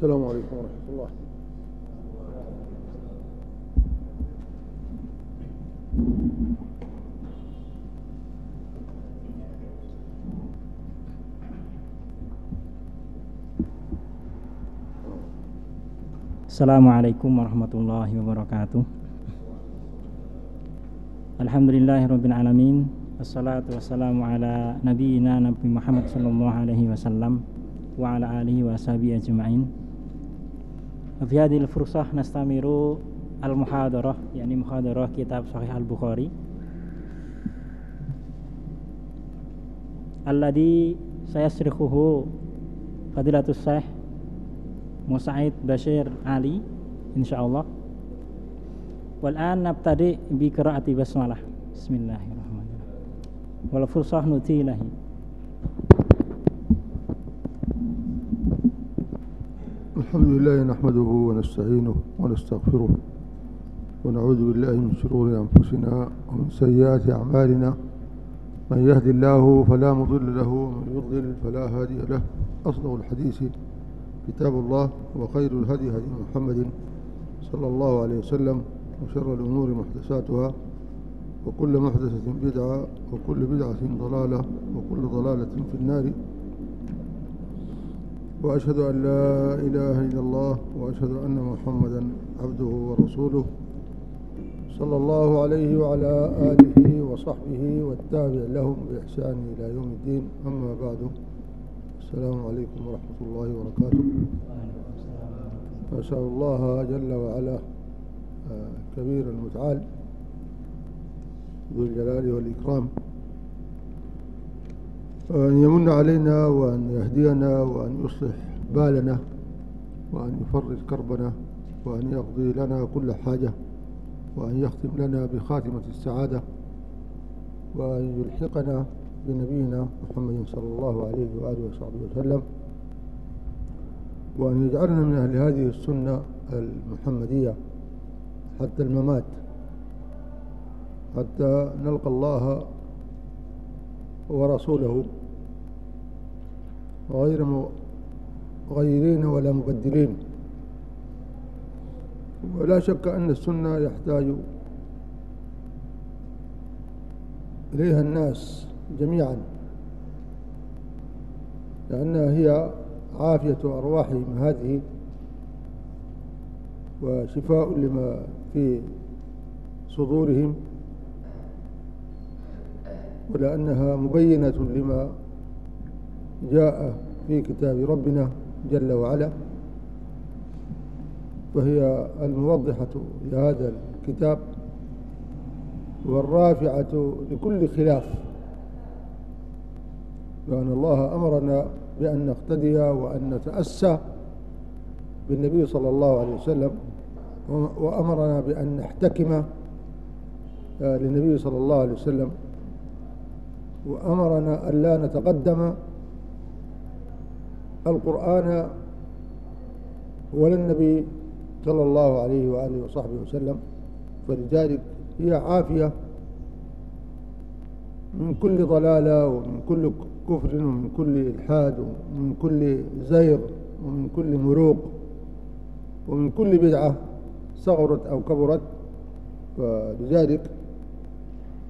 السلام عليكم ورحمة الله Assalamualaikum warahmatullahi wabarakatuh Alhamdulillahirrabbilalamin Assalatu wassalamu ala nabiyina Nabi Muhammad sallallahu alaihi wasallam Wa ala alihi wa sahbihi ajma'in Fi hadil fursah nastamiru al-muhadarah Yani muhadarah kitab sahih al-Bukhari Alladhi sayasrikhuhu Fadilatus Syekh Musaid Bashir Ali insyaallah والآن نبتدئ بقراءة بسملة بسم الله الرحمن الرحيم والفرصة نتيله الحمد لله نحمده ونستعينه ونستغفره ونعوذ بالله من شرور أنفسنا ومن سيئات أعمالنا. من يهد الله فلا مضل له ومن يضلل فلا هادي له. أصدق الحديث كتاب الله وخير الهدي هدي محمد صلى الله عليه وسلم وشر الأمور محدثاتها وكل محدثة بدعة وكل بدعة ضلالة وكل ضلالة في النار. وأشهد أن لا إله إلا الله وأشهد أن محمدا عبده ورسوله صلى الله عليه وعلى آله وصحبه والتابع لهم بإحسان إلى يوم الدين. أما بعد السلام عليكم ورحمة الله وبركاته. أسأل الله جل وعلا آه، كبير المتعال ذو الجلال والإكرام. أن يمن علينا وأن يهدينا وأن يصلح بالنا وأن يفرج كربنا وأن يقضي لنا كل حاجة وأن يختم لنا بخاتمة السعادة وأن يلحقنا بنبينا محمد صلى الله عليه وآله وصحبه وسلم وأن يجعلنا من أهل هذه السنة المحمدية حتى الممات حتى نلقى الله ورسوله غير مغيرين ولا مبدلين. ولا شك أن السنة يحتاج إليها الناس جميعا لأنها هي عافية أرواحهم هذه وشفاء لما في صدورهم ولأنها مبينة لما جاء في كتاب ربنا جل وعلا فهي الموضحة لهذا الكتاب والرافعة لكل خلاف لأن الله أمرنا بأن نقتدي وأن نتأسى بالنبي صلى الله عليه وسلم وأمرنا بأن نحتكم آه، للنبي صلى الله عليه وسلم وأمرنا أن لا نتقدم القرآن ولا النبي صلى الله عليه وآله وصحبه وسلم فلذلك هي عافية من كل ضلالة ومن كل كفر ومن كل إلحاد ومن كل زيغ ومن كل مروق ومن كل بدعة صغرت أو كبرت. فلذلك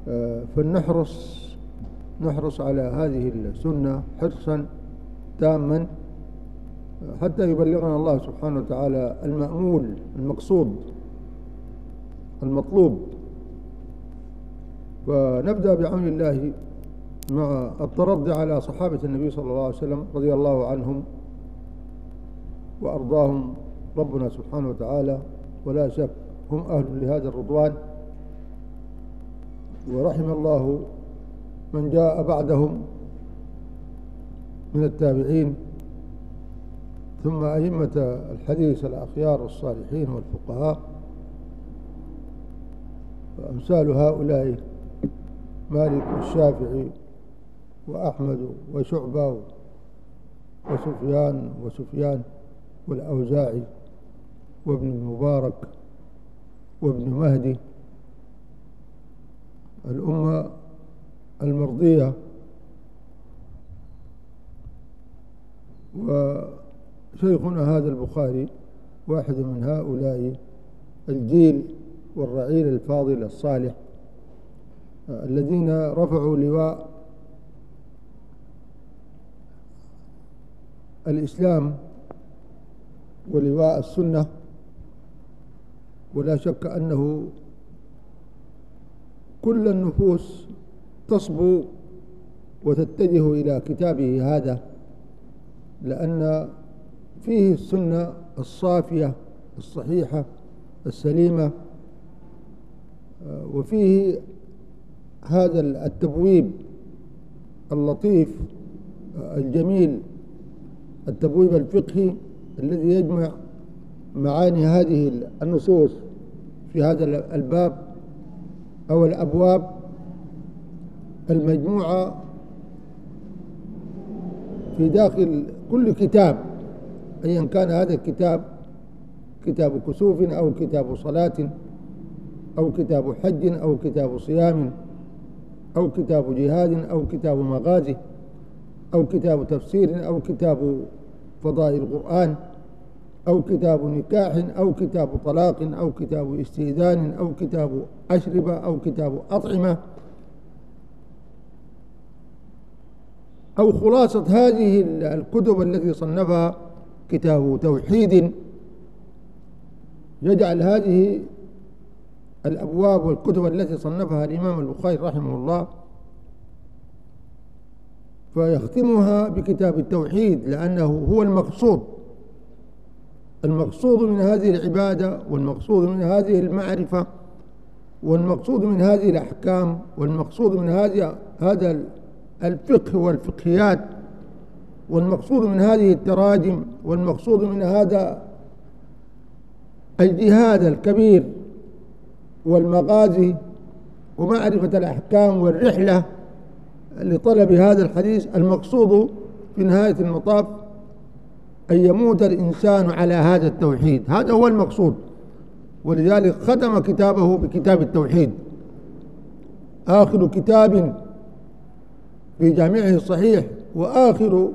آه، فلنحرص نحرص على هذه السنة حرصا تاما حتى يبلغنا الله سبحانه وتعالى المأمول المقصود المطلوب. ونبدأ بعون الله مع الترضي على صحابة النبي صلى الله عليه وسلم رضي الله عنهم وأرضاهم. ربنا سبحانه وتعالى ولا شك هم أهل لهذا الرضوان. ورحم الله من جاء بعدهم من التابعين. ثم أئمة الحديث الأخيار الصالحين والفقهاء وأمثال هؤلاء مالك والشافعي وأحمد وشعبة وسفيان وسفيان والأوزاعي وابن المبارك وابن مهدي الأمة المرضية شيخنا هذا البخاري واحد من هؤلاء الجيل والرعيل الفاضل الصالح الذين رفعوا لواء الإسلام ولواء السنة. ولا شك أنه كل النفوس تصبو وتتجه إلى كتابه هذا لأن فيه السنة الصافية الصحيحة السليمة وفيه هذا التبويب اللطيف الجميل التبويب الفقهي الذي يجمع معاني هذه النصوص في هذا الباب أو الأبواب المجموعة في داخل كل كتاب. أيا كان هذا الكتاب كتاب كسوف أو كتاب صلاة أو كتاب حج أو كتاب صيام أو كتاب جهاد أو كتاب مغازي أو كتاب تفسير أو كتاب فضائل القرآن أو كتاب نكاح أو كتاب طلاق أو كتاب استئذان أو كتاب أشربة أو كتاب أطعمة أو خلاصة هذه الكتب التي صنفها كتاب توحيد. يجعل هذه الأبواب والكتب التي صنفها الإمام البخاري رحمه الله فيختمها بكتاب التوحيد لأنه هو المقصود. المقصود من هذه العبادة والمقصود من هذه المعرفة والمقصود من هذه الأحكام والمقصود من هذه هذا الفقه والفقهيات. والمقصود من هذه التراجم والمقصود من هذا الجهاد الكبير والمغازي ومعرفة الأحكام والرحلة لطلب هذا الحديث المقصود في نهاية المطاف أن يموت الإنسان على هذا التوحيد. هذا هو المقصود. ولذلك ختم كتابه بكتاب التوحيد. آخر كتاب في جامعه الصحيح وآخر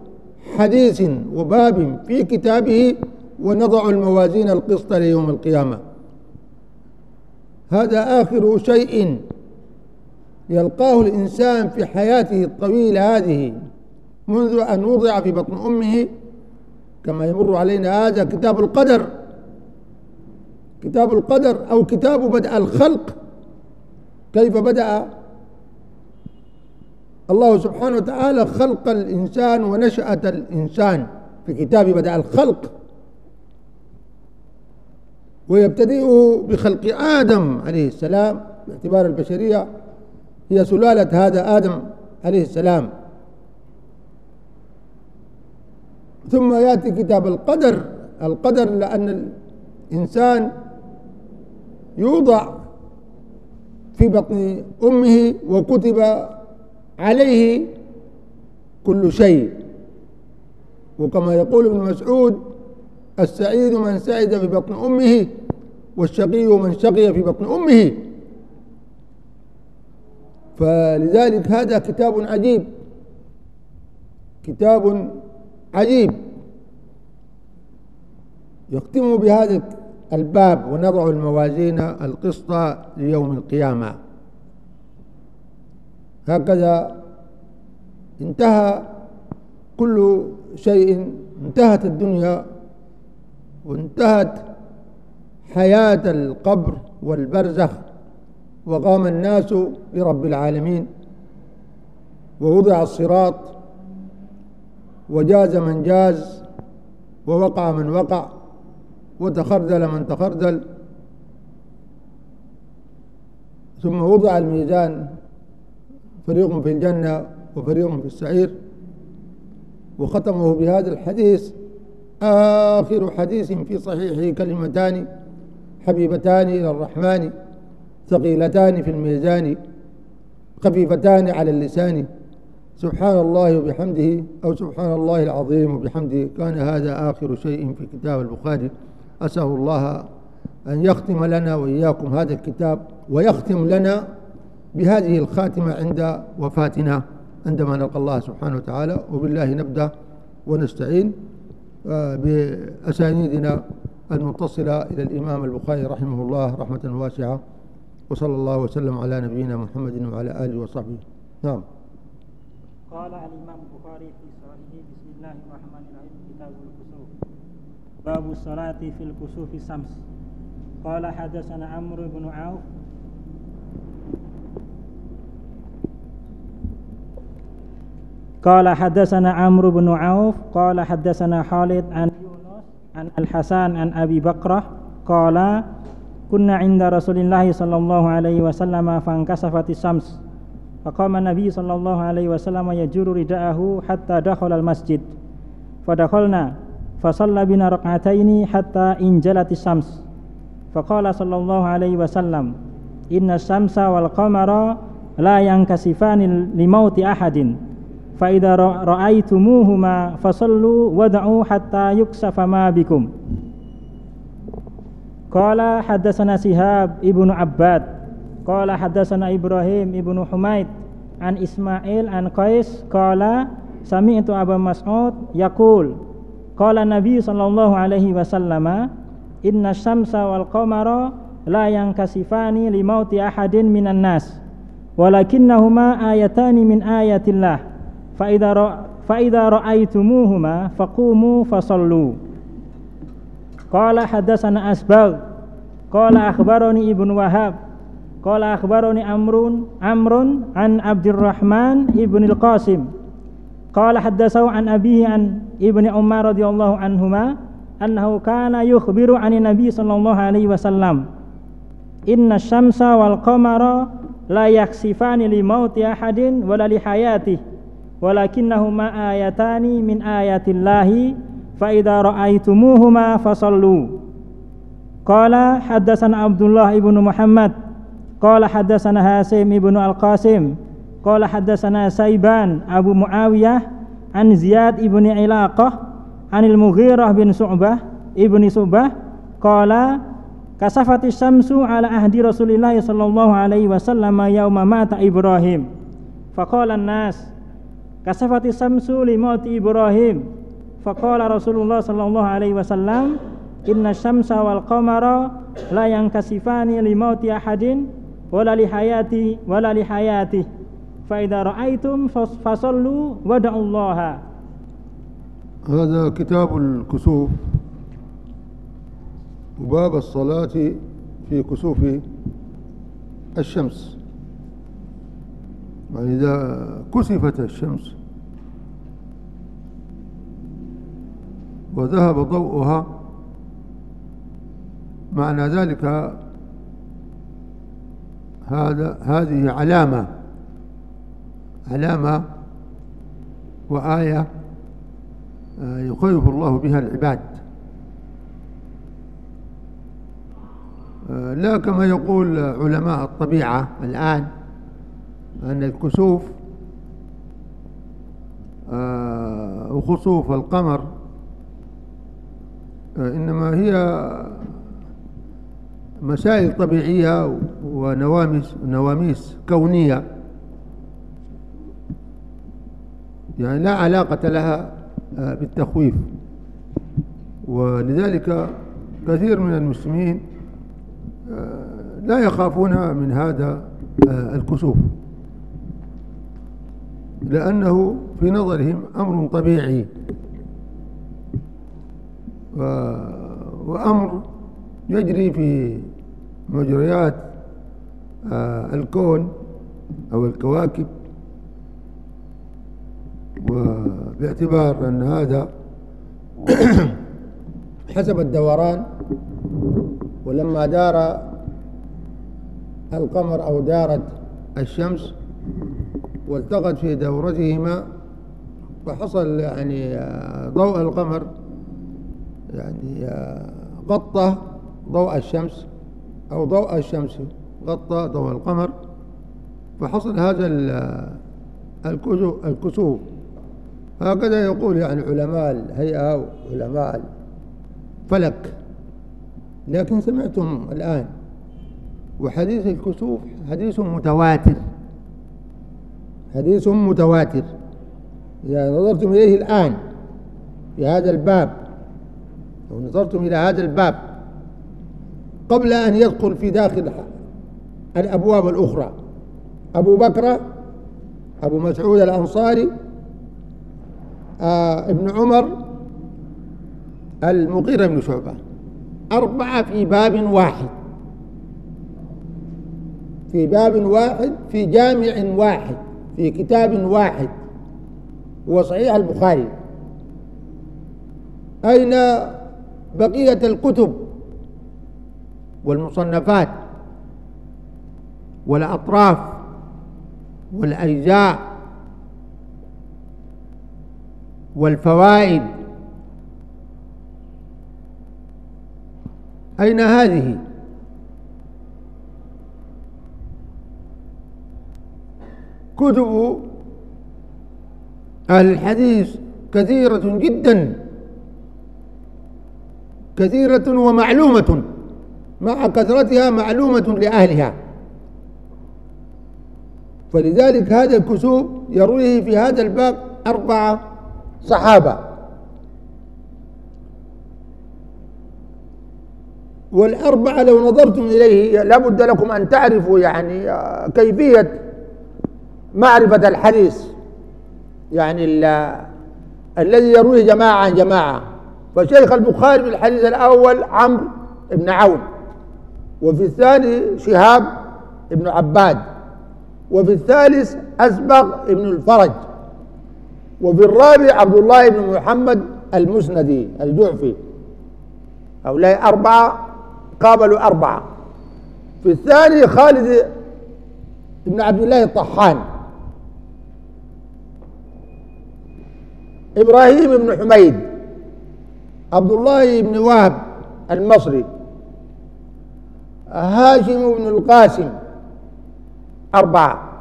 حديث وباب في كتابه ونضع الموازين القسط ليوم القيامة. هذا آخر شيء يلقاه الإنسان في حياته الطويلة هذه منذ أن وضع في بطن أمه كما يمر علينا هذا كتاب القدر. كتاب القدر أو كتاب بدء الخلق. كيف بدأ؟ الله سبحانه وتعالى خلق الإنسان ونشأة الإنسان. في كتاب بدأ الخلق. ويبتدئ بخلق آدم عليه السلام باعتبار البشرية هي سلالة هذا آدم عليه السلام. ثم يأتي كتاب القدر. القدر لأن الإنسان يوضع في بطن أمه وكتب عليه كل شيء. وكما يقول ابن مسعود السعيد من سعد في بطن أمه والشقي من شقي في بطن أمه. فلذلك هذا كتاب عجيب كتاب عجيب. يختم بهذا الباب ونضع الموازين القسط ليوم القيامة. هكذا انتهى كل شيء انتهت الدنيا وانتهت حياة القبر والبرزخ وقام الناس لرب العالمين ووضع الصراط وجاز من جاز ووقع من وقع وتخردل من تخردل ثم وضع الميزان فريق في الجنة وفريق في السعير. وختمه بهذا الحديث آخر حديث في صحيحه كلمتان حبيبتان إلى الرحمن ثقيلتان في الميزان خفيفتان على اللسان. سبحان الله وبحمده أو سبحان الله العظيم وبحمده. كان هذا آخر شيء في كتاب البخاري. أسأل الله أن يختم لنا وإياكم هذا الكتاب ويختم لنا بهذه الخاتمة عند وفاتنا عندما نلقى الله سبحانه وتعالى وبالله نبدأ ونستعين آه، بأسانيدنا المتصلة إلى الإمام البخاري رحمه الله رحمة واسعة وصلى الله وسلم على نبينا محمد وعلى آله وصحبه. نعم. قال الإمام البخاري في صحيحه بسم الله الرحمن الرحيم كتاب الكسوف. باب الصلاة في الكسوف الشمس. قال حدثنا عمرو بن عوف قال حدثنا عمرو بن عوف قال حدثنا خالد عن يونس عن الحسن عن أبي بكرة قال كنا عند رسول الله صلى الله عليه وسلم فانكسفت الشمس فقام النبي صلى الله عليه وسلم يجر رداءه حتى دخل المسجد فدخلنا فصلى بنا ركعتين حتى انجلت الشمس فقال صلى الله عليه وسلم إن الشمس والقمر لا ينكسفان لموت أحد فإذا رأيتموهما فصلوا ودعوا حتى يكسف ما بكم قال حدثنا سهاب ابن عباد قال حدثنا إبراهيم ابن حميد عن إسماعيل عن قيس قال سمعت أبا مسعود يقول قال النبي صلى الله عليه وسلم إن الشمس والقمر لا ينكسفان لموت أحد من الناس ولكنهما آيتان من آيات الله فإذا فإذا رأيتموهما فقوموا فصلوا قال حدثنا أسبغ قال أخبرني ابن وهاب قال أخبرني عمرو عمرو عن عبد الرحمن ابن القاسم قال حدثه عن أبيه عن ابن عمر رضي الله عنهما أنه كان يخبر عن النبي صلى الله عليه وسلم إن الشمس والقمر لا يخسفان لموت أحد ولا لحياته ولكنهما آيتان من آيات الله فإذا رأيتموهما فصلوا. قال حدثنا عبد الله بن محمد قال حدثنا هاسم بن القاسم قال حدثنا سيبان أبو معاوية عن زياد بن علاقة عن المغيرة بن شعبة ابن شعبة قال كسفت الشمس على عهد رسول الله صلى الله عليه وسلم يوم مات إبراهيم. فقال الناس كسفت الشمس لموت إبراهيم. فقال رسول الله صلى الله عليه وسلم إن الشمس والقمر لا ينكسفان لموت أحد ولا لحياته ولا لحياته. فإذا رأيتم فصلوا ودعوا الله. هذا كتاب الكسوف. وباب الصلاة في كسوف الشمس. وإذا كسفت الشمس وذهب ضوءها معنى ذلك هذا هذه علامة علامة وآية آه، يخيف الله بها العباد. آه، لا كما يقول علماء الطبيعة الآن أن الكسوف آه، وخسوف القمر إنما هي مسائل طبيعية ونواميس نواميس كونية. يعني لا علاقة لها آه، بالتخويف. ولذلك كثير من المسلمين آه، لا يخافون من هذا آه، الكسوف. لأنه في نظرهم أمر طبيعي. وأمر يجري في مجريات الكون أو الكواكب. وباعتبار أن هذا حسب الدوران. ولما دار القمر أو دارت الشمس والتقت في دورتهما فحصل يعني ضوء القمر يعني غطى ضوء الشمس أو ضوء الشمس غطى ضوء القمر فحصل هذا الكسوف هكذا يقول يعني علماء الهيئة وعلماء الفلك. لكن سمعتم الآن وحديث الكسوف حديث متواتر. حديث متواتر. إذا نظرتم إليه الآن في هذا الباب لو نظرتم إلى هذا الباب قبل أن يدخل في داخل الأبواب الأخرى أبو بكر أبو مسعود الأنصاري آه ابن عمر المغيرة بن شعبة. أربعة في باب واحد. في باب واحد في جامع واحد. في كتاب واحد هو صحيح البخاري أين بقية الكتب والمصنفات والأطراف والأجزاء والفوائد أين هذه؟ كتب أهل الحديث كثيرة جدا. كثيرة ومعلومة. مع كثرتها معلومة لأهلها. فلذلك هذا الكسوب يرويه في هذا الباب أربعة صحابة. والأربعة لو نظرتم إليه لابد لكم أن تعرفوا يعني كيفية معرفة الحديث يعني الذي يرويه جماعة عن جماعة. فشيخ البخاري في الحديث الأول عمرو بن عون وفي الثاني شهاب بن عباد وفي الثالث أسبغ بن الفرج وفي الرابع عبد الله بن محمد المسندي الجعفي. هؤلاء أربعة قابلوا أربعة. في الثاني خالد بن عبد الله الطحان. إبراهيم بن حميد عبد الله بن وهب المصري هاشم بن القاسم أربعة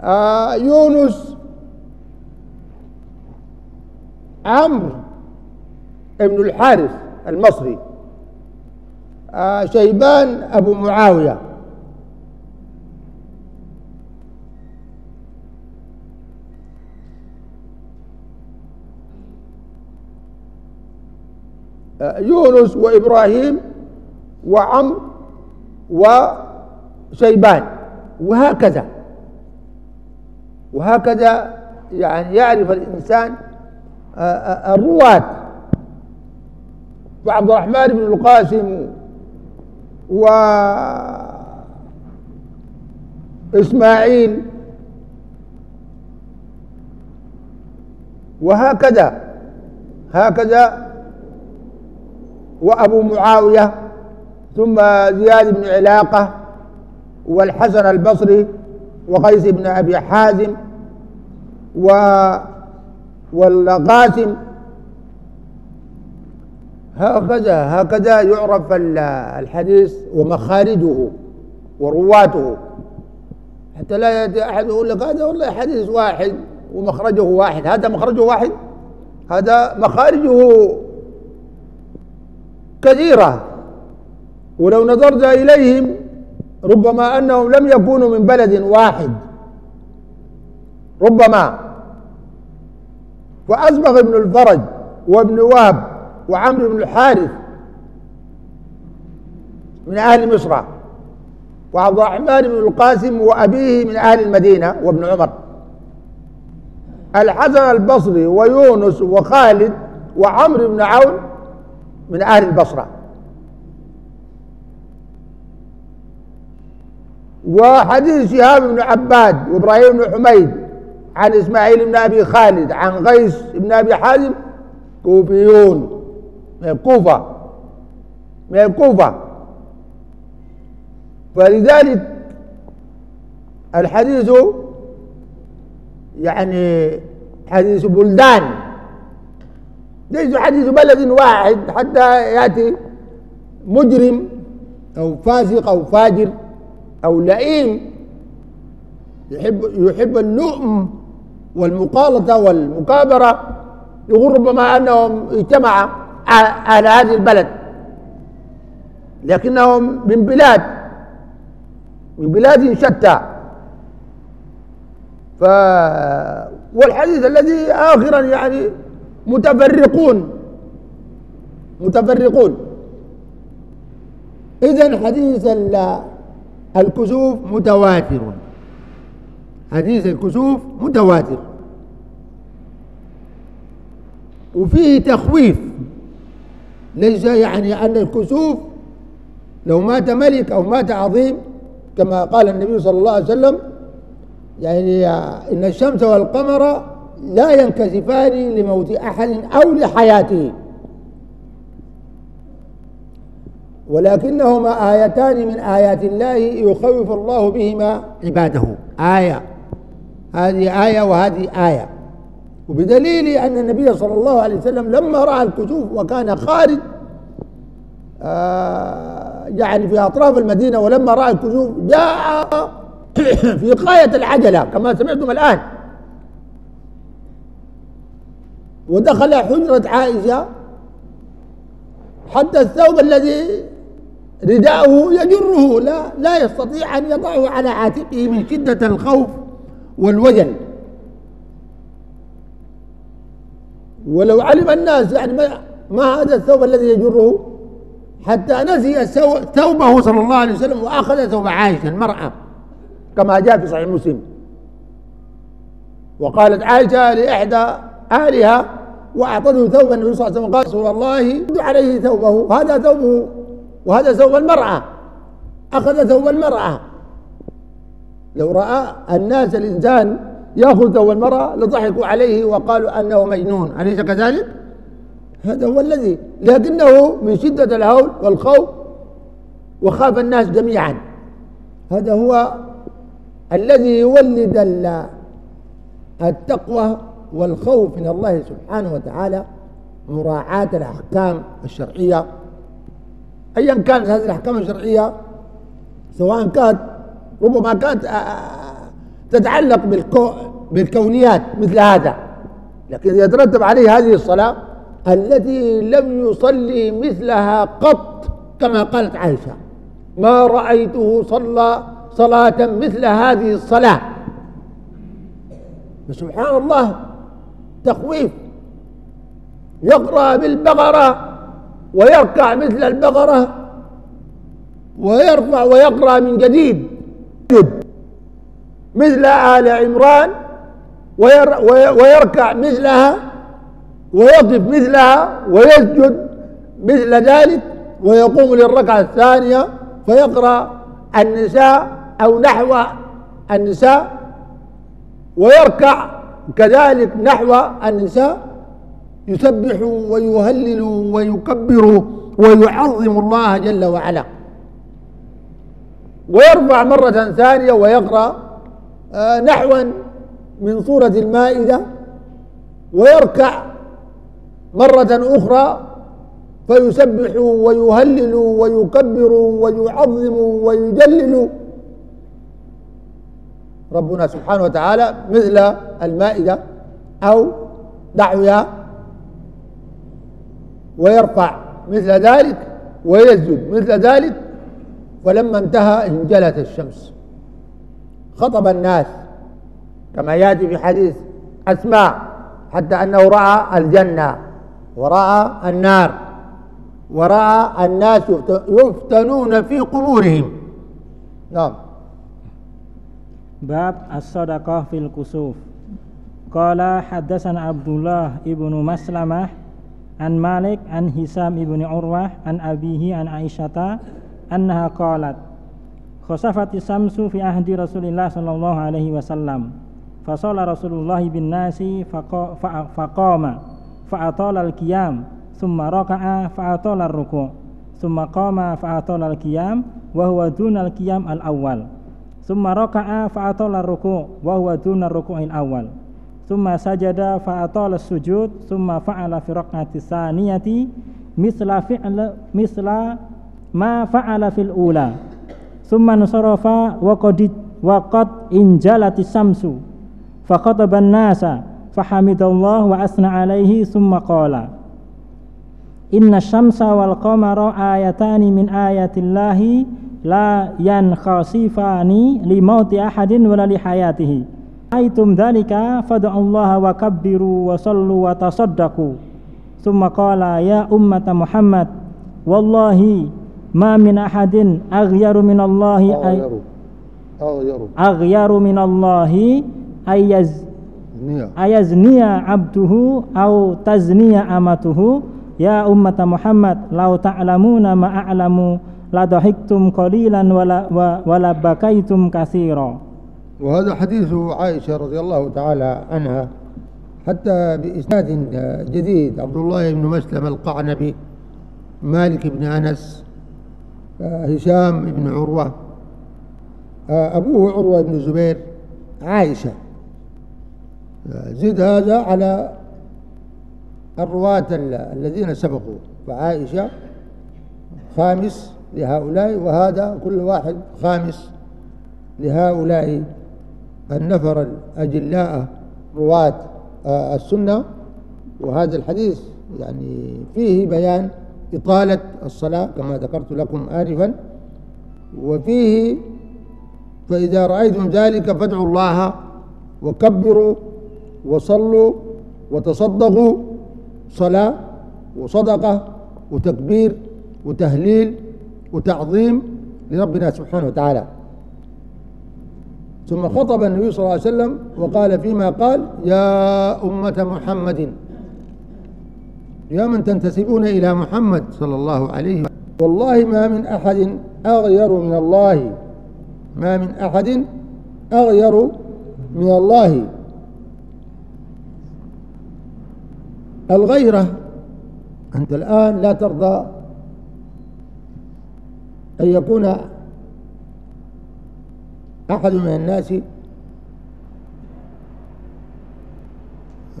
آه يونس عمرو بن الحارث المصري آه شيبان أبو معاوية آه يونس وإبراهيم وعمرو وشيبان وهكذا. وهكذا يعني يعرف الإنسان الرواة. وعبد الرحمن بن القاسم و إسماعيل. وهكذا هكذا وأبو معاوية ثم زياد بن علاقة والحسن البصري وقيس بن أبي حازم و والقاسم هكذا هكذا يعرف الحديث ومخارجه ورواته. حتى لا يأتي أحد يقول لك هذا والله حديث واحد ومخرجه واحد. هذا مخرجه واحد؟ هذا مخارجه كثيرة. ولو نظرت إليهم ربما أنهم لم يكونوا من بلد واحد. ربما. وأسبغ ابن الفرج وابن وهب وعمرو بن الحارث من أهل مصر وعبد الرحمن بن القاسم وأبيه من أهل المدينة وابن عمر. الحسن البصري ويونس وخالد وعمرو بن عون من أهل البصرة. وحديث شهاب بن عباد وإبراهيم بن حميد عن إسماعيل بن أبي خالد عن غيث بن أبي حازم كوفيون من الكوفة من الكوفة. فلذلك الحديث يعني حديث بلدان. ليس حديث بلد واحد حتى يأتي مجرم أو فاسق أو فاجر أو لئيم. يحب يحب اللؤم والمقالطة والمكابرة يقول ربما أنهم اجتمع أهل هذه البلد. لكنهم من بلاد من بلاد شتى. ف والحديث الذي آخرا يعني متفرقون. متفرقون. إذا حديث الكسوف متواتر. حديث الكسوف متواتر. وفيه تخويف. ليس يعني أن الكسوف لو مات ملك أو مات عظيم كما قال النبي صلى الله عليه وسلم يعني إن الشمس والقمر لا ينكسفان لموت أحد أو لحياته. ولكنهما آيتان من آيات الله يخوف الله بهما عباده. آية. هذه آية وهذه آية. وبدليل أن النبي صلى الله عليه وسلم لما رأى الكسوف وكان خارج آه يعني في أطراف المدينة ولما رأى الكسوف جاء في غاية العجلة كما سمعتم الآن. ودخل حجرة عائشة حتى الثوب الذي رداءه يجره. لا لا يستطيع أن يضعه على عاتقه من شدة الخوف والوجل. ولو علم الناس يعني ما, ما هذا الثوب الذي يجره حتى نسي ثوبه صلى الله عليه وسلم وأخذ ثوب عائشة المرأة كما جاء في صحيح مسلم. وقالت عائشة لإحدى أهلها وأعطته ثوب النبي صلى الله عليه وسلم. قال رسول الله عليه ثوبه. هذا ثوبه وهذا ثوب المرأة. أخذ ثوب المرأة. لو رأى الناس الإنسان يأخذ ثوب المرأة لضحكوا عليه وقالوا أنه مجنون. أليس كذلك؟ هذا هو الذي لكنه من شدة الهول والخوف وخاف الناس جميعا. هذا هو الذي يولد التقوى والخوف من الله سبحانه وتعالى مراعاة الأحكام الشرعية. أيا كانت هذه الأحكام الشرعية سواء كانت ربما كانت آه، آه، تتعلق بالكو بالكونيات مثل هذا. لكن يترتب عليه هذه الصلاة التي لم يصلي مثلها قط كما قالت عائشة. ما رأيته صلى صلاة مثل هذه الصلاة. فسبحان الله تخويف يقرأ بالبقرة ويركع مثل البقرة ويرفع ويقرأ من جديد. مثل آل عمران ويركع مثلها ويقف مثلها ويسجد مثل ذلك ويقوم للركعة الثانية فيقرأ النساء أو نحو النساء ويركع كذلك نحو النساء يسبح ويهلل ويكبر ويعظم الله جل وعلا. ويرفع مرة ثانية ويقرأ آه، نحوا من سورة المائدة ويركع مرة أخرى فيسبح ويهلل ويكبر ويعظم ويجلل. ربنا سبحانه وتعالى مثل المائدة أو دعوها ويرفع مثل ذلك ويسجد مثل ذلك ولما انتهى انجلت الشمس. خطب الناس كما يأتي في حديث أسماء حتى أنه رأى الجنة ورأى النار ورأى الناس يفتنون في قبورهم. نعم. باب الصدقة في الكسوف قال حدثنا عبد الله ابن مسلمة عن مالك عن هشام ابن عروة عن أبيه عن عائشة أنها قالت خسفت الشمس في عهد رسول الله صلى الله عليه وسلم فصلى رسول الله بالناس فقام فأطال القيام ثم ركع فأطال الركوع ثم قام فأطال القيام وهو دون القيام الأول ثم ركع فأطال الركوع وهو دون الركوع الأول ثم سجد فأطال السجود ثم فعل في الركعة الثانية مثل فعل مثل ما فعل في الأولى ثم انصرف وقد وقد انجلت الشمس فخطب الناس فحمد الله وأثنى عليه ثم قال إن الشمس والقمر آيتان من آيات الله لا ينخسفان لموت أحد ولا لحياته رأيتم ذلك فادعوا الله وكبروا وصلوا وتصدقوا ثم قال يا أمة محمد والله ما من أحد أغير من الله أي أغيروا أغيروا أغير من الله أي يز نية أيزني عبده أو تزني أمته يا أمة محمد لو تعلمون ما أعلم لضحكتم قليلا ولا, ولا بكيتم كثيرا. وهذا حديث عائشة رضي الله تعالى عنها حتى بإسناد جديد. عبد الله بن مسلم القعنبي مالك بن أنس آه، هشام بن عروة آه، أبوه عروة بن الزبير عائشة. آه، زد هذا على الرواة ال- الذين سبقوا. فعائشة خامس لهؤلاء وهذا كل واحد خامس لهؤلاء النفر الأجلاء رواة آه، السنة. وهذا الحديث يعني فيه بيان إطالة الصلاة كما ذكرت لكم آنفا. وفيه فإذا رأيتم ذلك فادعوا الله وكبروا وصلوا وتصدقوا صلاة وصدقة وتكبير وتهليل وتعظيم لربنا سبحانه وتعالى. ثم خطب النبي صلى الله عليه وسلم وقال فيما قال يا أمة محمد. يا من تنتسبون إلى محمد صلى الله عليه وسلم. والله ما من أحد أغير من الله. ما من أحد أغير من الله. الغيرة أنت الآن لا ترضى أن يكون أحد من الناس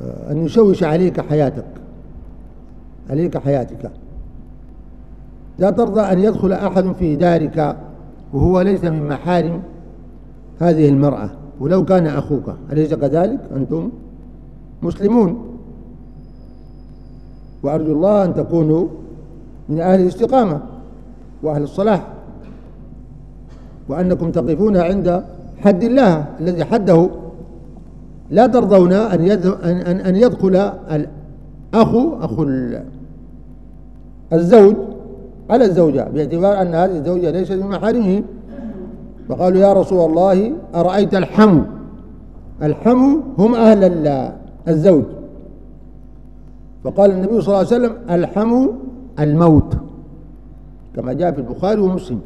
آه، أن يشوش عليك حياتك عليك حياتك. لا ترضى أن يدخل أحد في دارك وهو ليس من محارم هذه المرأة ولو كان أخوك. أليس كذلك؟ أنتم مسلمون. وأرجو الله أن تكونوا من أهل الاستقامة. وأهل الصلاح وأنكم تقفون عند حد الله الذي حده. لا ترضون أن أن أن يدخل الأخ أخو ال- الزوج على الزوجة باعتبار أن هذه الزوجة ليست من محارمه. فقالوا يا رسول الله أرأيت الحمو؟ الحمو هم أهل ال- الزوج. فقال النبي صلى الله عليه وسلم الحمو الموت. كما جاء في البخاري ومسلم.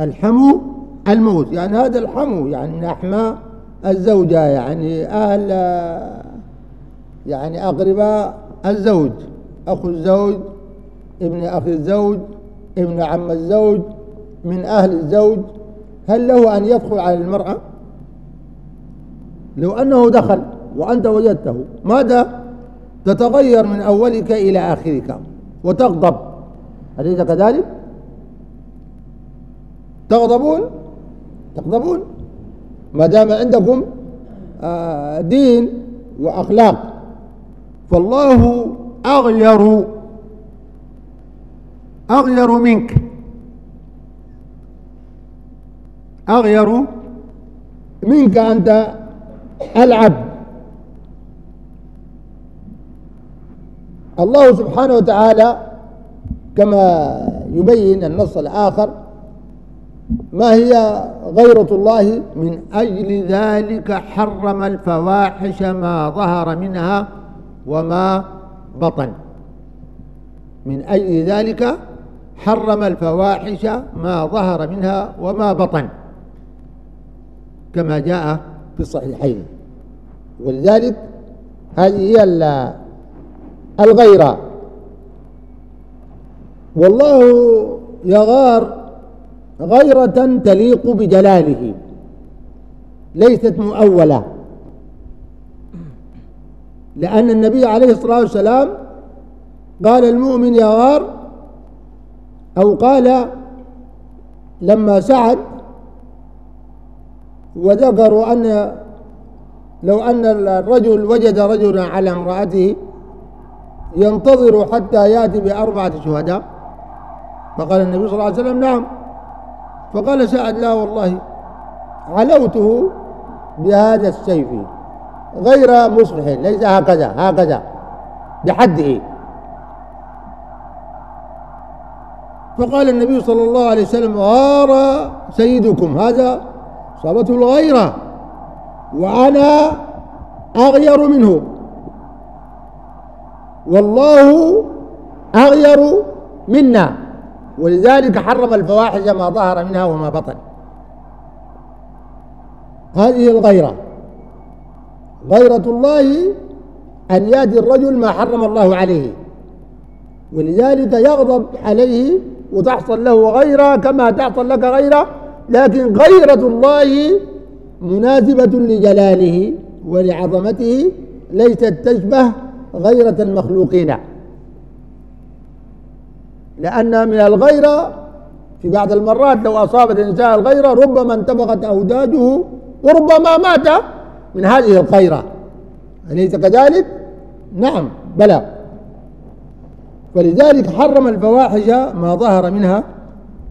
الحمو الموت يعني هذا الحمو يعني من أحماء الزوجة يعني أهل يعني أقرباء الزوج. أخو الزوج ابن أخي الزوج ابن عم الزوج من أهل الزوج. هل له أن يدخل على المرأة؟ لو أنه دخل وأنت وجدته ماذا؟ تتغير من أولك إلى آخرك وتغضب. أليس كذلك؟ تغضبون؟ تغضبون؟ ما دام عندكم آه، دين وأخلاق فالله أغير أغير منك. أغير منك أنت العبد. الله سبحانه وتعالى كما يبين النص الآخر ما هي غيرة الله من أجل ذلك حرم الفواحش ما ظهر منها وما بطن. من أجل ذلك حرم الفواحش ما ظهر منها وما بطن. كما جاء في الصحيحين. ولذلك هذه هي ال- الغيرة. والله يغار غيرة تليق بجلاله ليست مؤولة. لأن النبي عليه الصلاة والسلام قال المؤمن يغار أو قال لما سعد وذكروا أن لو أن الرجل وجد رجلا على امرأته ينتظر حتى يأتي بأربعة شهداء. فقال النبي صلى الله عليه وسلم نعم. فقال سعد لا والله علوته بهذا السيف غير مصلح ليس هكذا هكذا. بحده إيه؟ فقال النبي صلى الله عليه وسلم غار سيدكم هذا صابته الغيرة وأنا أغير منه. والله أغير منا. ولذلك حرم الفواحش ما ظهر منها وما بطن. هذه الغيرة. غيرة الله أن يأتي الرجل ما حرم الله عليه. ولذلك يغضب عليه وتحصل له غيرة كما تحصل لك غيرة لكن غيرة الله مناسبة لجلاله ولعظمته ليست تشبه غيرة المخلوقين. لأن من الغيرة في بعض المرات لو أصابت الإنسان الغيرة ربما انتفخت أوداجه وربما مات من هذه الغيرة. أليس كذلك؟ نعم بلى. فلذلك حرم الفواحش ما ظهر منها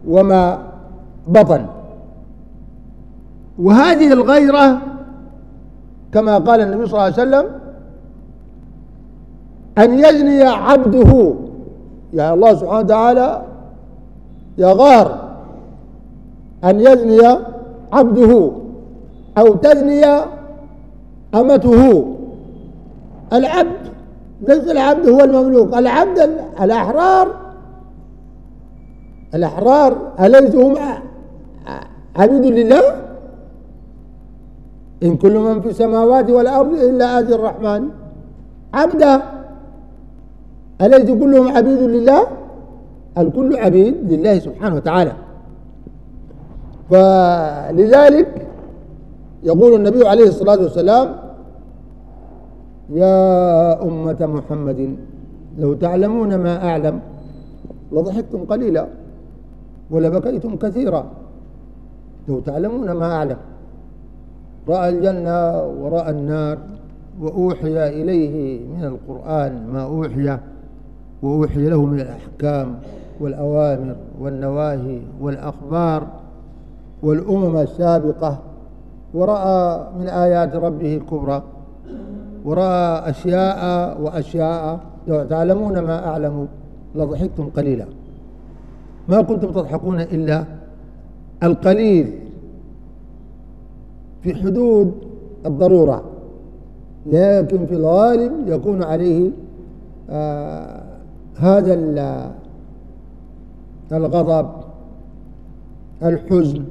وما بطن. وهذه الغيرة كما قال النبي صلى الله عليه وسلم أن يزني عبده يا الله سبحانه وتعالى يغار أن يزني عبده أو تزني أمته. العبد ليس العبد هو المملوك العبد الأحرار الأحرار أليسوا هم عبيد لله؟ إن كل من في السماوات والأرض إلا آتي الرحمن. عبدا. أليس كلهم عبيد لله؟ الكل عبيد لله سبحانه وتعالى. فلذلك يقول النبي عليه الصلاة والسلام يا أمة محمد لو تعلمون ما أعلم لضحكتم قليلا ولبكيتم كثيرا. لو تعلمون ما أعلم رأى الجنة ورأى النار وأوحي إليه من القرآن ما أوحي. وأوحي له من الأحكام والأوامر والنواهي والأخبار والأمم السابقة ورأى من آيات ربه الكبرى ورأى أشياء وأشياء لو تعلمون ما أعلم لضحكتم قليلا. ما كنتم تضحكون إلا القليل في حدود الضرورة لكن في الغالب يكون عليه آه هذا الغضب الحزن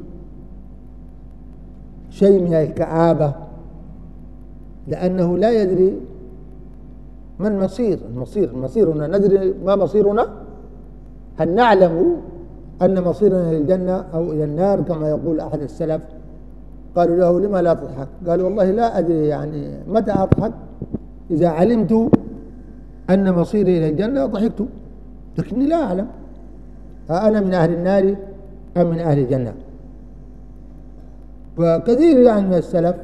شيء من الكآبة لأنه لا يدري ما المصير. المصير مصيرنا ندري ما مصيرنا. هل نعلم أن مصيرنا إلى الجنة أو إلى النار؟ كما يقول أحد السلف. قالوا له لما لا تضحك؟ قال والله لا أدري يعني متى أضحك؟ إذا علمت أن مصيري إلى الجنة ضحكت. لكني لا أعلم. أنا من أهل النار أم من أهل الجنة؟ فكثير يعني من السلف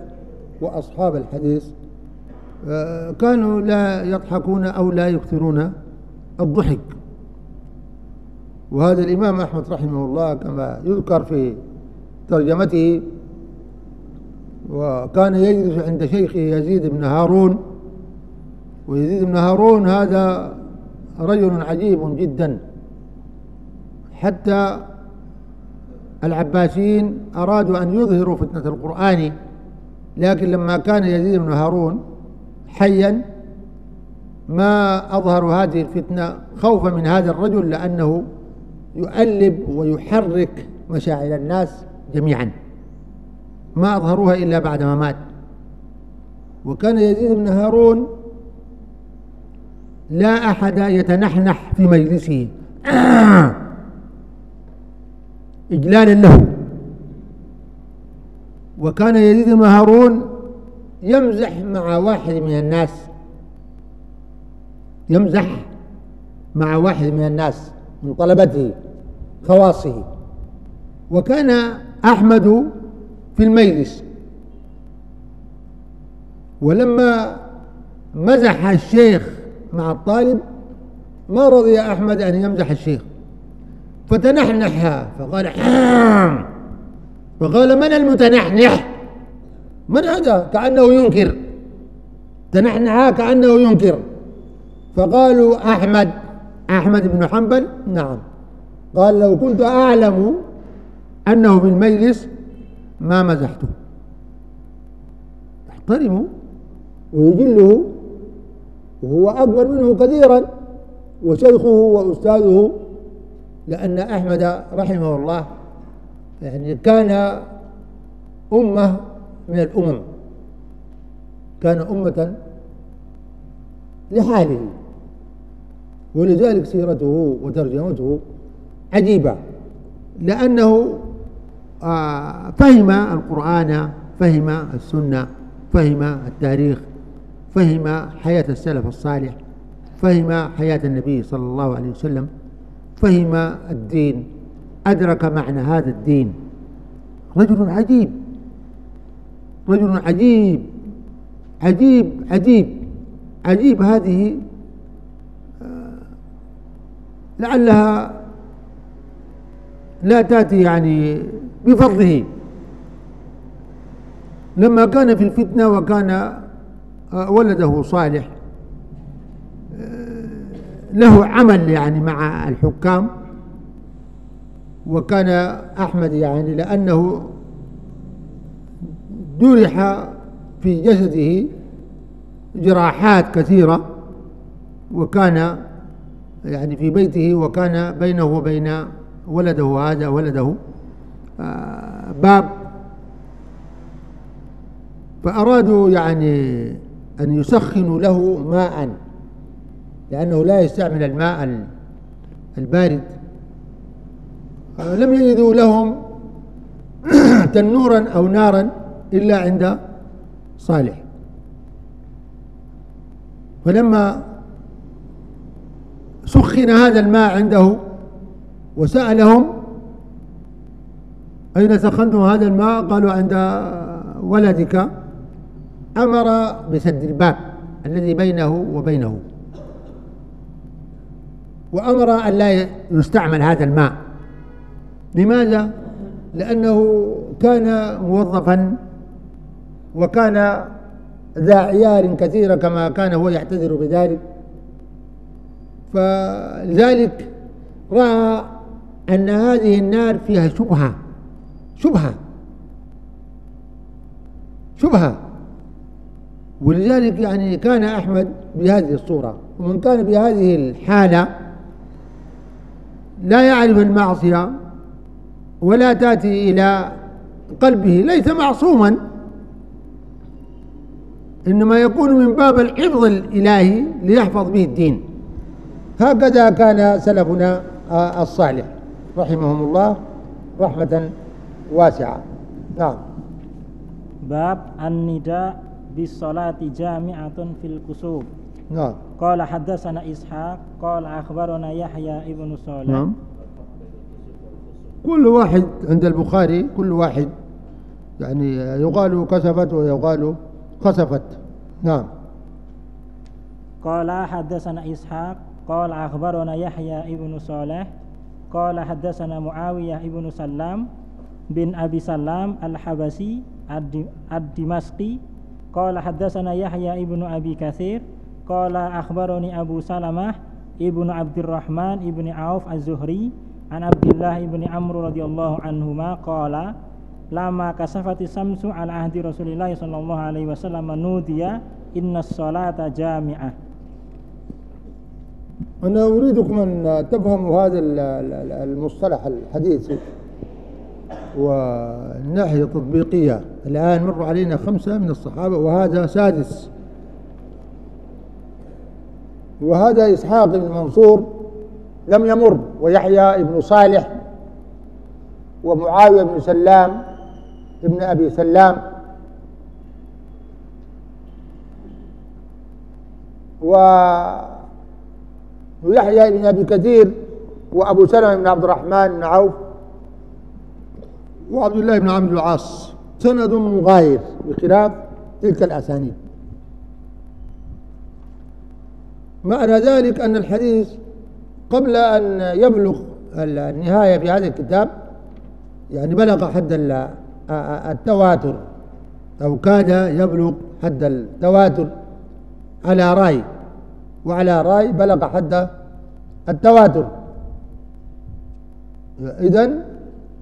وأصحاب الحديث آه، كانوا لا يضحكون أو لا يكثرون الضحك. وهذا الإمام أحمد رحمه الله كما يذكر في ترجمته وكان يجلس عند شيخه يزيد بن هارون ويزيد بن هارون هذا رجل عجيب جدا. حتى العباسيين أرادوا أن يظهروا فتنة القرآن لكن لما كان يزيد بن هارون حيا ما أظهروا هذه الفتنة خوفا من هذا الرجل لأنه يؤلب ويحرك مشاعر الناس جميعا. ما أظهروها إلا بعدما مات. وكان يزيد بن هارون لا أحد يتنحنح في مجلسه. إجلالا له. وكان يزيد بن هارون يمزح مع واحد من الناس. يمزح مع واحد من الناس من طلبته خواصه وكان أحمد في المجلس. ولما مزح الشيخ مع الطالب ما رضي أحمد أن يمزح الشيخ فتنحنح فقال فقال من المتنحنح؟ من هذا؟ كأنه ينكر. تنحنح كأنه ينكر. فقالوا أحمد أحمد بن حنبل؟ نعم. قال لو كنت أعلم أنه في المجلس ما مزحته. يحترمه ويجله وهو أكبر منه كثيرا وشيخه وأستاذه لأن أحمد رحمه الله يعني كان أمة من الأمم كان أمة لحاله ولذلك سيرته وترجمته عجيبة لأنه آه، فهم القرآن فهم السنة فهم التاريخ فهم حياة السلف الصالح فهم حياة النبي صلى الله عليه وسلم فهم الدين. أدرك معنى هذا الدين. رجل عجيب رجل عجيب عجيب عجيب عجيب هذه آه، لعلها لا تأتي يعني بفضله. لما كان في الفتنة وكان ولده صالح. آه، له عمل يعني مع الحكام. وكان أحمد يعني لأنه جرح في جسده جراحات كثيرة. وكان يعني في بيته وكان بينه وبين ولده هذا ولده آه، باب. فأرادوا يعني أن يسخنوا له ماء لأنه لا يستعمل الماء البارد. لم يجدوا لهم تنورا أو نارا إلا عند صالح. فلما سخن هذا الماء عنده وسألهم أين سخنتم هذا الماء؟ قالوا عند ولدك. أمر بسد الباب الذي بينه وبينه. وأمر أن لا يستعمل هذا الماء. لماذا؟ لأنه كان موظفا وكان ذا عيال كثيرة كما كان هو يعتذر بذلك. فلذلك رأى أن هذه النار فيها شبهة. شبهة. شبهة. ولذلك يعني كان أحمد بهذه الصورة ومن كان بهذه الحالة لا يعرف المعصية ولا تأتي إلى قلبه ليس معصوما إنما يكون من باب الحفظ الإلهي ليحفظ به الدين. هكذا كان سلفنا الصالح رحمهم الله رحمة واسعة. نعم. باب النداء بالصلاة جامعة في الكسوف. نعم. قال حدثنا إسحاق قال أخبرنا يحيى ابن صالح. نعم. كل واحد عند البخاري كل واحد يعني يقال كسفت ويقال خسفت. نعم. قال حدثنا إسحاق قال أخبرنا يحيى ابن صالح. قال حدثنا معاوية ابن سلام بن أبي سلام الحبسي الدمشقي قال حدثنا يحيى ابن أبي كثير قال أخبرني أبو سلمة ابن عبد الرحمن ابن عوف الزهري عن عبد الله بن عمرو رضي الله عنهما قال لما كسفت الشمس على عهد رسول الله صلى الله عليه وسلم نودي إن الصلاة جامعة. أنا أريدكم أن تفهموا هذا المصطلح الحديثي والناحية التطبيقية الآن مر علينا خمسة من الصحابة وهذا سادس. وهذا إسحاق بن منصور لم يمر ويحيى بن صالح ومعاوية بن سلام ابن أبي سلام. ويحيى بن أبي كثير وأبو سلمة بن عبد الرحمن بن عوف وعبد الله بن عمرو العاص سند مغاير بخلاف تلك الأسانيد. معنى ذلك أن الحديث قبل أن يبلغ النهاية في هذا الكتاب يعني بلغ حد التواتر أو كاد يبلغ حد التواتر على رأي وعلى رأي بلغ حد التواتر. إذا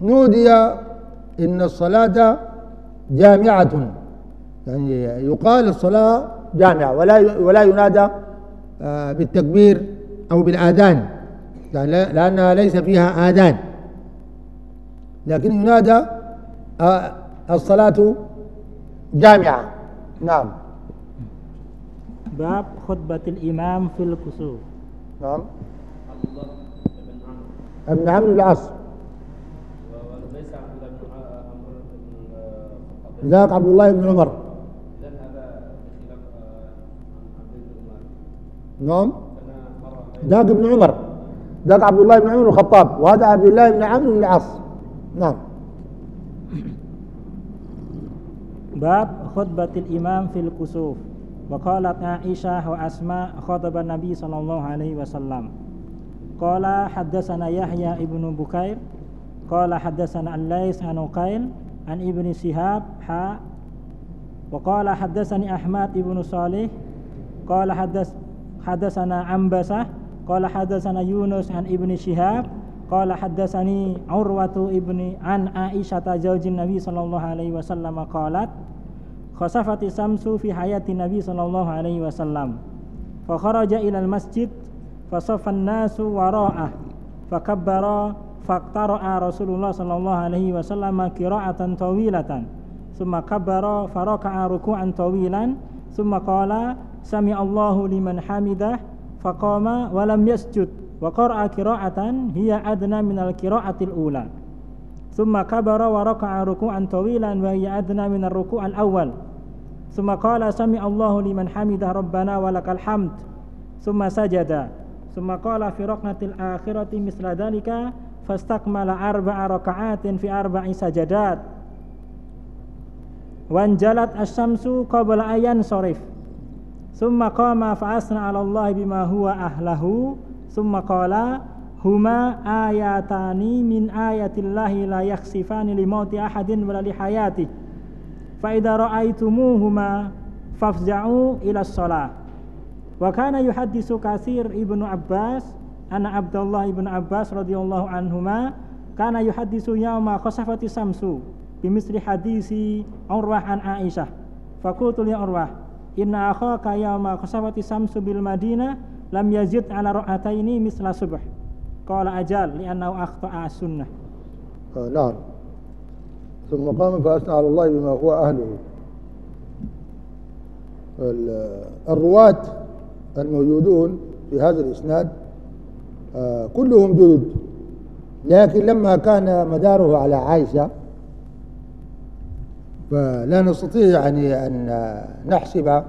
نودي إن الصلاة جامعة. يعني يقال الصلاة جامعة ولا ولا ينادى آه، بالتكبير أو بالآذان. يعني لأنها ليس فيها آذان. لكن ينادى آه، الصلاة جامعة. نعم. باب خطبة الإمام في الكسوف. نعم. ابن عمرو العاص ذاك عبد الله بن عمر. نعم. ذاك ابن عمر. ذاك عبد الله بن عمر الخطاب. وهذا عبد الله بن عمرو بن العاص. نعم. باب خطبة الإمام في الكسوف. وقالت عائشة وأسماء خطب النبي صلى الله عليه وسلم. قال حدثنا يحيى ابن بكير. قال حدثنا الليث عن عقيل عن ابن شهاب حاء وقال حدثني أحمد بن صالح قال حدث حدثنا عنبسة قال حدثنا يونس عن ابن شهاب قال حدثني عروة ابن عن عائشة زوج النبي صلى الله عليه وسلم قالت خسفت الشمس في حياة النبي صلى الله عليه وسلم فخرج إلى المسجد فصف الناس وراءه فكبر فاقترأ رسول الله صلى الله عليه وسلم قراءة طويلة ثم كبر فركع ركوعا طويلا ثم قال سمع الله لمن حمده فقام ولم يسجد وقرأ قراءة هي أدنى من القراءة الأولى. ثم كبر وركع ركوعا طويلا وهي أدنى من الركوع الأول. ثم قال سمع الله لمن حمده ربنا ولك الحمد ثم سجد. ثم قال في ركعة الآخرة مثل ذلك فاستكمل أربع ركعات في أربع سجدات. وانجلت الشمس قبل أن ينصرف. ثم قام فأثنى على الله بما هو أهله. ثم قال هما آياتان من آيات الله لا يخسفان لموت أحد ولا لحياته. فإذا رأيتموهما فافزعوا إلى الصلاة. وكان يحدث كثير ابن عباس أن عبد الله بن عباس رضي الله عنهما كان يحدث يوم خسفت الشمس بمثل حديث عروة عن عائشة فقلت لعروة إن أخاك يوم خسفت الشمس بالمدينة لم يزد على ركعتين مثل الصبح قال أجل لأنه أخطأ السنة آه نعم ثم قام فأثنى على الله بما هو أهله الرواة الموجودون في هذا الإسناد آه كلهم جدد. لكن لما كان مداره على عائشة فلا نستطيع يعني أن نحسب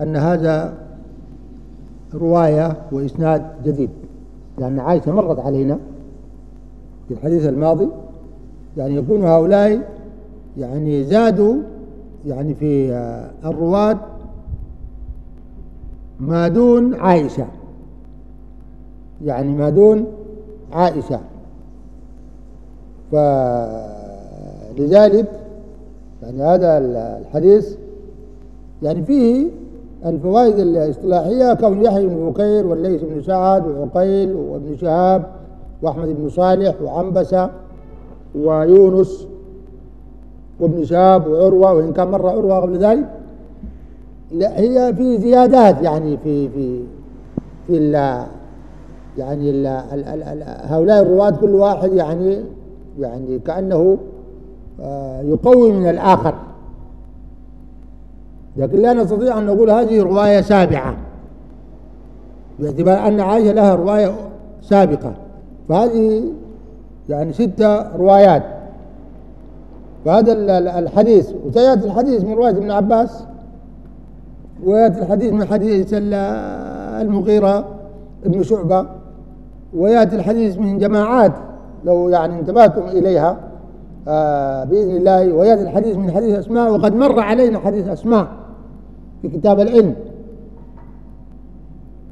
أن هذا رواية وإسناد جديد. لأن عائشة مرت علينا في الحديث الماضي. يعني يكون هؤلاء يعني زادوا يعني في الرواة ما دون عائشة. يعني ما دون عائشة. فلذلك يعني هذا الحديث يعني فيه الفوائد الاصطلاحية كون يحيى بن بكير والليث بن سعد وعقيل وابن شهاب وأحمد بن صالح وعنبسة ويونس وابن شهاب وعروة وإن كان مرة عروة قبل ذلك لا هي في زيادات يعني في في في يعني ال ال ال هؤلاء الرواة كل واحد يعني يعني كأنه آه، يقوي من الآخر. لكن لا نستطيع أن نقول هذه رواية سابعة باعتبار أن عائشة لها رواية سابقة. فهذه يعني ستة روايات. فهذا الحديث وسيأتي الحديث من رواية ابن عباس ويأتي الحديث من حديث المغيرة ابن شعبة. ويأتي الحديث من جماعات لو يعني انتبهتم إليها آه بإذن الله ويأتي الحديث من حديث أسماء وقد مر علينا حديث أسماء في كتاب العلم.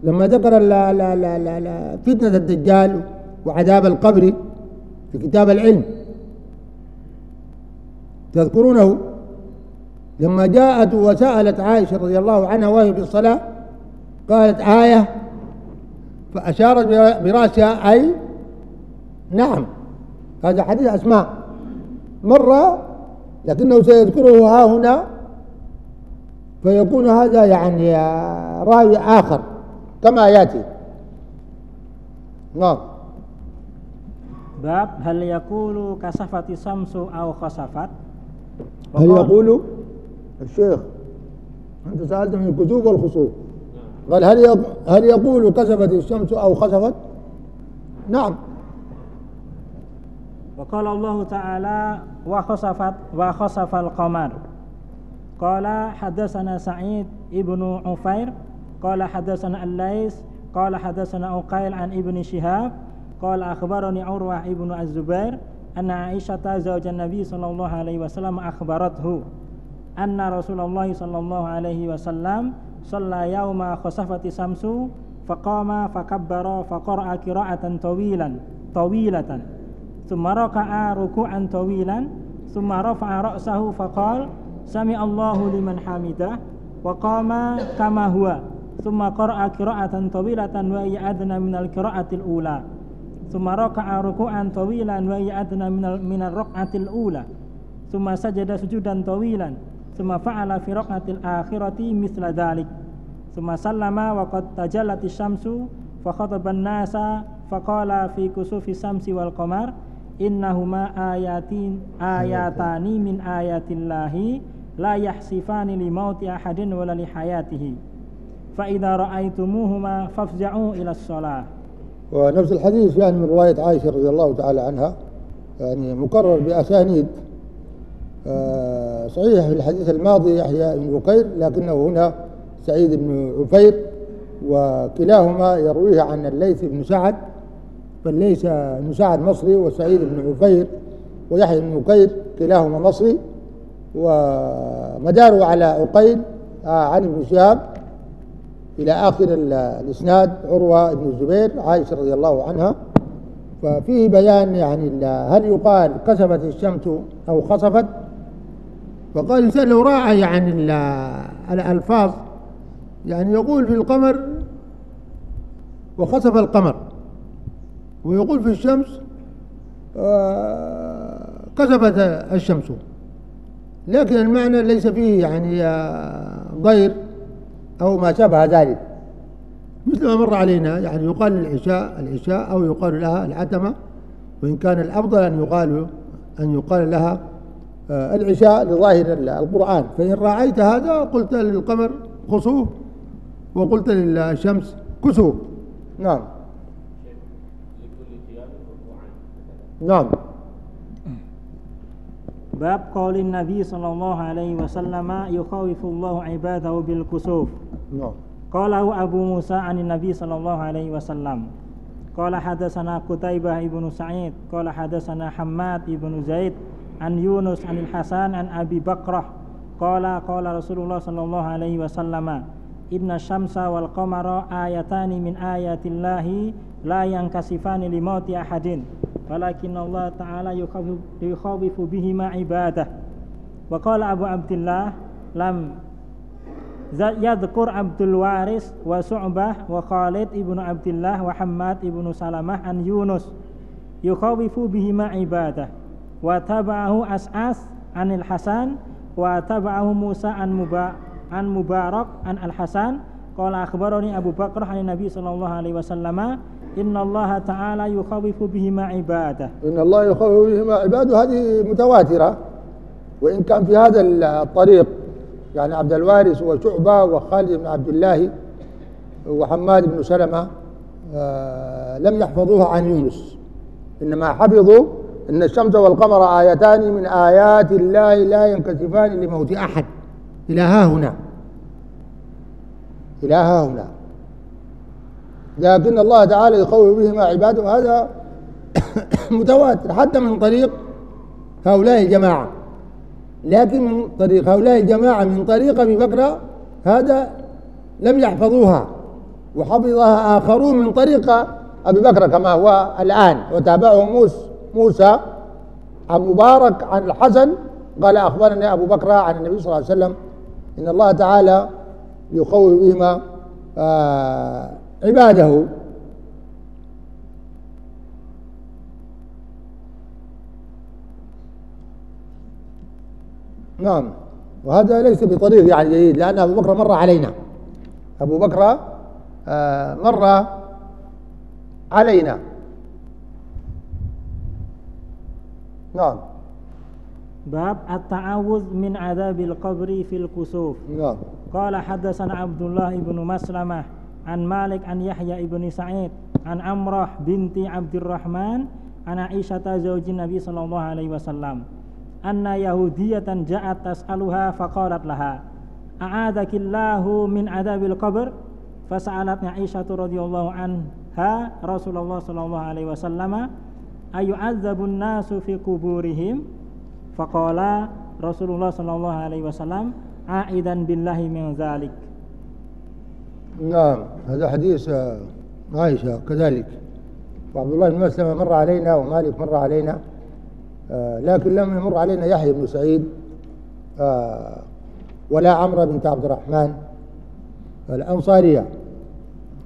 لما ذكر لا لا لا لا لا فتنة الدجال وعذاب القبر في كتاب العلم. تذكرونه؟ لما جاءت وسألت عائشة رضي الله عنها وهي في الصلاة قالت آية فأشارت برأسها أي نعم. هذا حديث أسماء. مرة لكنه سيذكره ها هنا فيكون هذا يعني راوي آخر كما يأتي. نعم. باب هل يقول كسفت الشمس أو خسفت؟ هل يقول؟ الشيخ أنت سألت من الكسوف والخسوف. قال هل هل يقول كسفت الشمس أو خسفت؟ نعم. وقال الله تعالى وخسفت وخسف القمر. قال حدثنا سعيد ابن عفير. قال حدثنا الليث. قال حدثنا عقيل عن ابن شهاب. قال أخبرني عروة ابن الزبير أن عائشة زوج النبي صلى الله عليه وسلم أخبرته أن رسول الله صلى الله عليه وسلم صلى يوم خسفت الشمس فقام فكبر فقرأ قراءة طويلا طويلة ثم ركع ركوعا طويلا ثم رفع رأسه فقال سمع الله لمن حمده وقام كما هو ثم قرأ قراءة طويلة وهي أدنى من القراءة الأولى ثم ركع ركوعا طويلا وهي أدنى من ال- من الركعة الأولى ثم سجد سجودا طويلا ثم فعل في ركعة الآخرة مثل ذلك. ثم سلم وقد تجلت الشمس فخطب الناس فقال في كسوف الشمس والقمر إنهما آيات آياتان من آيات الله لا يحسفان لموت أحد ولا لحياته. فإذا رأيتموهما فافزعوا إلى الصلاة. ونفس الحديث يعني من رواية عائشة رضي الله تعالى عنها يعني مكرر بأسانيد صحيح في الحديث الماضي يحيى بن بكير لكنه هنا سعيد بن عفير وكلاهما يرويه عن الليث بن سعد فالليث بن سعد مصري وسعيد بن عفير ويحيى بن بكير كلاهما مصري. ومداره على عقيل آه، عن ابن شهاب إلى آخر ال- الإسناد عروة بن الزبير عائشة رضي الله عنها. ففيه بيان يعني هل يقال كسفت الشمس أو خسفت؟ فقال الإنسان لو راعى يعني ال- الألفاظ يعني يقول في القمر وخسف القمر ويقول في الشمس آه، كسفت الشمس. لكن المعنى ليس فيه يعني آه، غير أو ما شابه ذلك. مثل ما مر علينا يعني يقال للعشاء العشاء أو يقال لها العتمة وإن كان الأفضل أن يقال أن يقال لها آه، العشاء لظاهر ال- القرآن. فإن راعيت هذا قلت للقمر خسوف وقلت للشمس كسوف نعم. نعم. باب قول النبي صلى الله عليه وسلم يخوف الله عباده بالكسوف. نعم. قاله أبو موسى عن النبي صلى الله عليه وسلم قال حدثنا قتيبة بن سعيد قال حدثنا حماد بن زيد عن يونس عن الحسن عن أبي بكرة قال قال رسول الله صلى الله عليه وسلم إن الشمس والقمر آيتان من آيات الله لا ينكسفان لموت أحد ولكن الله تعالى يخوف, يخوف بهما عباده وقال أبو عبد الله لم يذكر عبد الوارث وشعبة وخالد ابن عبد الله وحماد ابن سلمة عن يونس يخوف بهما عباده وتبعه أسعث عن الحسن وتبعه موسى عن مبا عن مبارك عن الحسن. قال أخبرني أبو بكر عن النبي صلى الله عليه وسلم إن الله تعالى يخوف بهما عباده. إن الله يخوف بهما عباده هذه متواترة. وإن كان في هذا الطريق يعني عبد الوارث وشعبة وخالد بن عبد الله وحماد بن سلمة آه لم يحفظوها عن يونس. إنما حفظوا إن الشمس والقمر آيتان من آيات الله لا ينكسفان لموت أحد. إلى ها هنا. إلى ها هنا. لكن الله تعالى يخوف بهما عباده هذا متواتر. حتى من طريق هؤلاء الجماعة. لكن من طريق هؤلاء الجماعة من طريق أبي بكر هذا لم يحفظوها. وحفظها آخرون من طريق أبي بكر كما هو الآن. وتابعه موسى. موسى عن مبارك عن الحسن؟ قال أخبرني أبو بكر عن النبي صلى الله عليه وسلم إن الله تعالى يخوي بهما آه، عباده. نعم. وهذا ليس بطريق يعني جيد لأن أبو بكر مر علينا. أبو بكر آه، مر علينا. نعم باب التعوذ من عذاب القبر في الكسوف نعم قال حدثنا عبد الله بن مسلمة عن مالك عن يحيى بن سعيد عن عمرة بنت عبد الرحمن عن عائشة زوج النبي صلى الله عليه وسلم أن يهودية جاءت تسألها فقالت لها أعاذك الله من عذاب القبر فسألت عائشة رضي الله عنها رسول الله صلى الله عليه وسلم في قبورهم؟ فقال رسول الله صلى الله عليه وسلم عائدا بالله من ذلك. نعم هذا حديث آه، عائشة كذلك. وعبد الله بن مسلمة مر علينا ومالك مر علينا آه، لكن لم يمر علينا يحيى بن سعيد آه، ولا عمرو بنت عبد الرحمن الأنصارية.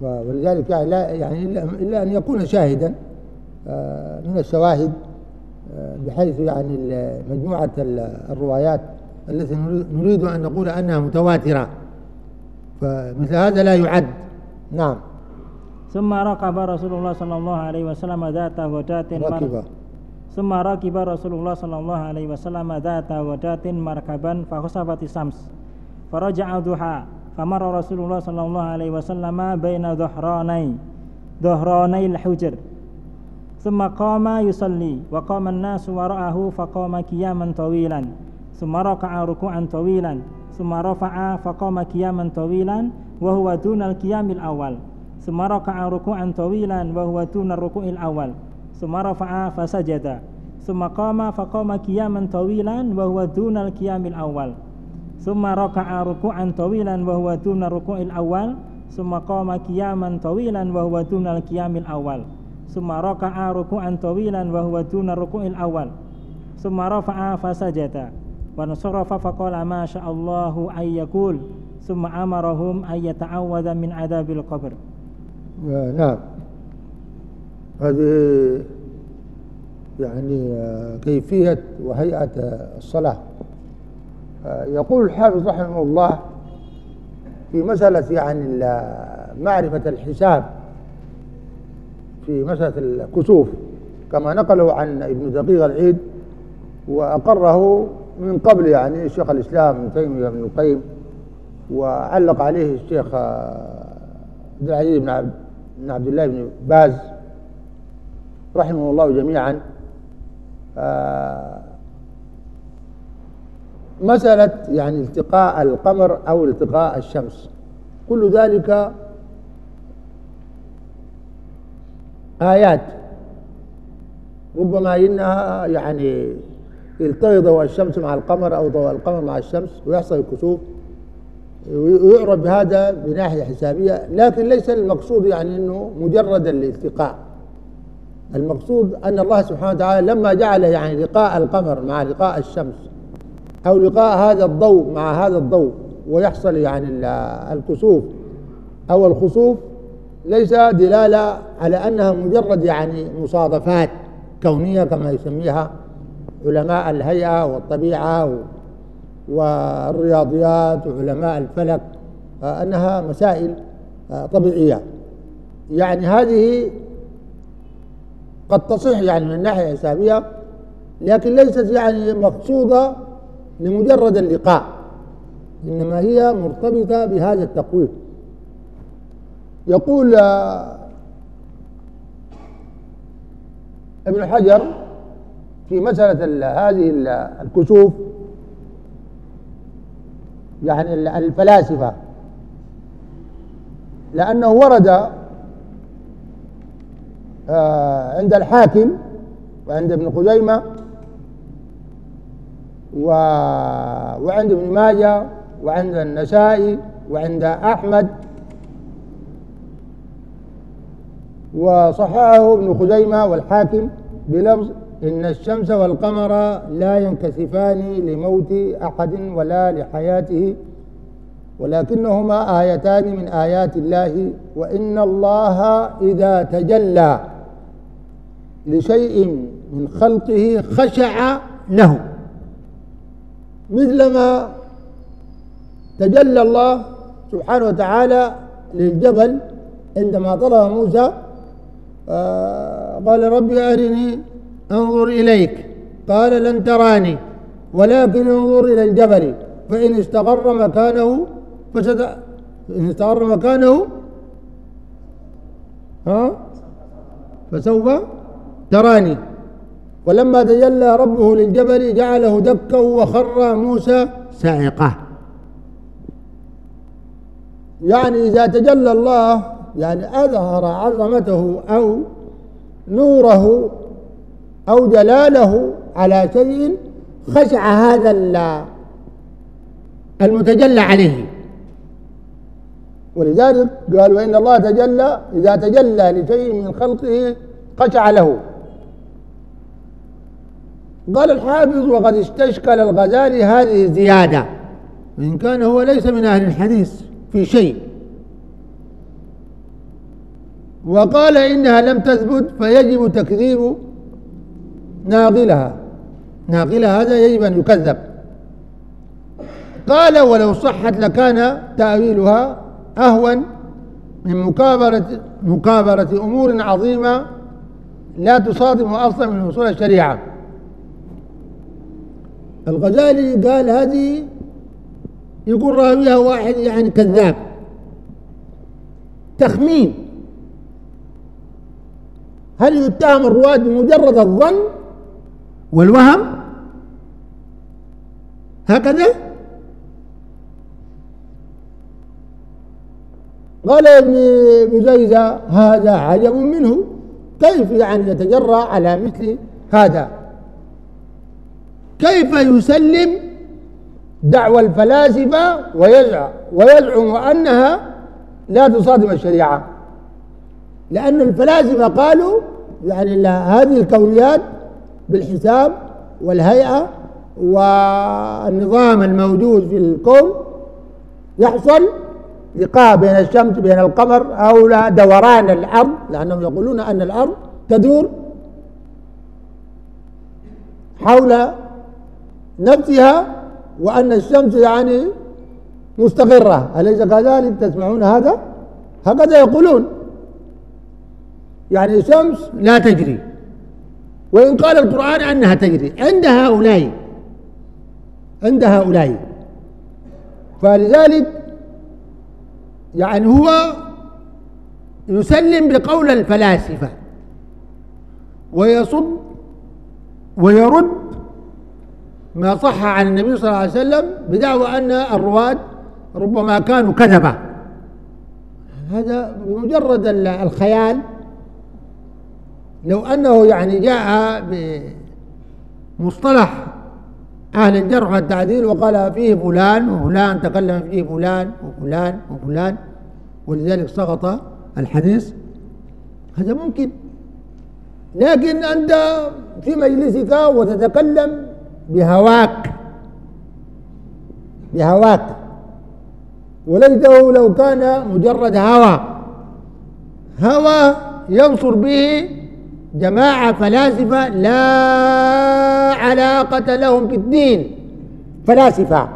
ولذلك يعني لا يعني إلا أن يكون شاهدا. من الشواهد بحيث يعني مجموعة الروايات التي نريد أن نقول أنها متواترة. فمثل هذا لا يعد. نعم. ثم ركب رسول الله صلى الله عليه وسلم ذات غداة ركب. ثم ركب رسول الله صلى الله عليه وسلم ذات غداة مركبا فخسفت الشمس. فرجع ضحى فمر رسول الله صلى الله عليه وسلم بين ظهراني ظهراني الحجر. ثم قام يصلي وقام الناس وراءه فقام قياما طويلا ثم ركع ركوعا طويلا ثم رفع فقام قياما طويلا وهو دون القيام الأول ثم ركع ركوعا طويلا وهو دون الركوع الأول ثم رفع فسجد ثم قام فقام قياما طويلا وهو دون القيام الأول ثم ركع ركوعا طويلا وهو دون الركوع الأول ثم قام قياما طويلا وهو دون القيام الأول ثم ركع ركوعا طويلا وهو دون الركوع الأول ثم رفع فسجد وانصرف فقال ما شاء الله أن يقول ثم أمرهم أن يتعوذ من عذاب القبر نعم هذه يعني كيفية وهيئة الصلاة يقول الحافظ رحمه الله في مسألة يعني معرفة الحساب في مسألة الكسوف كما نقله عن ابن دقيق العيد وأقره من قبل يعني شيخ الإسلام ابن تيمية بن القيم وعلق عليه الشيخ عبد العزيز بن عبد, الله بن باز رحمه الله جميعا. آه، مسألة يعني التقاء القمر أو التقاء الشمس كل ذلك آيات. ربما إنها يعني يلتقي ضوء الشمس مع القمر أو ضوء القمر مع الشمس ويحصل الكسوف. ويعرف بهذا بناحية حسابية لكن ليس المقصود يعني أنه مجرد الالتقاء. المقصود أن الله سبحانه وتعالى لما جعل يعني لقاء القمر مع لقاء الشمس أو لقاء هذا الضوء مع هذا الضوء ويحصل يعني الكسوف أو الخسوف ليس دلالة على أنها مجرد يعني مصادفات كونية كما يسميها علماء الهيئة والطبيعة والرياضيات وعلماء الفلك أنها مسائل آه، طبيعية. يعني هذه قد تصح يعني من الناحية الحسابية لكن ليست يعني مقصودة لمجرد اللقاء إنما هي مرتبطة بهذا التقويم. يقول آه، ابن حجر في مسألة هذه الكسوف يعني الفلاسفة لأنه ورد آه، عند الحاكم وعند ابن خزيمة وعند ابن ماجه وعند النسائي وعند أحمد وصححه ابن خزيمة والحاكم بلفظ إن الشمس والقمر لا ينكسفان لموت أحد ولا لحياته ولكنهما آيتان من آيات الله وإن الله إذا تجلى لشيء من خلقه خشع له. مثلما تجلى الله سبحانه وتعالى للجبل عندما طلب موسى قال رب أرني أنظر إليك. قال لن تراني ولكن انظر إلى الجبل. فإن استقر مكانه فست إن استقر مكانه ها؟ فسوف تراني. ولما تجلى ربه للجبل جعله دكا وخر موسى سائقه. يعني إذا تجلى الله يعني أظهر عظمته أو نوره أو جلاله على شيء خشع هذا المتجلى عليه. ولذلك قال وإن الله تجلى إذا تجلى لشيء من خلقه خشع له. قال الحافظ وقد استشكل الغزالي هذه الزيادة وإن كان هو ليس من أهل الحديث في شيء. وقال إنها لم تثبت فيجب تكذيب ناقلها. ناقلها هذا يجب أن يكذب. قال ولو صحت لكان تأويلها أهون من مكابرة مكابرة أمور عظيمة لا تصادم أصلا من أصول الشريعة. الغزالي قال هذه يقول راويها واحد يعني كذاب. تخمين. هل يتهم الرواة بمجرد الظن والوهم؟ هكذا؟ قال ابن بزيزة هذا عجب منه. كيف يعني يتجرأ على مثل هذا؟ كيف يسلم دعوى الفلاسفة ويزعم ويزعم أنها لا تصادم الشريعة؟ لأن الفلاسفة قالوا يعني هذه الكونيات بالحساب والهيئة والنظام الموجود في الكون يحصل لقاء بين الشمس بين القمر أو لا دوران الأرض لأنهم يقولون أن الأرض تدور حول نفسها وأن الشمس يعني مستقرة. أليس كذلك تسمعون هذا؟ هكذا يقولون. يعني الشمس لا تجري. وإن قال القرآن أنها تجري. عند هؤلاء. عند هؤلاء. فلذلك يعني هو يسلم بقول الفلاسفة. ويصد ويرد ما صح عن النبي صلى الله عليه وسلم بدعوى أن الرواة ربما كانوا كذبة. هذا بمجرد الخيال. لو أنه يعني جاء بمصطلح أهل الجرح والتعديل وقال فيه فلان وفلان تكلم فيه فلان وفلان وفلان ولذلك سقط الحديث هذا ممكن. لكن أنت في مجلسك وتتكلم بهواك بهواك. وليته لو كان مجرد هوى هوى ينصر به جماعة فلاسفة لا علاقة لهم بالدين فلاسفة.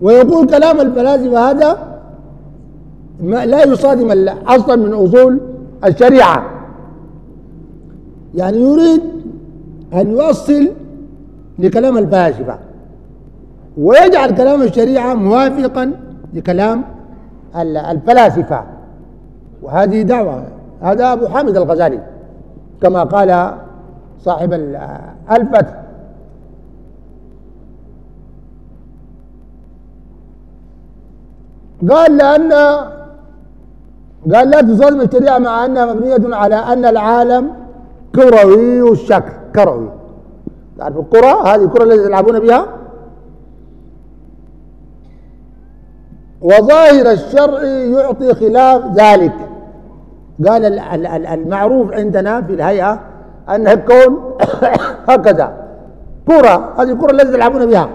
ويقول كلام الفلاسفة هذا لا يصادم أصلا من أصول الشريعة. يعني يريد أن يوصل لكلام الفلاسفة ويجعل كلام الشريعة موافقا لكلام الفلاسفة. وهذه دعوة. هذا أبو حامد الغزالي كما قال صاحب الفتح. قال لأن قال لا تصادم الشريعة مع أنها مبنية على أن العالم كروي الشكل كروي. تعرف الكرة؟ هذه الكرة التي يلعبون بها؟ وظاهر الشرع يعطي خلاف ذلك. قال المعروف عندنا في الهيئة أنها الكون هكذا. كرة هذه الكرة التي تلعبون بها.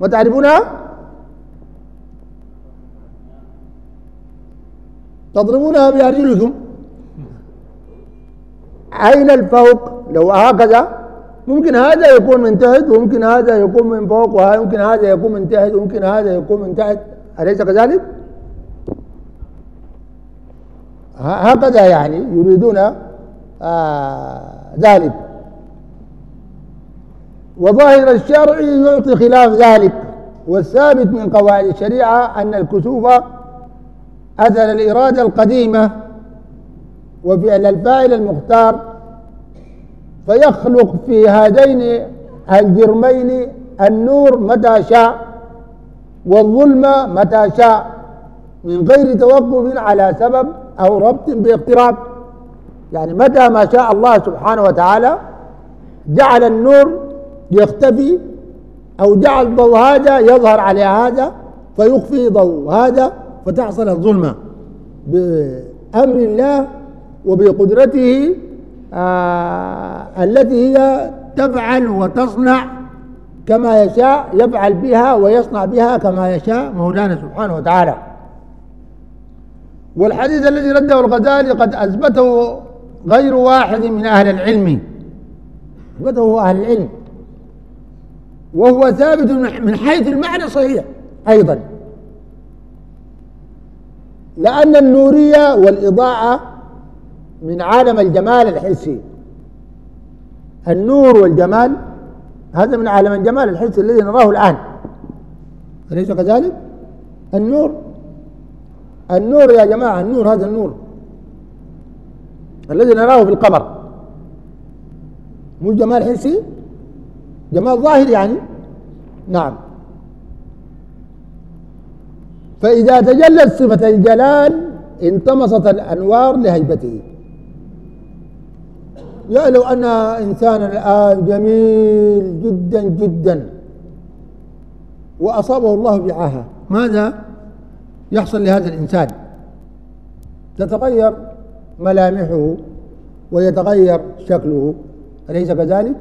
وتعرفونها تضربونها بأرجلكم. أين الفوق لو هكذا. ممكن هذا يكون من تحت وممكن هذا يكون من فوق وممكن هذا يكون من تحت وممكن هذا يكون من تحت. أليس كذلك؟ هكذا يعني يريدون آه ذلك. وظاهر الشرع يعطي خلاف ذلك. والثابت من قواعد الشريعة أن الكسوف أثر الإرادة القديمة وفعل الفاعل المختار فيخلق في هذين الجرمين النور متى شاء والظلمة متى شاء من غير توقف على سبب أو ربط باقتراب. يعني متى ما شاء الله سبحانه وتعالى جعل النور يختفي أو جعل ضوء هذا يظهر على هذا فيخفي ضوء هذا فتحصل الظلمة. بأمر الله وبقدرته آه التي هي تفعل وتصنع كما يشاء يفعل بها ويصنع بها كما يشاء مولانا سبحانه وتعالى. والحديث الذي رده الغزالي قد أثبته غير واحد من أهل العلم. أثبته أهل العلم. وهو ثابت من حيث المعنى صحيح أيضا. لأن النورية والإضاءة من عالم الجمال الحسي. النور والجمال هذا من عالم الجمال الحسي الذي نراه الآن. أليس كذلك؟ النور. النور يا جماعة النور هذا النور. الذي نراه في القمر مو جمال حسي جمال ظاهر يعني؟ نعم. فإذا تجلت صفة الجلال انطمست الأنوار لهيبته. يا لو أن إنسانا الآن جميل جدا جدا وأصابه الله بعاهة. ماذا؟ يحصل لهذا الإنسان تتغير ملامحه ويتغير شكله أليس كذلك؟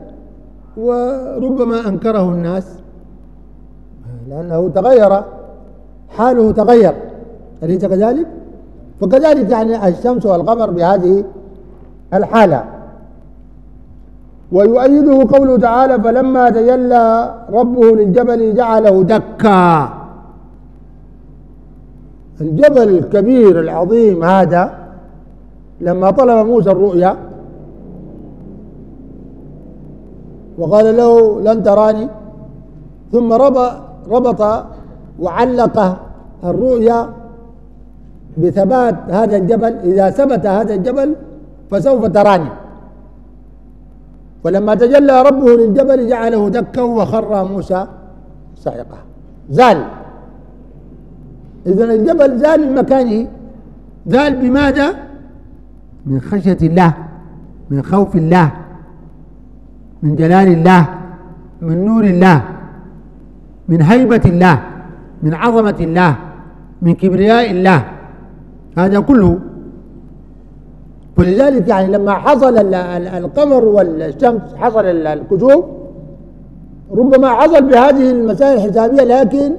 وربما أنكره الناس لأنه تغير حاله تغير أليس كذلك؟ فكذلك يعني الشمس والقمر بهذه الحالة. ويؤيده قوله تعالى فلما تجلى ربه للجبل جعله دكا. الجبل الكبير العظيم هذا لما طلب موسى الرؤيا وقال له لن تراني ثم ربط, وعلق الرؤيا بثبات هذا الجبل إذا ثبت هذا الجبل فسوف تراني. فلما تجلى ربه للجبل جعله دكا وخر موسى صعقا زال. إذا الجبل زال من مكانه. زال بماذا؟ من خشية الله من خوف الله من جلال الله من نور الله من هيبة الله من عظمة الله من كبرياء الله. هذا كله. ولذلك يعني لما حصل القمر والشمس حصل الكسوف ربما حصل بهذه المسائل الحسابية لكن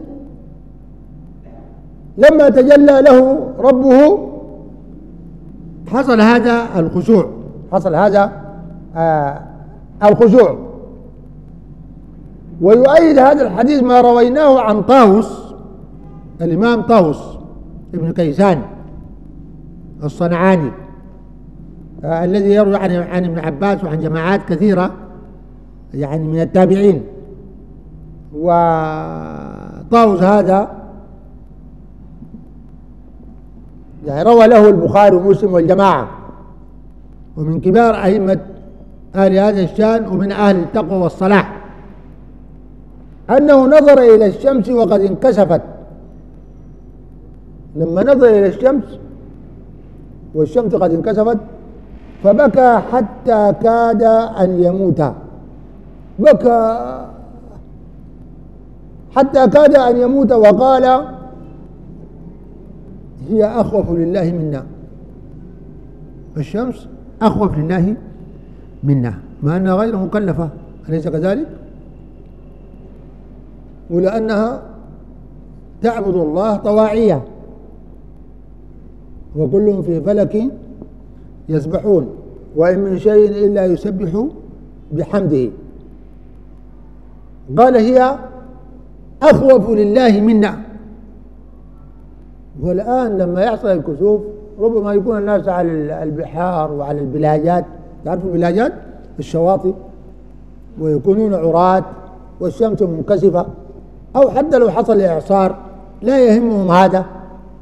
لما تجلى له ربه حصل هذا الخشوع. حصل هذا آه الخشوع. ويؤيد هذا الحديث ما رويناه عن طاووس الإمام طاووس ابن كيسان الصنعاني آه الذي يروي عن عن ابن عباس وعن جماعات كثيرة يعني من التابعين. وطاووس هذا يعني روى له البخاري ومسلم والجماعة. ومن كبار أئمة أهل هذا الشأن ومن أهل التقوى والصلاح. أنه نظر إلى الشمس وقد انكسفت لما نظر إلى الشمس والشمس قد انكسفت فبكى حتى كاد أن يموت. بكى حتى كاد أن يموت وقال هي أخوف لله منا. الشمس أخوف لله منا. مع أنها غير مكلفة أليس كذلك؟ ولأنها تعبد الله طواعية. وكلهم في فلك يسبحون وإن من شيء إلا يسبح بحمده. قال هي أخوف لله منا. والآن لما يحصل الكسوف ربما يكون الناس على البحار وعلى البلاجات. تعرفوا البلاجات؟ الشواطئ. ويكونون عراة والشمس منكسفة. أو حتى لو حصل إعصار لا يهمهم هذا.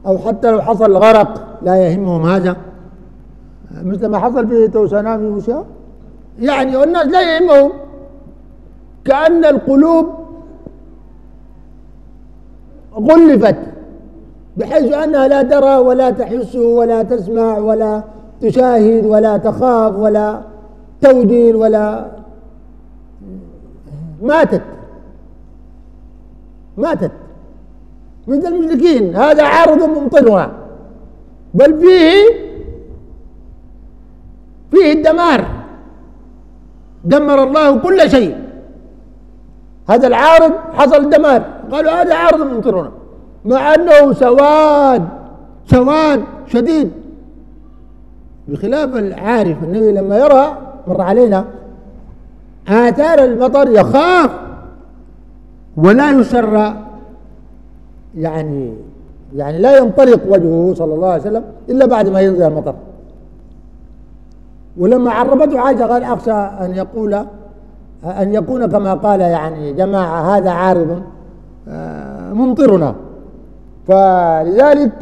أو حتى لو حصل غرق لا يهمهم هذا. مثل ما حصل في توسانامي وشا يعني والناس لا يهمهم. كأن القلوب غلفت. بحيث أنها لا ترى ولا تحس ولا تسمع ولا تشاهد ولا تخاف ولا توديل ولا ماتت. ماتت. مثل المشركين هذا عارض ممطرها. بل فيه فيه الدمار. دمر الله كل شيء. هذا العارض حصل دمار. قالوا هذا عارض ممطرنا. مع أنه سواد سواد شديد. بخلاف العارف النبي لما يرى مر علينا آثار المطر يخاف ولا يسر يعني يعني لا ينطلق وجهه صلى الله عليه وسلم إلا بعد ما ينزل المطر. ولما عربته عائشة قال أخشى أن يقول أن يكون كما قال يعني جماعة هذا عارض آه، ممطرنا. فلذلك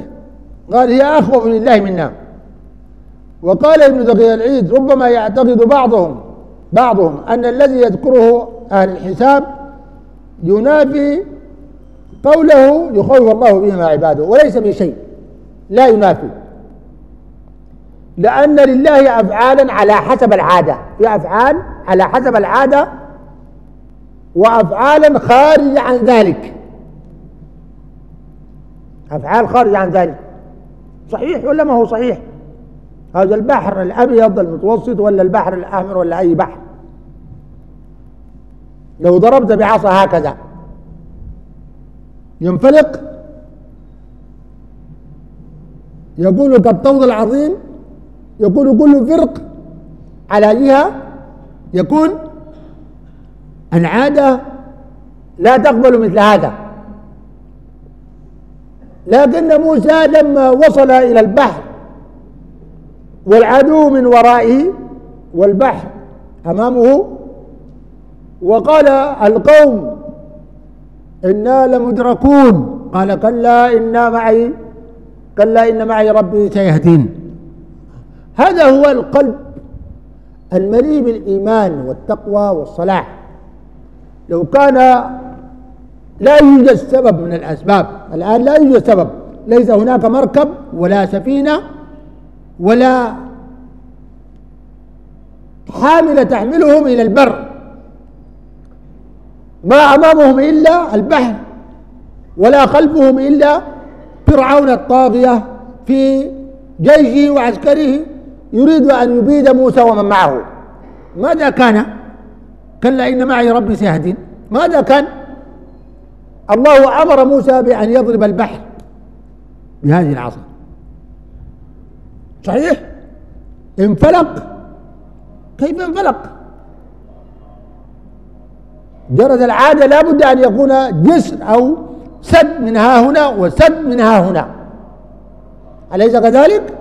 قال هي أخوف لله منا. وقال ابن دقيق العيد ربما يعتقد بعضهم بعضهم أن الذي يذكره أهل الحساب ينافي قوله يخوف الله بهما عباده وليس بشيء لا ينافي. لأن لله أفعالا على حسب العادة في أفعال على حسب العادة وأفعالا خارجة عن ذلك. أفعال خارجة عن ذلك. صحيح ولا ما هو صحيح؟ هذا البحر الأبيض المتوسط ولا البحر الأحمر ولا أي بحر؟ لو ضربت بعصا هكذا. ينفلق. يقول كالطود العظيم يقول كل فرق على جهة يكون العادة لا تقبل مثل هذا. لكن موسى لما وصل إلى البحر والعدو من ورائه والبحر أمامه وقال القوم إنا لمدركون. قال كلا إنا معي كلا إن معي ربي سيهدين. هذا هو القلب المليء بالإيمان والتقوى والصلاح. لو كان لا يوجد سبب من الأسباب. الآن لا يوجد سبب. ليس هناك مركب ولا سفينة ولا حاملة تحملهم إلى البر. ما أمامهم إلا البحر ولا خلفهم إلا فرعون الطاغية في جيشه وعسكره يريد أن يبيد موسى ومن معه. ماذا كان؟ كلا إن معي ربي سيهدين. ماذا كان؟ الله أمر موسى بأن يضرب البحر بهذه العصا صحيح؟ انفلق. كيف انفلق؟ جرد العادة لا بد أن يكون جسر أو سد من ها هنا وسد من ها هنا. أليس كذلك؟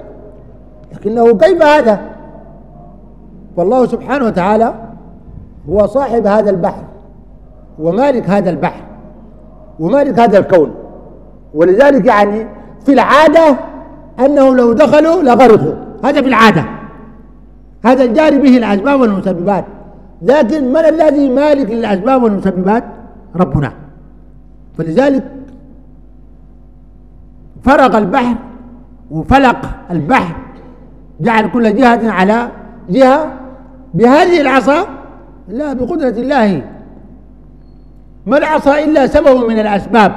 لكنه كيف هذا؟ والله سبحانه وتعالى هو صاحب هذا البحر ومالك هذا البحر. ومالك هذا الكون. ولذلك يعني في العادة أنه لو دخلوا لغرقوا. هذا في العادة. هذا الجاري به الأسباب والمسببات. لكن من الذي مالك للأسباب والمسببات؟ ربنا. فلذلك فرق البحر وفلق البحر. جعل كل جهة على جهة. بهذه العصا لا بقدرة الله ما العصا إلا سبب من الأسباب.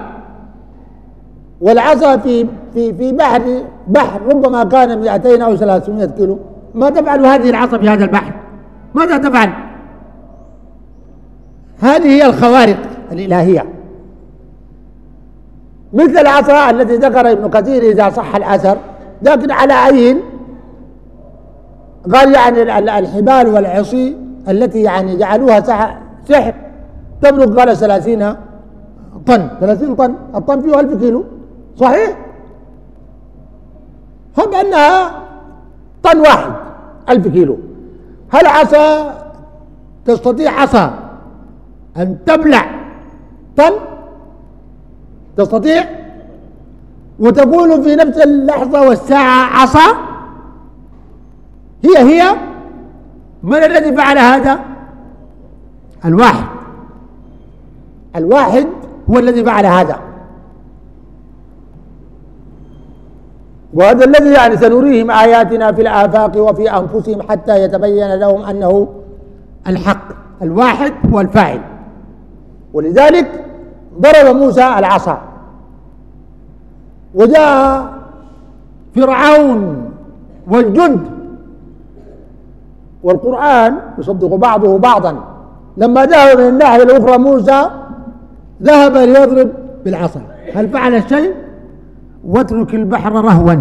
والعصا في في في بحر بحر ربما كان 200 أو 300 كيلو. ما تفعل هذه العصا في هذا البحر؟ ماذا تفعل؟ هذه هي الخوارق الإلهية. مثل العصا التي ذكر ابن كثير إذا صح الأثر لكن على عين قال يعني الحبال والعصي التي يعني جعلوها سحر. تبلغ قال ثلاثين طن. ثلاثين طن. الطن فيه ألف كيلو. صحيح؟ هم أنها طن واحد ألف كيلو. هل عصا تستطيع عصا أن تبلع طن؟ تستطيع؟ وتكون في نفس اللحظة والساعة عصا هي هي؟ من الذي فعل هذا؟ الواحد. الواحد هو الذي فعل هذا. وهذا الذي يعني سنريهم آياتنا في الآفاق وفي أنفسهم حتى يتبين لهم أنه الحق. الواحد هو الفاعل. ولذلك ضرب موسى العصا. وجاء فرعون والجند. والقرآن يصدق بعضه بعضا. لما ذهب من الناحية الأخرى موسى ذهب ليضرب بالعصا. هل فعل الشيء واترك البحر رهوا.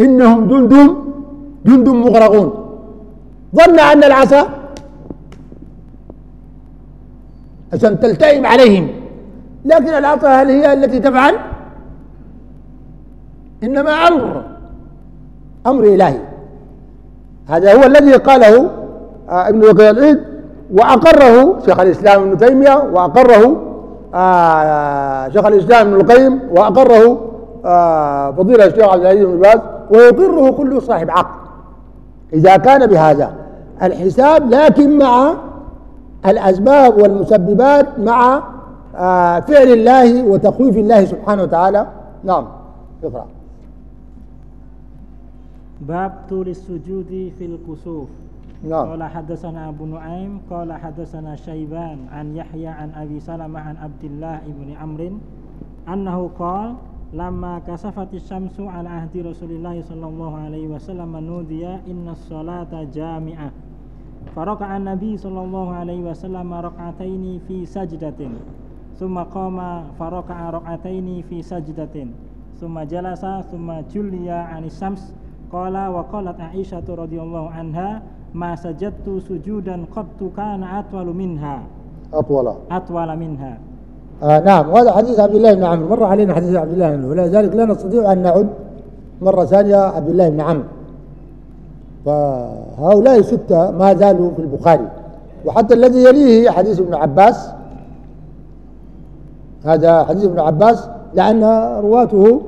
إنهم جند جند مغرقون. ظن أن العصا عشان تلتئم عليهم. لكن العصا هل هي التي تفعل؟ إنما أمر أمر إلهي. هذا هو الذي قاله آه، ابن العيد وأقره شيخ الإسلام ابن تيمية وأقره شيخ الإسلام ابن القيم وأقره آه، فضيلة الشيخ عبد العزيز بن باز ويقره كل صاحب عقل. إذا كان بهذا الحساب لكن مع الأسباب والمسببات مع فعل الله وتخويف الله سبحانه وتعالى. نعم اقرأ. Bab tulis sujudi fil kusuf. نعم Qala hadatsana Abu Nuaim qala hadatsana Syaiban an Yahya an Abi Salamah an Abdullah ibni Amrin annahu qala lamma kasafati syamsu ala ahdi Rasulillah sallallahu alaihi wasallam nudiya inna salata jami'ah faraka'a Nabi sallallahu alaihi wasallam rak'ataini fi sajdatin thumma qama faraka'a rak'ataini fi sajdatin thumma jalasa thumma juliya anis syams Qala wa qalat Aisyah radhiyallahu anha ma sajadtu Sujudan qattu kana atwalu minha أطول atwala minha آه نعم. وهذا حديث عبد الله بن عمرو. مر علينا حديث عبد الله بن ولذلك لا نستطيع أن نعد مرة ثانية عبد الله بن عمرو. فهؤلاء الستة ما زالوا في البخاري. وحتى الذي يليه حديث ابن عباس هذا حديث ابن عباس لأن رواته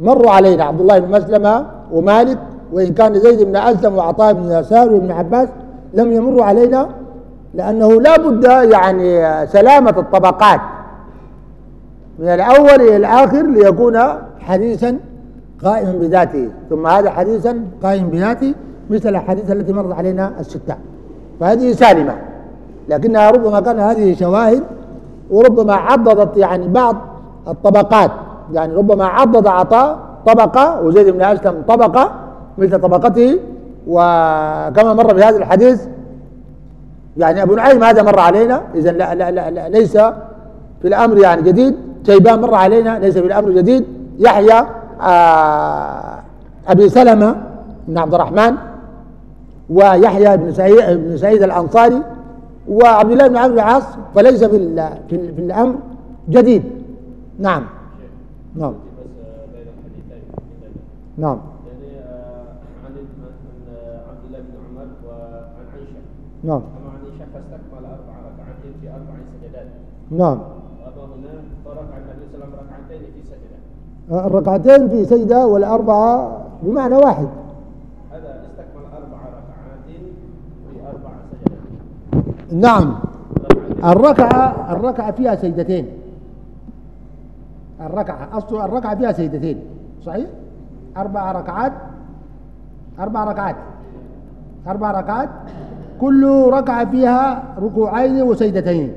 مروا علينا عبد الله بن مسلمة ومالك وإن كان زيد بن أسلم وعطاء بن يسار وابن عباس لم يمروا علينا لأنه لا بد يعني سلامة الطبقات. من الأول إلى الآخر ليكون حديثا قائما بذاته ثم هذا حديثا قائم بذاته مثل الأحاديث التي مرت علينا الستة. فهذه سالمة لكنها ربما كان هذه شواهد وربما عضدت يعني بعض الطبقات. يعني ربما عضد عطاء طبقة وزيد بن أسلم طبقة مثل طبقته وكما مر في هذا الحديث يعني أبو نعيم هذا مر علينا إذا لا, لا, لا, لا ليس في الأمر يعني جديد. شيبان مر علينا ليس في الأمر جديد. يحيى آه أبي سلمة بن عبد الرحمن ويحيى بن سعيد بن سعيد الأنصاري وعبد الله بن عمرو العاص فليس في في, في الأمر جديد. نعم. نعم. نعم. نعم. أربع ركعات في أربع سجدات. نعم. واما هنا فركع النبي صلى الله عليه وسلم ركعتين في سجدة. الركعتين في سجدة والأربعة بمعنى واحد. هذا استكمل أربع ركعات في أربع سجدات. نعم. ركعتين. الركعة الركعة فيها سجدتين. الركعة أصل الركعة فيها سجدتين. صحيح؟ أربع ركعات أربع ركعات. أربع ركعات. كل ركعة فيها ركوعين وسجدتين.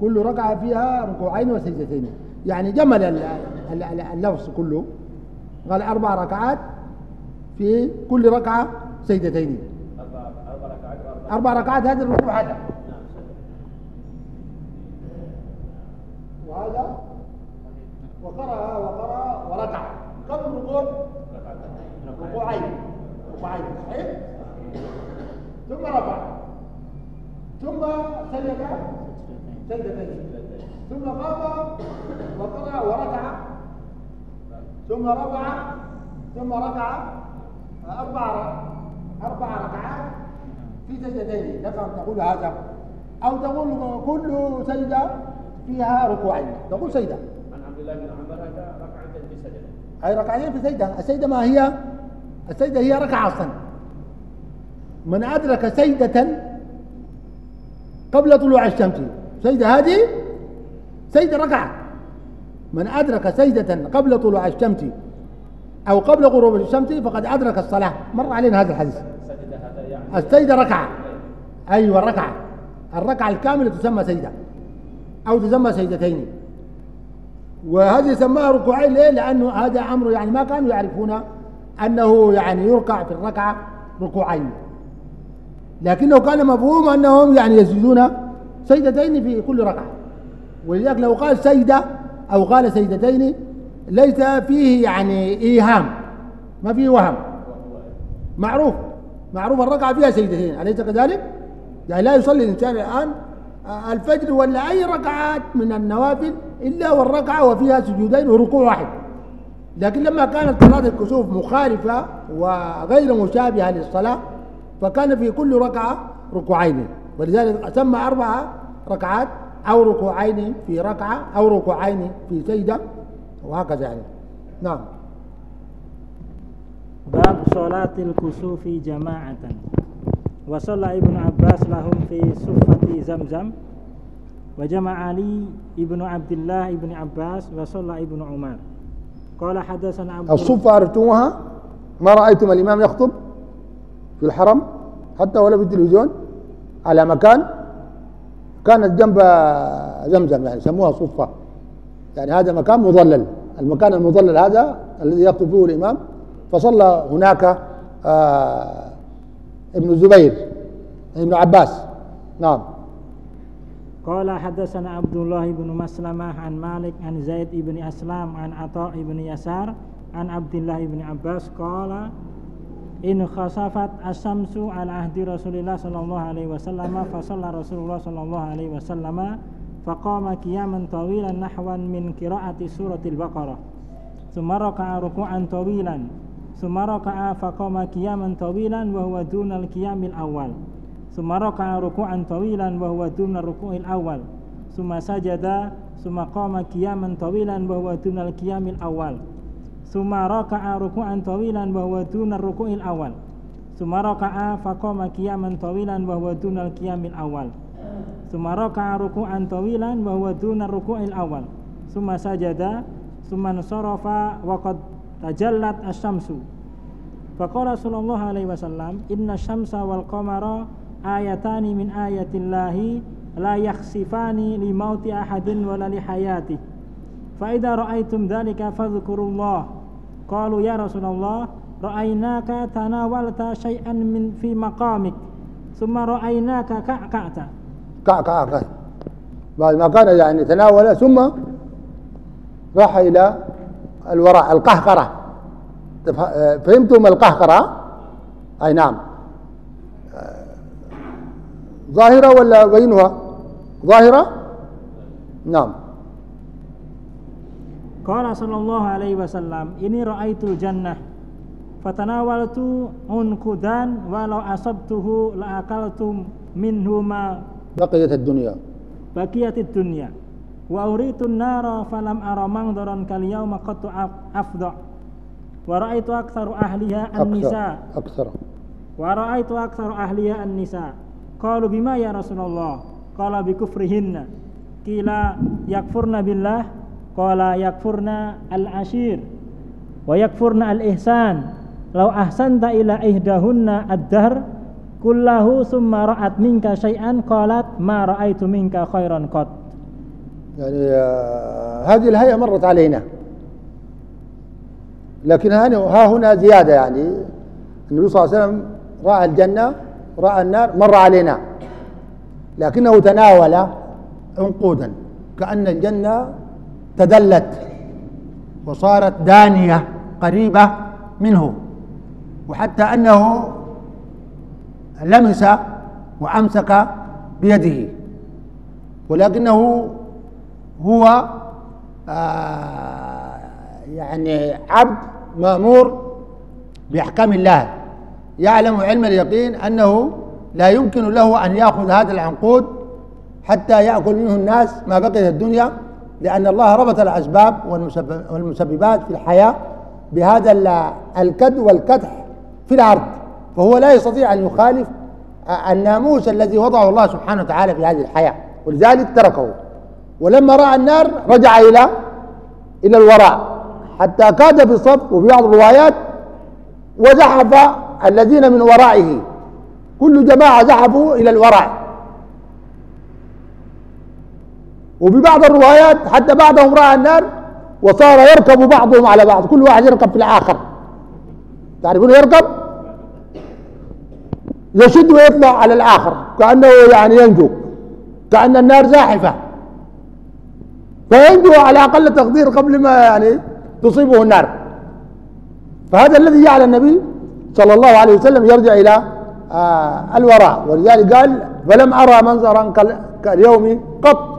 كل ركعة فيها ركوعين وسجدتين. يعني جمل ال- ال- ال- اللفظ كله. قال أربع ركعات في كل ركعة سجدتين. أربع ركعات هذا الركوع هذا. وهذا وقرأ وقرأ وركع. كم ركوع؟ ركوعين. ركوعين. صحيح؟ ثم رفع. ثم سجد سجدتين ثم قام وقرأ وركع. ثم رفع. ثم ركع. أربع أربع ركعات في سجدتين. لك أن تقول هذا؟ أو تقول كل سجدة فيها ركوعين. تقول سجدة. عن عبد الله بن عمر هذا ركعتين في سجدة. أي ركعتين في سجدة. السجدة ما هي؟ السجدة هي ركعة أصلا. من أدرك سجدة قبل طلوع الشمس. سجدة هذه سجدة ركعة. من أدرك سجدة قبل طلوع الشمس أو قبل غروب الشمس فقد أدرك الصلاة. مر علينا هذا الحديث. السجدة ركعة. أيوة ركعة الركعة الكاملة تسمى سجدة أو تسمى سجدتين وهذه سماها ركوعين ليه؟ لأنه هذا أمر يعني ما كانوا يعرفون أنه يعني يركع في الركعة ركوعين. لكنه كان مفهوم أنهم يعني يسجدون سجدتين في كل ركعة. ولذلك لو قال سجدة أو قال سجدتين ليس فيه يعني إيهام. ما فيه وهم. معروف. معروف الركعة فيها سجدتين. أليس كذلك؟ يعني لا يصلي الإنسان الآن الفجر ولا أي ركعات من النوافل إلا والركعة وفيها سجودين وركوع واحد. لكن لما كانت صلاة الكسوف مخالفة وغير مشابهة للصلاة فكان في كل ركعة ركوعين. ولذلك سمى أربعة ركعات أو ركوعين في ركعة أو ركوعين في سجدة وهكذا يعني. نعم. باب صلاة الكسوف جماعة. وصلى ابن عباس لهم في صفة زمزم. وجمع علي ابن عبد الله ابن عباس وصلى ابن عمر. قال حدثنا عبد الصفة عرفتموها؟ ما رأيتم الإمام يخطب؟ في الحرم حتى ولا في التلفزيون على مكان كانت جنب زمزم يعني سموها صفة. يعني هذا مكان مظلل. المكان المظلل هذا الذي يخطب فيه الإمام فصلى هناك آه ابن الزبير ابن عباس. نعم. قال حدثنا عبد الله بن مسلمة عن مالك عن زيد بن أسلام عن عطاء بن يسار عن عبد الله بن عباس قال إن خسفت الشمس على عهد رسول الله صلى الله عليه وسلم فصلى رسول الله صلى الله عليه وسلم فقام قياما طويلا نحوا من قراءة سورة البقرة ثم ركع ركوعا طويلا ثم ركع فقام قياما طويلا وهو دون القيام الأول ثم ركع ركوعا طويلا وهو دون الركوع الأول ثم سجد ثم قام قياما طويلا وهو دون القيام الأول ثم ركع ركوعا طويلا وهو دون الركوع الأول ثم ركع فقام قياما طويلا وهو دون القيام الأول ثم ركع ركوعا طويلا وهو دون الركوع الأول ثم سجد ثم انصرف وقد تجلت الشمس فقال صلى الله عليه وسلم إن الشمس والقمر آيتان من آيات الله لا يخسفان لموت أحد ولا لحياته فإذا رأيتم ذلك فاذكروا الله قالوا يا رسول الله رأيناك تناولت شيئا من في مقامك ثم رأيناك كعكعت. كعكع بعد ما كان يعني تناول ثم راح إلى الوراء القهقرة. فهمتم القهقرة؟ أي نعم. ظاهرة ولا بينها؟ ظاهرة؟ نعم. قال صلى الله عليه وسلم إني رأيت الجنة فتناولت عنقدا ولو أصبته لأكلت منه ما بقيت الدنيا بقيت الدنيا وأريت النار فلم أرى منظرا كاليوم قد أفضع ورأيت أكثر أهلها النساء أكثر ورأيت أكثر أهلها النساء قالوا بما يا رسول الله قال بكفرهن قيل يكفرن بالله قال يكفرن العشير ويكفرن الإحسان. لو أحسنت إلى إحداهن الدهر كله ثم رأت منك شيئا قالت ما رأيت منك خيرا قط. يعني آه هذه الهيئة مرت علينا. لكن ها هنا زيادة يعني. النبي صلى الله عليه وسلم رأى الجنة رأى النار مر علينا. لكنه تناول عنقودا. كأن الجنة تدلت وصارت دانية قريبة منه وحتى أنه لمس وأمسك بيده ولكنه هو آه يعني عبد مأمور بأحكام الله. يعلم علم اليقين أنه لا يمكن له أن يأخذ هذا العنقود حتى يأكل منه الناس ما بقي الدنيا. لأن الله ربط الأسباب والمسببات في الحياة بهذا الكد والكدح في الأرض. فهو لا يستطيع أن يخالف الناموس الذي وضعه الله سبحانه وتعالى في هذه الحياة. ولذلك تركه. ولما رأى النار رجع إلى إلى الوراء. حتى كاد في الصف وفي بعض الروايات وزحف الذين من ورائه. كل جماعة زحفوا إلى الوراء. وفي بعض الروايات حتى بعضهم رأى النار وصار يركب بعضهم على بعض كل واحد يركب في الآخر. تعرفون يركب؟ يشد ويطلع على الآخر كأنه يعني ينجو كأن النار زاحفة. فينجو على أقل تقدير قبل ما يعني تصيبه النار. فهذا الذي جعل النبي صلى الله عليه وسلم يرجع إلى آه الوراء. ولذلك قال فلم أرى منظرا كاليوم قط.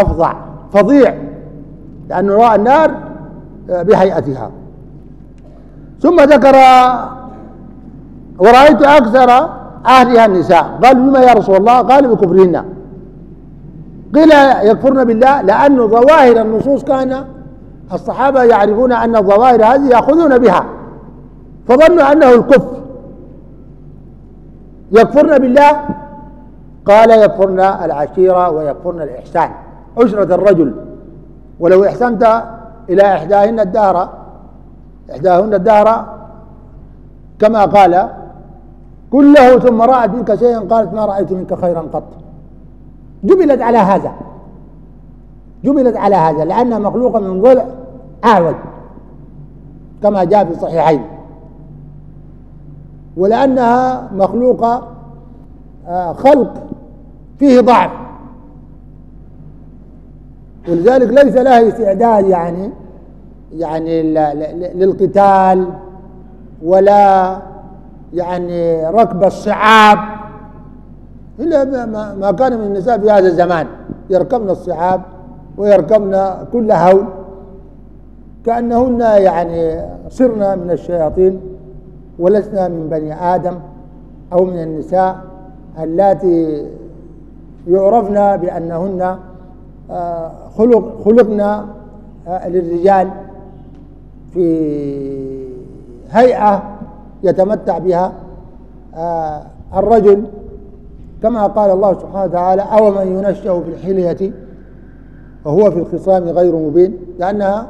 أفظع فظيع لأنه رأى النار آه، بهيئتها. ثم ذكر ورأيت أكثر أهلها النساء. قالوا بما يا رسول الله؟ قالوا بكفرهن. قيل يكفرن بالله؟ لأن ظواهر النصوص كان الصحابة يعرفون أن الظواهر هذه يأخذون بها. فظنوا أنه الكفر. يكفرن بالله؟ قال يكفرن العشيرة ويكفرن الإحسان. عشرة الرجل. ولو احسنت إلى إحداهن الدهر. إحداهن الدهر كما قال كله ثم رأت منك شيئا قالت ما رأيت منك خيرا قط. جبلت على هذا. جبلت على هذا لأنها مخلوقة من ضلع أعوج كما جاء في الصحيحين. ولأنها مخلوقة آه، خلق فيه ضعف. ولذلك ليس لها استعداد يعني يعني للقتال ولا يعني ركب الصعاب إلا ما كان من النساء في هذا الزمان. يركبن الصعاب ويركبن كل هول كأنهن يعني صرنا من الشياطين ولسنا من بني آدم أو من النساء اللاتي يعرفن بأنهن خلق خلقنا آه، للرجال في هيئة يتمتع بها آه، الرجل. كما قال الله سبحانه وتعالى أو من ينشأ في الحلية وهو في الخصام غير مبين؟ لأنها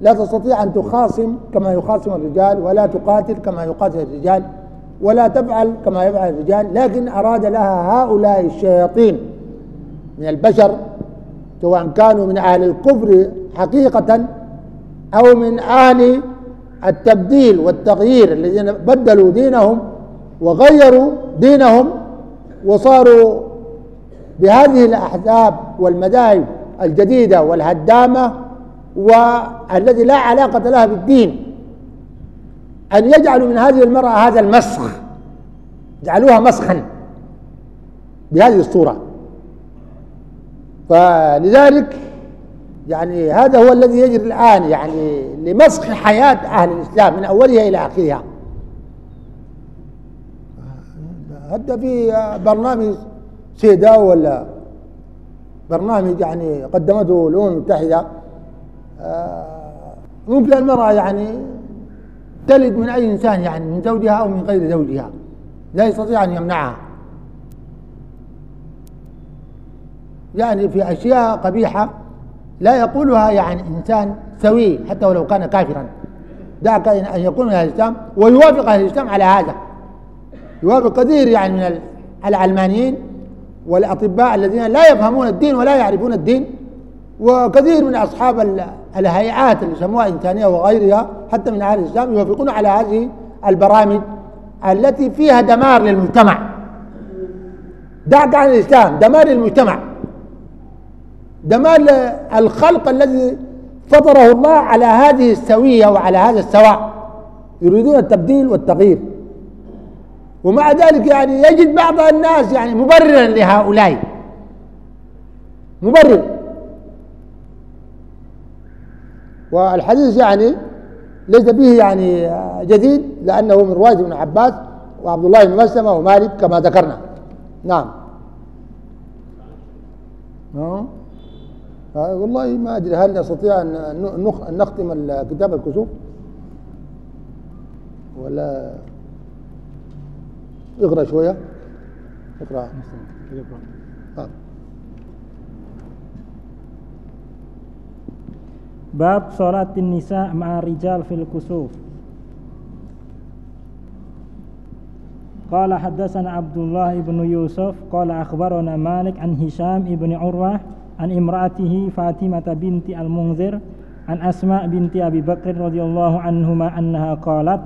لا تستطيع أن تخاصم كما يخاصم الرجال ولا تقاتل كما يقاتل الرجال ولا تفعل كما يفعل الرجال لكن أراد لها هؤلاء الشياطين من البشر سواء كانوا من أهل الكفر حقيقة أو من أهل التبديل والتغيير الذين بدلوا دينهم وغيروا دينهم وصاروا بهذه الأحزاب والمذاهب الجديدة والهدامة والذي لا علاقة لها بالدين. أن يجعلوا من هذه المرأة هذا المسخ جعلوها مسخا بهذه الصورة. فلذلك يعني هذا هو الذي يجري الآن يعني لمسخ حياة أهل الإسلام من أولها إلى آخرها. حتى في برنامج سيدا ولا برنامج يعني قدمته الأمم المتحدة. آه، ممكن المرأة يعني تلد من أي إنسان يعني من زوجها أو من غير زوجها. لا يستطيع أن يمنعها. يعني في أشياء قبيحة لا يقولها يعني إنسان سوي حتى ولو كان كافرا. دعك أن يكون من الإسلام ويوافق أهل الإسلام على هذا. يوافق كثير يعني من العلمانيين والأطباء الذين لا يفهمون الدين ولا يعرفون الدين. وكثير من أصحاب الهيئات اللي يسموها إنسانية وغيرها حتى من أهل الإسلام يوافقون على هذه البرامج التي فيها دمار للمجتمع. دعك عن الإسلام دمار للمجتمع. دمار الخلق الذي فطره الله على هذه السوية وعلى هذا السواء يريدون التبديل والتغيير. ومع ذلك يعني يجد بعض الناس يعني مبررا لهؤلاء. مبرر. والحديث يعني ليس فيه يعني جديد لأنه من رواية ابن عباس وعبد الله بن مسلمة ومالك كما ذكرنا. نعم. آه. آه، آه، والله ما أدري هل نستطيع أن نختم كتاب الكسوف ولا؟ اقرأ شوية. اقرأ. آه. باب صلاة النساء مع الرجال في الكسوف. قال حدثنا عبد الله بن يوسف قال أخبرنا مالك عن هشام بن عروة an imraatihi Fatimah binti Al-Munzir an Asma binti Abi Bakr radhiyallahu anhuma annaha qalat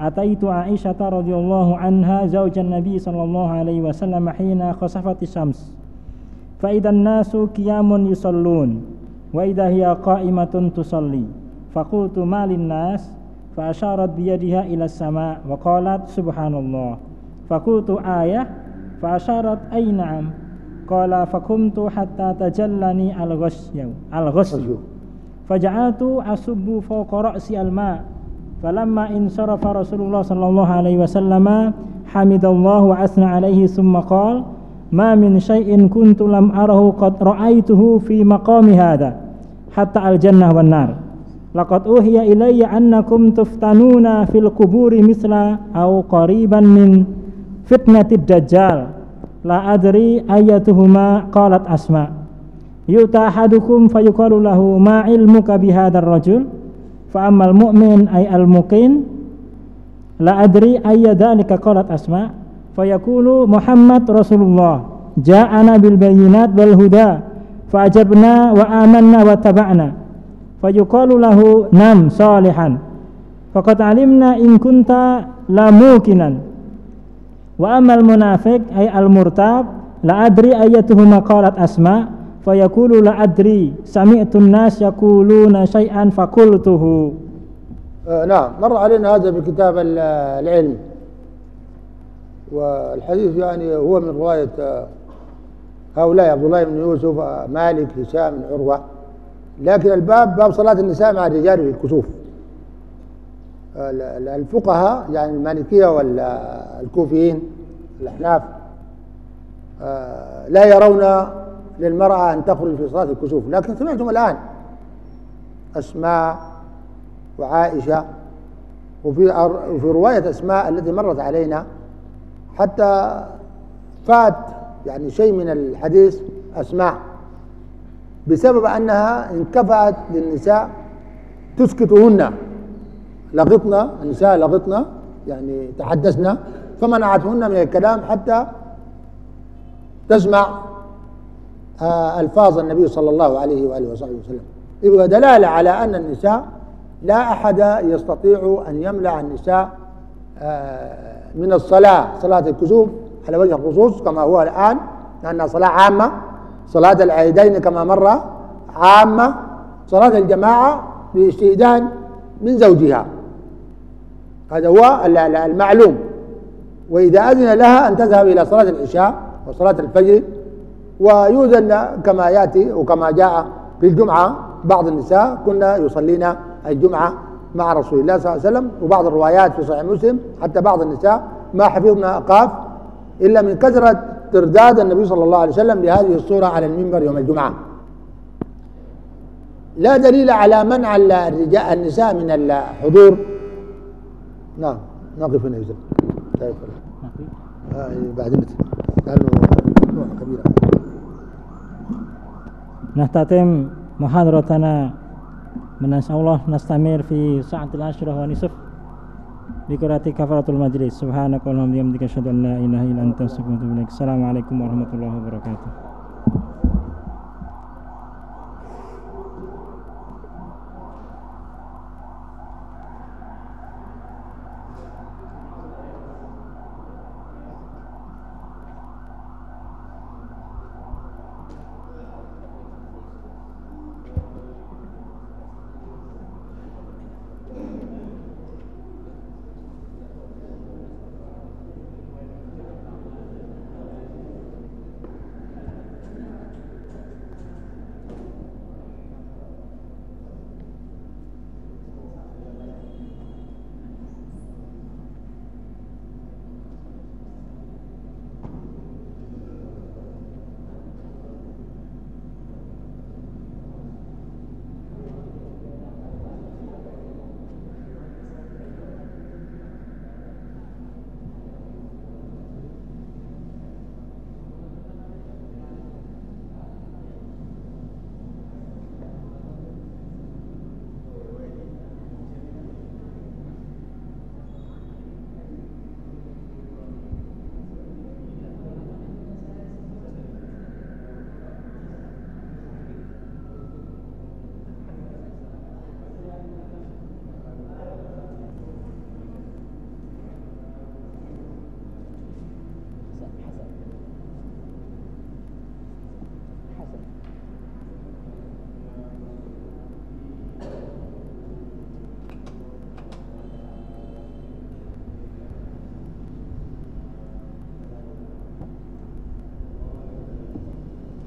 ataitu Aisyah radhiyallahu anha zaujan Nabi sallallahu alaihi wasallam hina khasafati syams. Fa idan nasu qiyamun yusallun wa idha hiya qa'imatun tusalli. Faqultu ma lin nas fa asharat bi yadiha ila sama wa qalat subhanallah. Faqultu ayah? Fa asharat ay na'am qala faqumtu hatta tajallani al-ghasyu al-ghasyu faja'altu asubbu fawqa ra'si al-ma' falamma insarafa Rasulullah sallallahu alaihi wasallam hamidallahu wa asna alaihi thumma qala ma min syai'in kuntu lam arahu qad ra'aituhu fi maqami hadha hatta al jannah wan nar. Laqad uhiya ilayya annakum tuftanuna fil quburi misla aw qariban min fitnatid dajjal la adri ayatuhuma qalat asma. Yuta hadukum fayuqalu lahu ma ilmuka bihadzal rajul? Fa ammal mu'min ay al muqin. La adri ayyadzalika qalat asma. Fayaqulu muhammad rasulullah. Ja'ana bil bayyinat wal huda. Fa'ajabna wa amanna wa taba'na. Fayuqalu lahu nam salihan. Faqad alimna in kunta la mukinan وأما المنافق أي المرتاب لا أدري أيتهما قالت أسماء فيقول لا أدري سمعت الناس يقولون شيئا فقلته آه نعم. مر علينا هذا في كتاب ال- العلم. والحديث يعني هو من رواية آه، هؤلاء عبد الله بن يوسف آه، مالك هشام عروة. لكن الباب باب صلاة النساء مع الرجال في الكسوف. ال- ال- الفقهاء يعني المالكية والكوفيين الأحناف آه، لا يرون للمرأة أن تخرج في صلاة الكسوف. لكن سمعتم الآن أسماء وعائشة وفي وفي رواية أسماء التي مرت علينا حتى فات يعني شيء من الحديث أسماء بسبب أنها انكفأت للنساء تسكتهن. لغطنا النساء لغطنا يعني تحدثنا فمنعتهن من الكلام حتى تسمع آه، ألفاظ النبي صلى الله عليه وآله وصحبه وسلم. يبقى دلالة على أن النساء لا أحد يستطيع أن يمنع النساء آه، من الصلاة صلاة الكسوف على وجه الخصوص كما هو الآن لأنها صلاة عامة صلاة العيدين كما مر عامة صلاة الجماعة باستئذان من زوجها. هذا هو ال- ال- المعلوم. وإذا أذن لها أن تذهب إلى صلاة العشاء وصلاة الفجر ويؤذن كما يأتي وكما جاء في الجمعة. بعض النساء كنا يصلين الجمعة مع رسول الله صلى الله عليه وسلم وبعض الروايات في صحيح مسلم حتى بعض النساء ما حفظنا قاف إلا من كثرة ترداد النبي صلى الله عليه وسلم بهذه الصورة على المنبر يوم الجمعة. لا دليل على منع النساء من الحضور. نعم نقف هنا يوسف طيب. آه بعدين لأنه موضوع كبير. نختتم محاضرتنا من إن شاء الله نستمر في ساعة العشرة ونصف بقراءة كفارة المجلس. سبحانك اللهم وبحمدك أشهد أن لا إله إلا أنت أستغفرك السلام عليكم ورحمة الله وبركاته.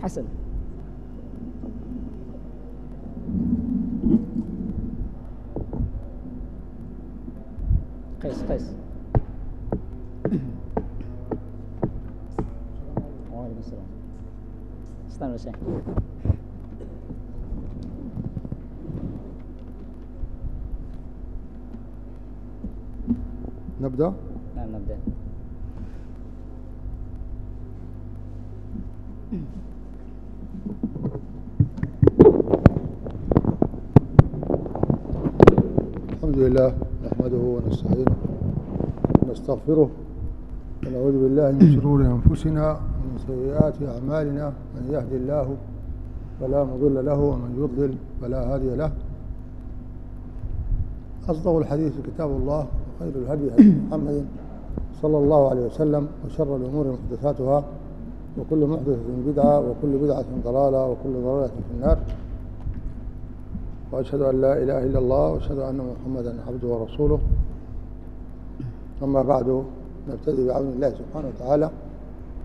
حسن. قيس قيس. وعليكم السلام. استنى شيخ نبدأ؟ نعم نبدأ الحمد لله نحمده ونستعينه ونستغفره ونعوذ بالله من شرور أنفسنا ومن سيئات أعمالنا من يهد الله فلا مضل له ومن يضلل فلا هادي له. أصدق الحديث كتاب الله وخير الهدي هدي محمد صلى الله عليه وسلم وشر الأمور محدثاتها وكل محدثة بدعة وكل بدعة ضلالة وكل ضلالة في النار. وأشهد أن لا إله إلا الله وأشهد أن محمدا عبده ورسوله. أما بعد نبتدي بعون الله سبحانه وتعالى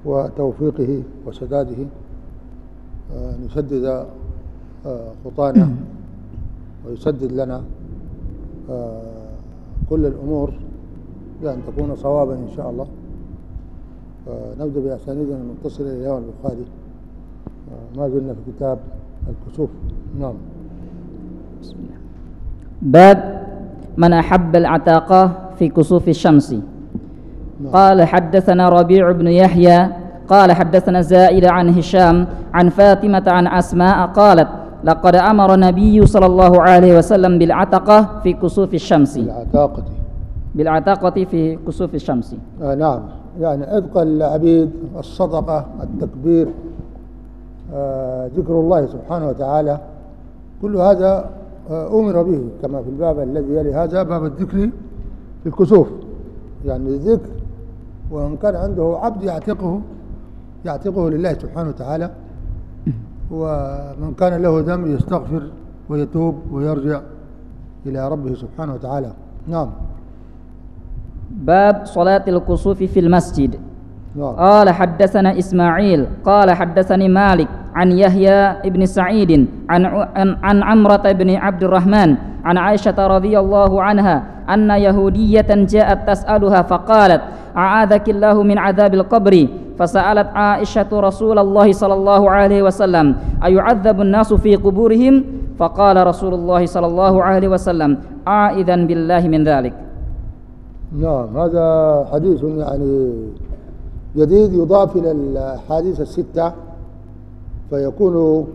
وتوفيقه وسداده. آه، نسدد آه، خطانا ويسدد لنا آه، كل الأمور بأن تكون صوابا إن شاء الله. نبدأ بأسانيدنا المتصلة إلى الإمام البخاري ما زلنا في كتاب الكسوف. نعم. بسم الله باب من أحب العتاقة في كسوف الشمس. نعم. قال حدثنا ربيع بن يحيى قال حدثنا زائد عن هشام عن فاطمة عن أسماء قالت لقد أمر النبي صلى الله عليه وسلم بالعتقة في كسوف الشمس. العتاقة بالعتاقة في كسوف الشمس. آه نعم. يعني عتق العبيد الصدقة التكبير آه ذكر الله سبحانه وتعالى. كل هذا آه أمر به كما في الباب الذي يلي هذا باب الذكر. في الكسوف. يعني الذكر وإن كان عنده عبد يعتقه يعتقه لله سبحانه وتعالى. ومن كان له ذنب يستغفر ويتوب ويرجع إلى ربه سبحانه وتعالى. نعم. باب صلاة الكسوف في المسجد. نعم. قال حدثنا إسماعيل قال حدثني مالك عن يحيى بن سعيد عن عن, عمرة بن عبد الرحمن عن عائشة رضي الله عنها أن يهودية جاءت تسألها فقالت أعاذك الله من عذاب القبر؟ فسألت عائشة رسول الله صلى الله عليه وسلم أيعذب الناس في قبورهم؟ فقال رسول الله صلى الله عليه وسلم أعيذا بالله من ذلك. نعم هذا حديث يعني جديد يضاف إلى الأحاديث الستة. فيكون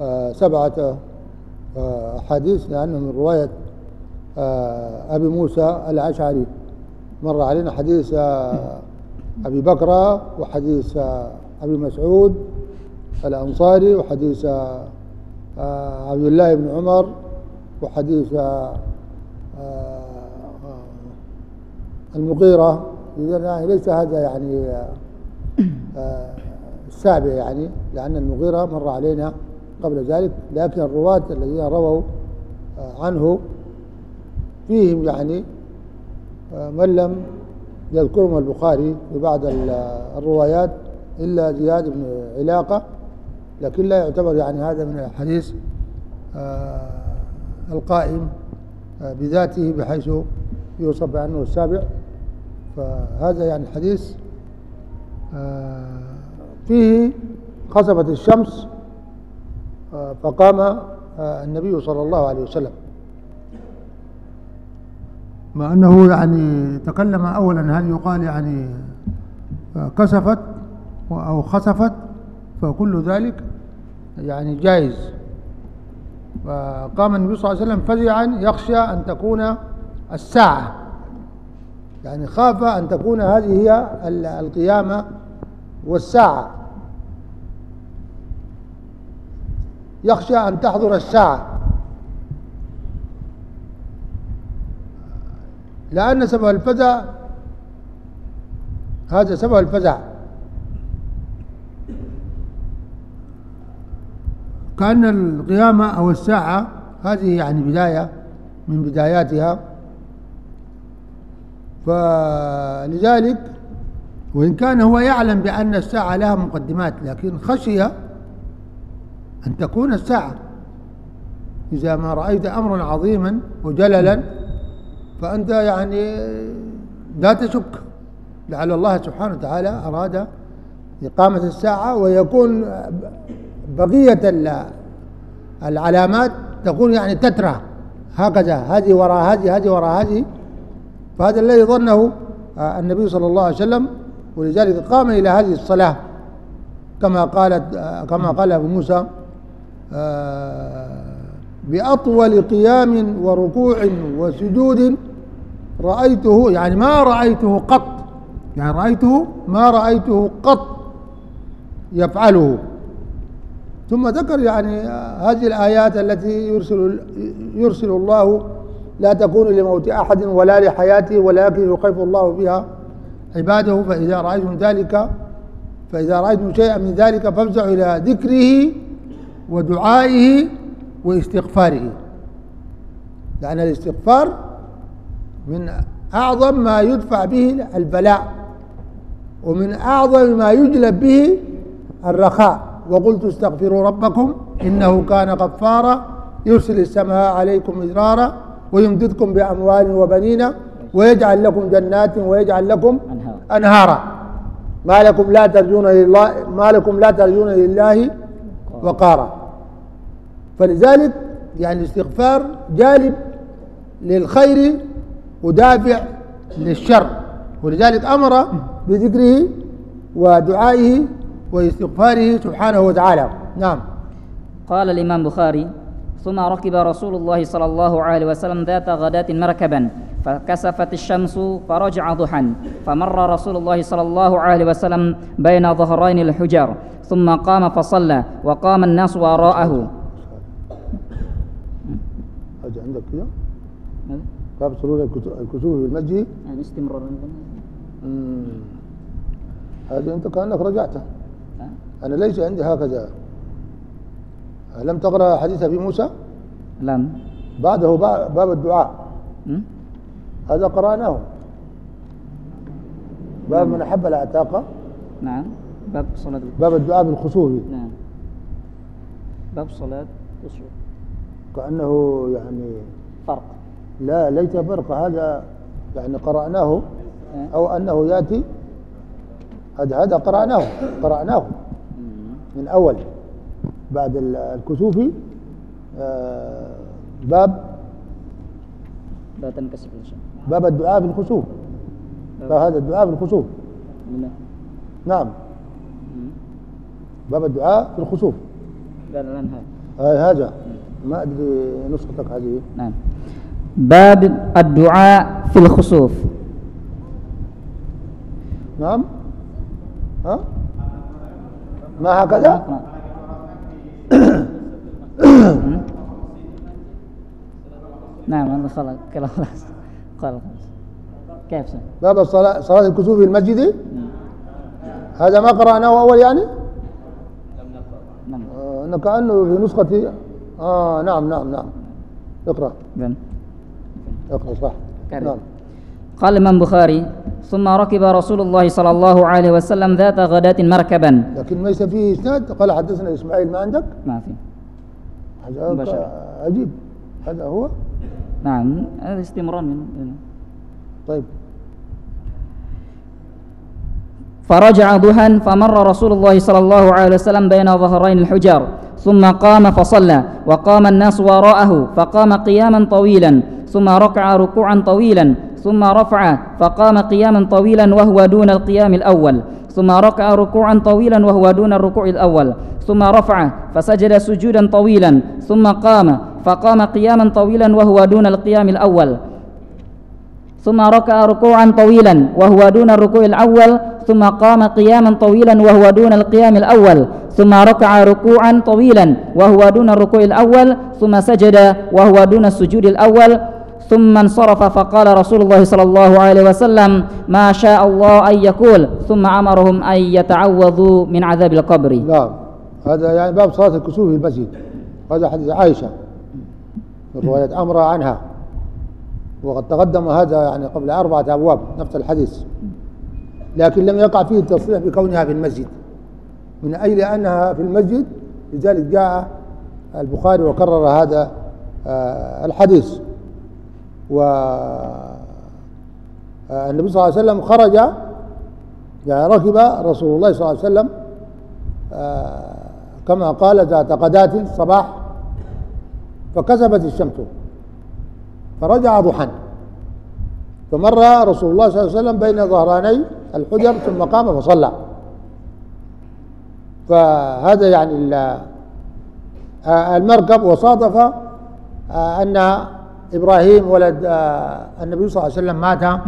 آه، سبعة آه، أحاديث لأنه من رواية آه، أبي موسى الأشعري. مر علينا حديث أبي بكر وحديث أبي مسعود الأنصاري وحديث عبد الله بن عمر وحديث المغيرة. يعني ليس هذا يعني السابع يعني لأن المغيرة مر علينا قبل ذلك لكن الرواة الذين رووا آه، عنه فيهم يعني آه، من لم يذكرهم البخاري في بعض الروايات إلا زياد بن علاقة لكن لا يعتبر يعني هذا من الحديث القائم بذاته بحيث يوصف بأنه السابع. فهذا يعني الحديث آه، فيه خسفت الشمس آه، فقام آه، النبي صلى الله عليه وسلم. مع أنه يعني تكلم أولا هل يقال يعني كسفت أو خسفت فكل ذلك يعني جائز. فقام النبي صلى الله عليه وسلم فزعا يخشى أن تكون الساعة. يعني خاف أن تكون هذه هي القيامة. والساعة. يخشى أن تحضر الساعة. لأن سبب الفزع هذا سبب الفزع. كأن القيامة أو الساعة هذه يعني بداية من بداياتها. فلذلك وإن كان هو يعلم بأن الساعة لها مقدمات لكن خشي أن تكون الساعة. إذا ما رأيت أمرا عظيما وجللا فأنت يعني لا تشك. لعل الله سبحانه وتعالى أراد إقامة الساعة ويكون بقية العلامات تكون يعني تترى. هكذا هذه وراء هذه هذه وراء هذه. فهذا الذي ظنه النبي صلى الله عليه وسلم ولذلك قام إلى هذه الصلاة كما قالت كما قال أبو موسى بأطول قيام وركوع وسجود رأيته يعني ما رأيته قط يعني رأيته ما رأيته قط يفعله. ثم ذكر يعني هذه الآيات التي يرسل يرسل الله لا تكون لموت أحد ولا لحياته ولكن يخيف الله بها. عباده فإذا رأيتم ذلك فإذا رأيتم شيئا من ذلك فافزعوا إلى ذكره ودعائه واستغفاره. لأن الاستغفار من أعظم ما يدفع به البلاء ومن أعظم ما يجلب به الرخاء. وقلت استغفروا ربكم إنه كان غفارا يرسل السماء عليكم إدرارا ويمددكم بأموال وبنين ويجعل لكم جنات ويجعل لكم أنهارا. ما لكم لا ترجون لله ما لكم لا ترجون لله وقارا. فلذلك يعني الاستغفار جالب للخير ودافع للشر. ولذلك أمر بذكره ودعائه واستغفاره سبحانه وتعالى. نعم. قال الإمام بخاري ثم ركب رسول الله صلى الله عليه وسلم ذات غداة مركبا فكسفت الشمس فرجع ضحى فمر رسول الله صلى الله عليه وسلم بين ظهرين الحجر ثم قام فصلى وقام الناس وراءه. أجي عندك كده؟ باب سرور الكسوف في المسجد. يعني استمرار. هذه أنت كأنك رجعته أنا ليس عندي هكذا. لم تقرأ حديث أبي موسى؟ لم بعده باب الدعاء. هذا قرأناه. باب من أحب الأعتاق. نعم. باب صلاة باب الدعاء بالخسوف نعم. باب صلاة الكسوف كأنه يعني فرق. لا ليس فرق. هذا يعني قرأناه. أو أنه يأتي. هذا هذا قرأناه. قرأناه. من أول. بعد الكسوف آه، باب لا تنكسف الشمس باب الدعاء بالخسوف فهذا الدعاء بالخسوف نعم. باب الدعاء بالخسوف قال الآن هذا ما أدري نسختك هذه. نعم. باب الدعاء في الخسوف. نعم. ها؟ ما هكذا؟ نعم هذا خلاص كلام خلاص خلاص كيف سن؟ باب الصلاة صلاة الكسوف في المسجد هذا ما قرأناه أول يعني؟ نعم آه كأنه في نسخة آه نعم نعم نعم اقرأ بن. اقرأ صح. نعم قال الإمام البخاري ثم ركب رسول الله صلى الله عليه وسلم ذات غداة مركبا. لكن ليس فيه إسناد. قال حدثنا إسماعيل ما عندك؟ ما في. هذا. عجيب. هذا هو؟ نعم هذا استمرار من طيب. فرجع ضحى فمر رسول الله صلى الله عليه وسلم بين ظهرين الحجر ثم قام فصلى وقام الناس وراءه فقام قياما طويلا ثم ركع ركوعا طويلا ثم رفع فقام قياما طويلا وهو دون القيام الأول ثم ركع ركوعا طويلا وهو دون الركوع الأول ثم رفع فسجد سجودا طويلا ثم قام فقام قياما طويلا وهو دون القيام الأول. ثم ركع ركوعا طويلا وهو دون الركوع الأول ثم قام قياما طويلا وهو دون القيام الأول ثم ركع ركوعا طويلا وهو دون الركوع الأول ثم سجد وهو دون السجود الأول ثم انصرف فقال رسول الله صلى الله عليه وسلم ما شاء الله أن يقول. ثم أمرهم أن يتعوذوا من عذاب القبر. نعم. هذا يعني باب صلاة الكسوف في المسجد. هذا حديث عائشة. رواية عمرة عنها. وقد تقدم هذا يعني قبل أربعة أبواب نفس الحديث لكن لم يقع فيه التصريح بكونها في المسجد. من أجل أنها في المسجد لذلك جاء البخاري وكرر هذا آه، الحديث. و آه، النبي صلى الله عليه وسلم خرج يعني ركب رسول الله صلى الله عليه وسلم آه، كما قال ذات غداة الصباح فكسفت الشمس. فرجع ضحى فمر رسول الله صلى الله عليه وسلم بين ظهراني الحجر ثم قام فصلى. فهذا يعني آه، المركب وصادف آه، أن إبراهيم ولد آه، النبي صلى الله عليه وسلم مات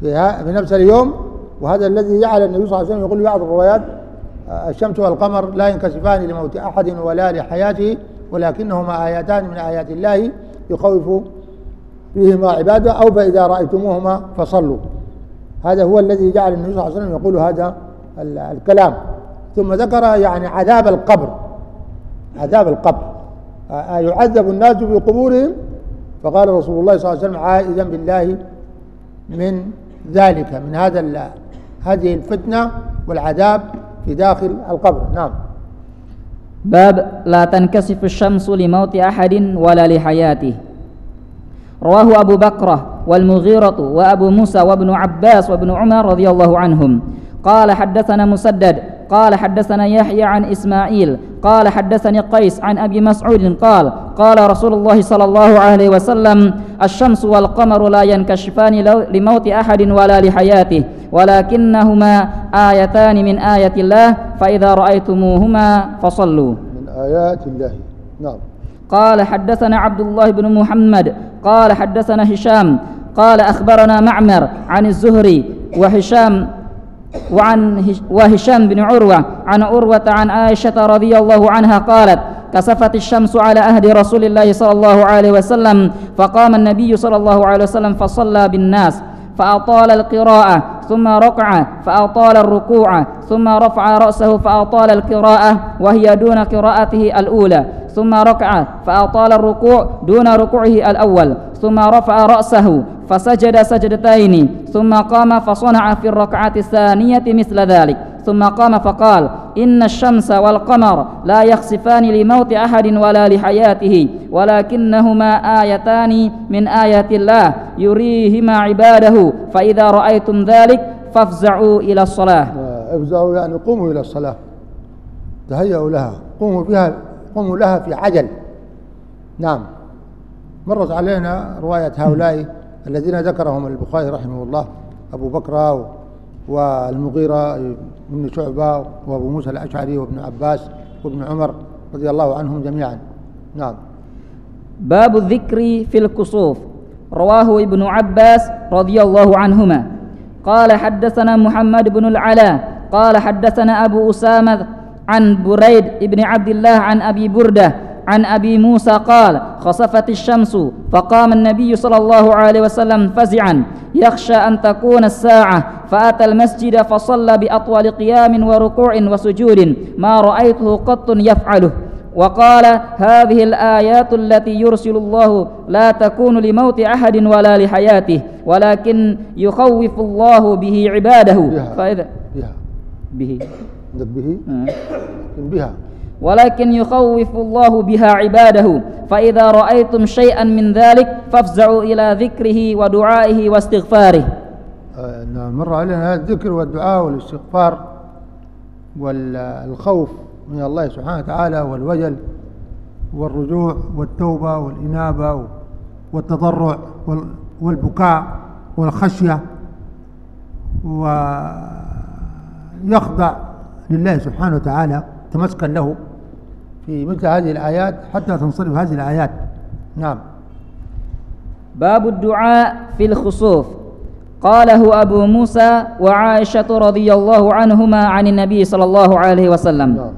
في, نفس اليوم. وهذا الذي جعل النبي صلى الله عليه وسلم يقول في بعض الروايات الشمس والقمر لا ينكسفان لموت أحد ولا لحياته ولكنهما آيتان من آيات الله يخوف فيهما عبادة أو فإذا رأيتموهما فصلوا. هذا هو الذي جعل النبي صلى الله عليه وسلم يقول هذا ال- الكلام. ثم ذكر يعني عذاب القبر. عذاب القبر. يعذب الناس في قبورهم فقال رسول الله صلى الله عليه وسلم عائذا بالله من ذلك من هذا هذه الفتنة والعذاب في داخل القبر. نعم. باب لا تنكسف الشمس لموت أحد ولا لحياته. رواه أبو بكرة والمغيرة وأبو موسى وابن عباس وابن عمر رضي الله عنهم. قال حدثنا مسدد قال حدثنا يحيى عن إسماعيل قال حدثني قيس عن أبي مسعود قال قال رسول الله صلى الله عليه وسلم الشمس والقمر لا ينكشفان لموت أحد ولا لحياته ولكنهما آيتان من آيات الله فإذا رأيتموهما فصلوا. من آيات الله. نعم. قال حدثنا عبد الله بن محمد قال حدثنا هشام قال أخبرنا معمر عن الزهري وهشام وعن هش- وهشام بن عروة عن عروة عن عائشة رضي الله عنها قالت كسفت الشمس على عهد رسول الله صلى الله عليه وسلم فقام النبي صلى الله عليه وسلم فصلى بالناس فأطال القراءة ثم ركع فأطال الركوع ثم رفع رأسه فأطال القراءة وهي دون قراءته الأولى. ثم ركع فأطال الركوع دون ركوعه الأول ثم رفع رأسه فسجد سجدتين ثم قام فصنع في الركعة الثانية مثل ذلك ثم قام فقال إن الشمس والقمر لا يخسفان لموت أحد ولا لحياته ولكنهما آيتان من آيات الله يريهما عباده فإذا رأيتم ذلك فافزعوا إلى الصلاة. افزعوا يعني قوموا إلى الصلاة. تهيأوا لها قوموا بها قوموا لها في عجل. نعم. مرت علينا رواية هؤلاء الذين ذكرهم البخاري رحمه الله أبو بكر والمغيرة بن شعبة وأبو موسى الأشعري وابن عباس وابن عمر رضي الله عنهم جميعا. نعم. باب الذكر في الكسوف. رواه ابن عباس رضي الله عنهما. قال حدثنا محمد بن العلاء قال حدثنا أبو أسامة عن بريد بن عبد الله عن أبي بردة عن أبي موسى قال خسفت الشمس فقام النبي صلى الله عليه وسلم فزعا يخشى أن تكون الساعة فأتى المسجد فصلى بأطول قيام وركوع وسجود ما رأيته قط يفعله. وقال هذه الآيات التي يرسل الله لا تكون لموت أحد ولا لحياته ولكن يخوف الله به عباده. بها. فإذا بها. به. به؟ بها. ولكن يخوف الله بها عباده. فإذا رأيتم شيئا من ذلك فافزعوا إلى ذكره ودعائه واستغفاره. آه، مر علينا الذكر والدعاء والاستغفار والخوف من الله سبحانه وتعالى والوجل والرجوع والتوبة والإنابة والتضرع وال- والبكاء والخشية ويخضع لله سبحانه وتعالى تمسكن له في مثل هذه الآيات حتى تنصرف هذه الآيات. نعم. باب الدعاء في الخسوف. قاله أبو موسى وعائشة رضي الله عنهما عن النبي صلى الله عليه وسلم. نعم.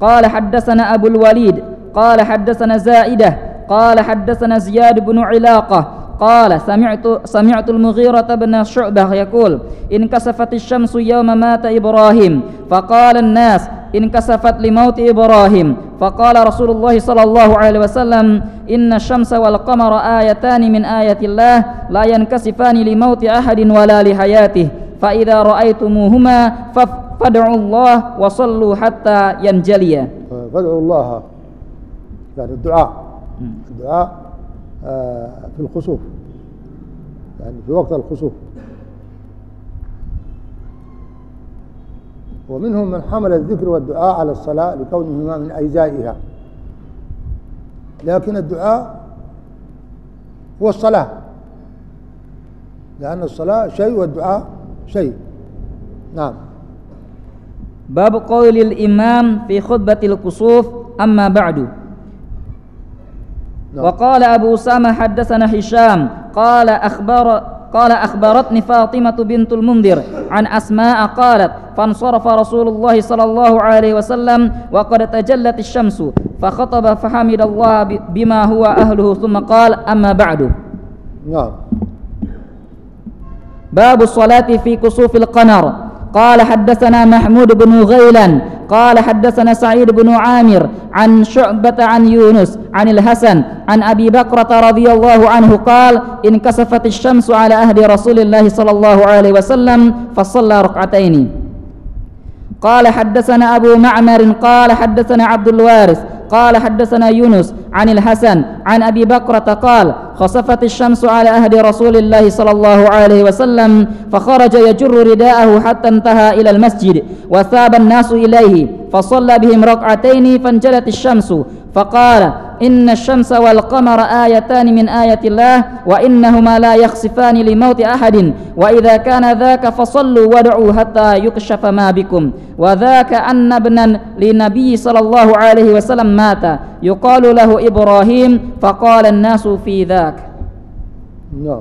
قال حدثنا أبو الوليد قال حدثنا زائدة قال حدثنا زياد بن علاقة قال سمعت سمعت المغيرة بن شعبة يقول انكسفت الشمس يوم مات إبراهيم. فقال الناس انكسفت لموت إبراهيم. فقال رسول الله صلى الله عليه وسلم إن الشمس والقمر آيتان من آيات الله لا ينكسفان لموت أحد ولا لحياته. فإذا رأيتموهما فادعوا الله وصلوا حتى ينجليا فادعوا الله. يعني الدعاء. الدعاء في الخسوف يعني في وقت الخسوف ومنهم من حمل الذكر والدعاء على الصلاة لكونهما من أجزائها. لكن الدعاء هو الصلاة. لأن الصلاة شيء والدعاء شيء. نعم. باب قول الإمام في خطبة الكسوف أما بعد. نعم. وقال أبو أسامة حدثنا هشام قال أخبر قال أخبرتني فاطمة بنت المنذر عن أسماء قالت فانصرف رسول الله صلى الله عليه وسلم وقد تجلت الشمس فخطب فحمد الله بما هو أهله ثم قال أما بعد. نعم. باب الصلاة في كسوف القمر. قال حدثنا محمود بن غيلان قال حدثنا سعيد بن عامر عن شعبة عن يونس عن الحسن عن أبي بكرة رضي الله عنه قال انكسفت الشمس على أهل رسول الله صلى الله عليه وسلم فصلى ركعتين. قال حدثنا أبو معمر قال حدثنا عبد الوارث قال حدثنا يونس عن الحسن عن أبي بكرة قال خسفت الشمس على أهل رسول الله صلى الله عليه وسلم فخرج يجر رداءه حتى انتهى إلى المسجد وثاب الناس إليه فصلى بهم ركعتين فانجلت الشمس فقال إن الشمس والقمر آيتان من آيات الله وإنهما لا يخسفان لموت أحد وإذا كان ذاك فصلوا وادعوا حتى يكشف ما بكم وذاك أن ابنا للنبي صلى الله عليه وسلم مات. يقال له إبراهيم فقال الناس في ذاك. نعم.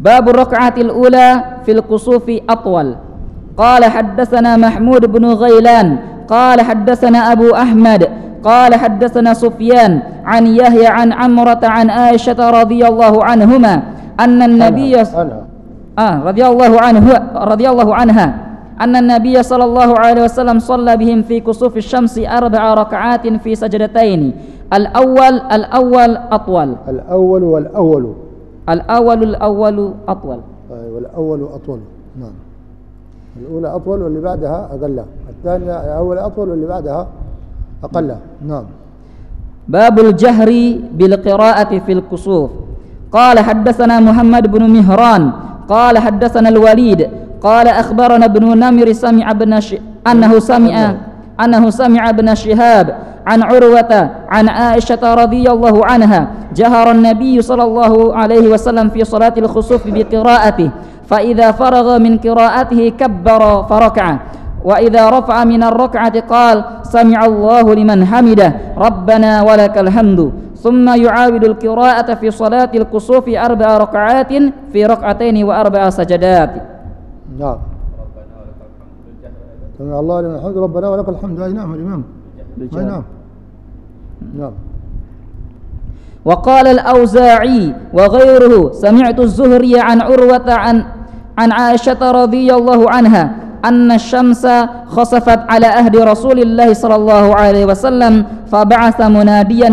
باب الركعة الأولى في الكسوف أطول. قال حدثنا محمود بن غيلان قال حدثنا أبو أحمد قال حدثنا سفيان عن يحيى عن عمرة عن عائشة رضي الله عنهما أن النبي عنها آه رضي الله عنه رضي الله عنها أن النبي صلى الله عليه وسلم صلى بهم في كسوف الشمس أربع ركعات في سجدتين. الأول الأول أطول. الأول والأول. الأول الأول أطول. والأول أطول. نعم. الأولى أطول واللي بعدها أقل. الثانية الأول أطول واللي بعدها أقل. نعم. باب الجهر بالقراءة في الكسوف. قال حدثنا محمد بن مهران. قال حدثنا الوليد. قال أخبرنا ابن نمر سمع ابن ش... أنه سمع أنه سمع ابن شهاب عن عروة عن عائشة رضي الله عنها. جهر النبي صلى الله عليه وسلم في صلاة الخسوف بقراءته. فإذا فرغ من قراءته كبر فركع. وإذا رفع من الركعة قال سمع الله لمن حمده. ربنا ولك الحمد. ثم يعاود القراءة في صلاة الكسوف أربع ركعات في ركعتين وأربع سجدات. نعم. سمع الله لمن الحمد ربنا ولك الحمد. أي نعم الإمام. أي نعم. نعم. وقال الأوزاعي وغيره سمعت الزهري عن عروة عن عن عائشة رضي الله عنها أن الشمس خسفت على أهل رسول الله صلى الله عليه وسلم فبعث مناديا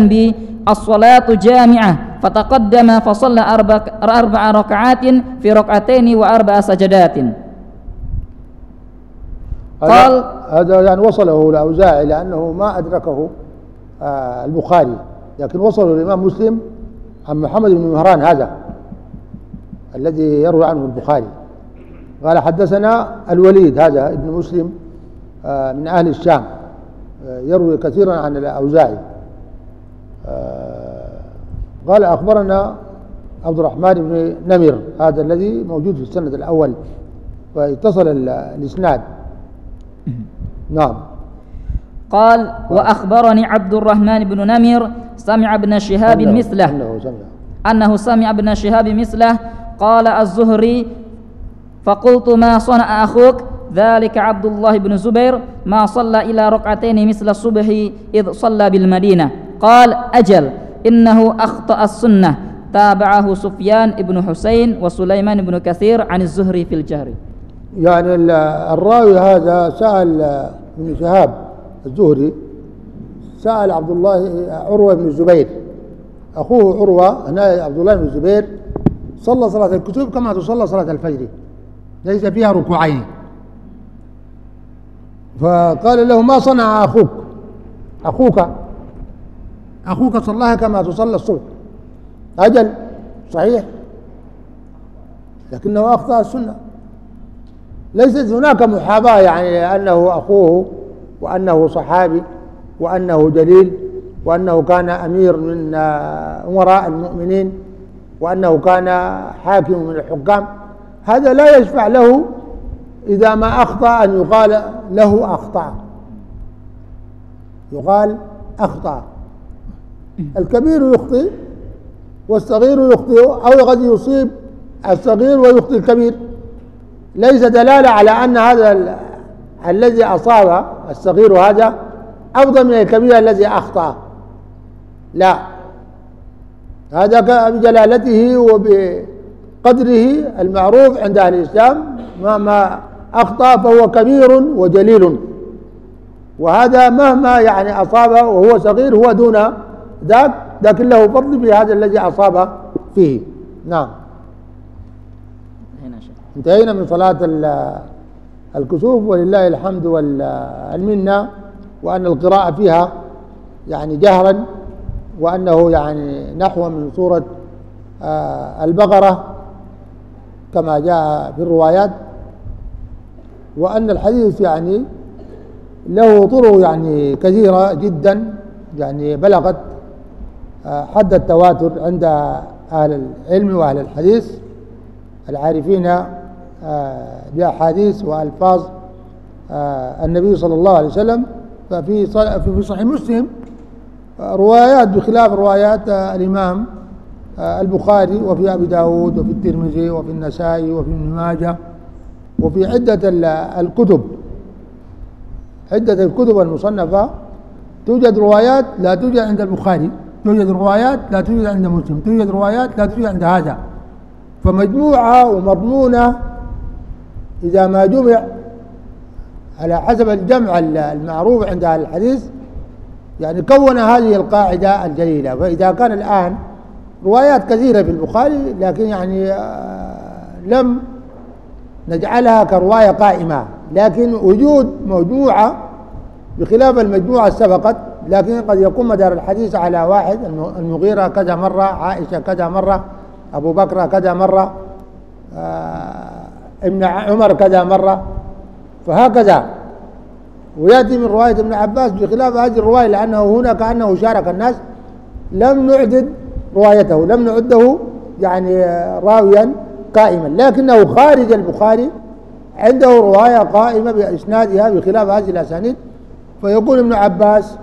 بالصلاة جامعة فتقدم فصلى أربع, أربع ركعات في ركعتين وأربع سجدات. قال- هذا يعني وصله الأوزاعي لأنه ما أدركه آه، البخاري. لكن وصله الإمام مسلم عن محمد بن مهران هذا الذي يروي عنه البخاري. قال حدثنا الوليد هذا ابن مسلم آه، من أهل الشام آه، يروي كثيرا عن الأوزاعي. قال أخبرنا عبد الرحمن بن نمر هذا الذي موجود في السند الأول واتصل ال- الإسناد. نعم. قال وأخبرني عبد الرحمن بن نمر سمع ابن شهاب أنه- مثله. أنه سمع. أنه سمع ابن شهاب مثله قال الزهري فقلت ما صنع أخوك؟ ذلك عبد الله بن زبير ما صلى إلى ركعتين مثل الصبح إذ صلى بالمدينة. قال أجل. إنه أخطأ السنة. تابعه سفيان بن حسين وسليمان بن كثير عن الزهري في الجهر. يعني ال- الراوي هذا سأل ابن شهاب الزهري سأل عبد الله عروة بن الزبير. أخوه عروة هنا عبد الله بن الزبير صلى صلاة الكسوف كما تصلى صلاة الفجر. ليس فيها ركوعين. فقال له ما صنع أخوك؟ أخوك أخوك صلاها كما تصلى الصبح. أجل صحيح؟ لكنه أخطأ السنة. ليست هناك محاباة يعني أنه أخوه وأنه صحابي وأنه جليل وأنه كان أمير من أمراء المؤمنين وأنه كان حاكم من الحكام. هذا لا يشفع له إذا ما أخطأ أن يقال له أخطأ. يقال أخطأ. الكبير يخطئ والصغير يخطئ أو قد يصيب الصغير ويخطئ الكبير. ليس دلالة على أن هذا الذي أصاب الصغير هذا أفضل من الكبير الذي أخطأ. لا. هذا بجلالته وبقدره المعروف عند أهل الإسلام ما أخطأ فهو كبير وجليل. وهذا مهما يعني أصاب وهو صغير هو دون ذاك لكن له فضل في هذا الذي أصاب فيه. نعم. انتهينا من صلاة الكسوف ولله الحمد والمنة وأن القراءة فيها يعني جهرا وأنه يعني نحو من سورة آه، البقرة كما جاء في الروايات. وأن الحديث يعني له طرق يعني كثيرة جدا يعني بلغت حد التواتر عند أهل العلم وأهل الحديث العارفين آه، بأحاديث وألفاظ النبي صلى الله عليه وسلم. ففي في صحيح مسلم روايات بخلاف روايات الإمام البخاري وفي أبي داود وفي الترمذي وفي النسائي وفي ابن ماجه وفي عدة الكتب. عدة الكتب المصنفة توجد روايات لا توجد عند البخاري. توجد روايات لا توجد عند مسلم توجد روايات لا توجد عند هذا. فمجموعة ومضمونة إذا ما جمع على حسب الجمع المعروف عند أهل الحديث يعني كون هذه القاعدة الجليلة. فإذا كان الآن روايات كثيرة في البخاري لكن يعني آه، لم نجعلها كرواية قائمة. لكن وجود مجموعة بخلاف المجموعة السبقت لكن قد يكون مدار الحديث على واحد المغيرة كذا مرة عائشة كذا مرة أبو بكر كذا مرة آه، ابن عمر كذا مرة فهكذا. ويأتي من رواية ابن عباس بخلاف هذه الرواية لأنه هنا كأنه شارك الناس لم نعدد روايته لم نعده يعني راويا قائما. لكنه خارج البخاري عنده رواية قائمة بإسنادها بخلاف هذه الأسانيد. فيقول ابن عباس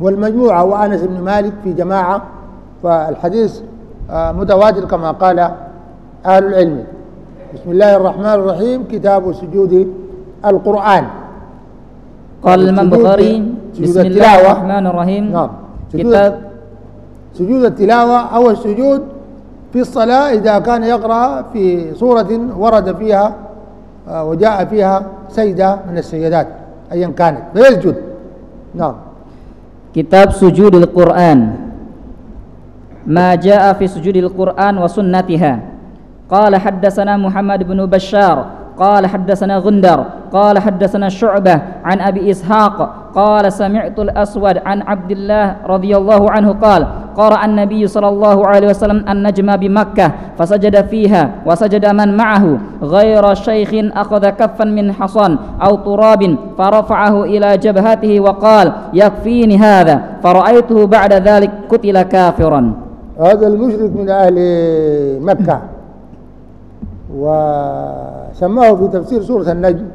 والمجموعة وأنس بن مالك في جماعة فالحديث آه، متواتر كما قال أهل العلم. بسم الله الرحمن الرحيم كتاب سجود القرآن. قال الإمام البخاري بسم الله الرحمن الرحيم. نعم. كتاب سجود التلاوة أو السجود في الصلاة إذا كان يقرأ في سورة ورد فيها آه، وجاء فيها سيدة من السيدات أيا كانت فيسجد. نعم. كتاب سجود القرآن. ما جاء في سجود القرآن وسنتها. قال حدثنا محمد بن بشار قال حدثنا غندر قال حدثنا شعبة عن أبي إسحاق قال سمعت الأسود عن عبد الله رضي الله عنه قال قرأ النبي صلى الله عليه وسلم النجم بمكة فسجد فيها وسجد من معه غير شيخ أخذ كفا من حصان أو تراب فرفعه إلى جبهته وقال يكفيني هذا. فرأيته بعد ذلك قتل كافرا. هذا المشرك من أهل مكة. وسماه في تفسير سورة النجم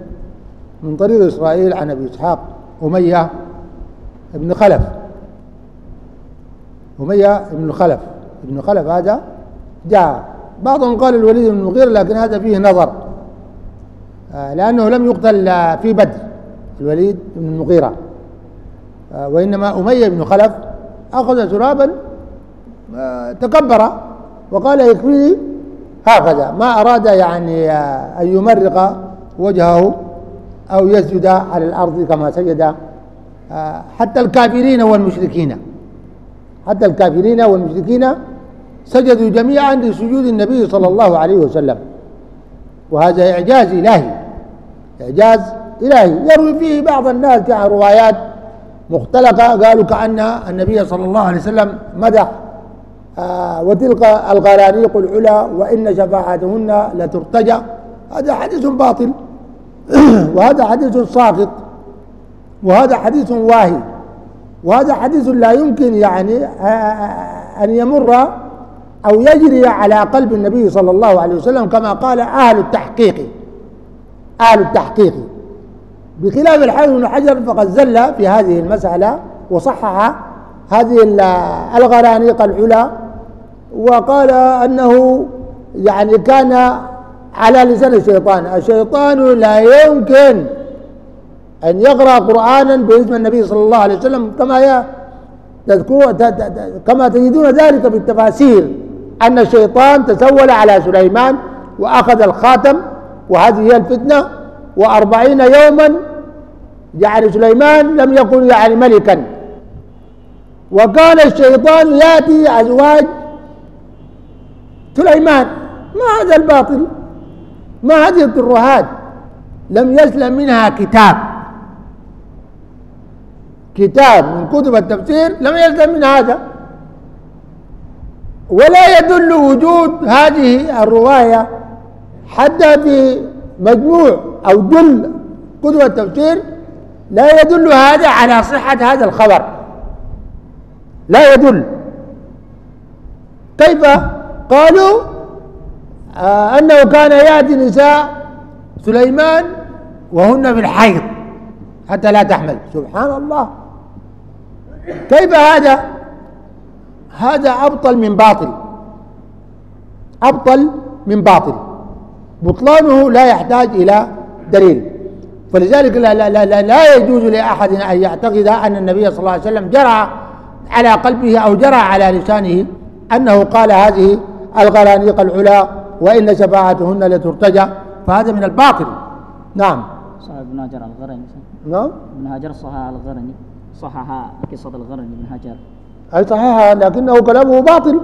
من طريق إسرائيل عن أبي إسحاق أمية ابن خلف. أمية ابن خلف. ابن خلف هذا جاء. بعضهم قال الوليد بن المغيرة لكن هذا فيه نظر. آه، لأنه لم يقتل في بدر الوليد بن المغيرة. آه، وإنما أمية بن خلف أخذ ترابا آه، تكبر وقال يكفيني هكذا. ما أراد يعني أن يمرق وجهه أو يسجد على الأرض كما سجد حتى الكافرين والمشركين. حتى الكافرين والمشركين سجدوا جميعا لسجود النبي صلى الله عليه وسلم. وهذا إعجاز إلهي إعجاز إلهي. يروي فيه بعض الناس يعني روايات مختلقة قالوا كأن النبي صلى الله عليه وسلم مدح آه الغرانيق العلا وإن شفاعتهن لترتجى. هذا حديث باطل وهذا حديث ساقط وهذا حديث واهي. وهذا حديث لا يمكن يعني آه، آه، أن يمر أو يجري على قلب النبي صلى الله عليه وسلم كما قال أهل التحقيق. أهل التحقيق. بخلاف الحافظ بن حجر فقد زل في هذه المسألة وصحح هذه الغرانيق العلا وقال أنه يعني كان على لسان الشيطان. الشيطان لا يمكن أن يقرأ قرآنا باسم النبي صلى الله عليه وسلم كما تذكروا كما تجدون ذلك في التفاسير أن الشيطان تسول على سليمان وأخذ الخاتم وهذه هي الفتنة وأربعين يوما يعني سليمان لم يكن يعني ملكا. وكان الشيطان يأتي أزواج سليمان ما هذا الباطل؟ ما هذه الترهات لم يسلم منها كتاب. كتاب من كتب التفسير لم يسلم من هذا. ولا يدل وجود هذه الرواية حتى في مجموع أو جل كتب التفسير لا يدل هذا على صحة هذا الخبر. لا يدل. كيف؟ قالوا آه أنه كان يأتي نساء سليمان وهن بالحيض حتى لا تحمل. سبحان الله. كيف هذا؟ هذا أبطل من باطل. أبطل من باطل. بطلانه لا يحتاج إلى دليل. فلذلك لا, لا, لا, لا يجوز لأحد أن يعتقد أن النبي صلى الله عليه وسلم جرى على قلبه أو جرى على لسانه أنه قال هذه الغرانيق العلا وإن شفاعتهن لترتجى. فهذا من الباطل. نعم. صحيح ابن هاجر الغرني. نعم. ابن هاجر صحح الغرني. صحح قصة الغرني ابن هاجر أي صحيح لكنه كلامه باطل.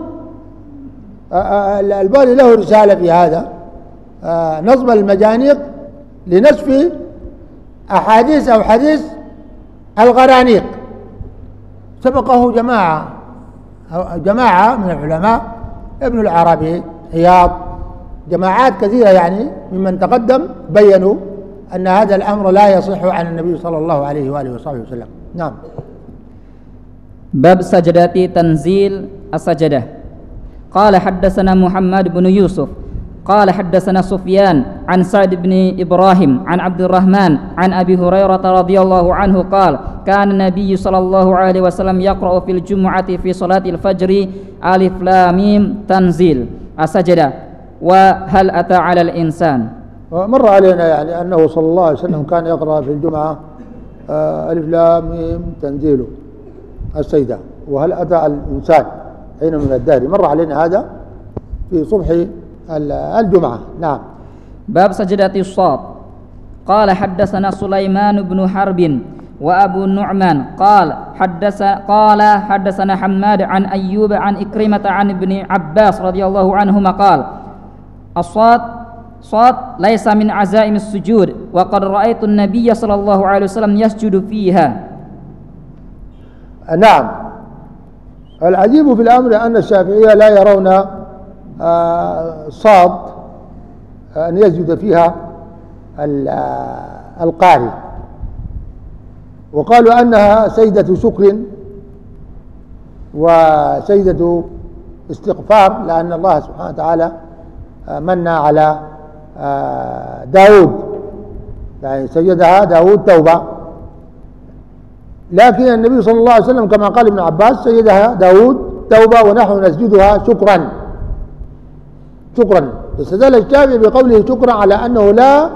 الباني له رسالة في هذا. نصب المجانيق لنسف أحاديث أو حديث الغرانيق. سبقه جماعة جماعة من العلماء ابن العربي عياض جماعات كثيرة يعني ممن تقدم بينوا أن هذا الأمر لا يصح عن النبي صلى الله عليه وآله وصحبه وسلم. نعم. باب سجدة تنزيل السجدة. قال حدثنا محمد بن يوسف قال حدثنا سفيان عن سعد بن إبراهيم عن عبد الرحمن عن أبي هريرة رضي الله عنه قال كان النبي صلى الله عليه وسلم يقرأ في الجمعة في صلاة الفجر ألف لام تنزيل السجدة. وهل أتى على الإنسان؟ مر علينا يعني أنه صلى الله عليه وسلم كان يقرأ في الجمعة ألف لام تنزيله السيدة. وهل أتى الإنسان حين من الدهر؟ مر علينا هذا في صبح الجمعة. نعم. باب سجدة الصاد. قال حدثنا سليمان بن حرب وأبو النعمان. قال حدث قال حدثنا حماد عن أيوب عن إكرمة عن ابن عباس رضي الله عنهما قال الصاد صاد ليس من عزائم السجود وقد رأيت النبي صلى الله عليه وسلم يسجد فيها. نعم. العجيب في الأمر أن الشافعية لا يرون آه، صاد أن يسجد فيها آه، القارئ. وقالوا أنها سيدة شكر وسيدة استغفار لأن الله سبحانه وتعالى آه، من على داود. يعني سجدها داود توبة. لكن النبي صلى الله عليه وسلم كما قال ابن عباس سيدها داود توبة ونحن نسجدها شكرا. شكرا. استدل الشافعي بقوله شكرا على أنه لا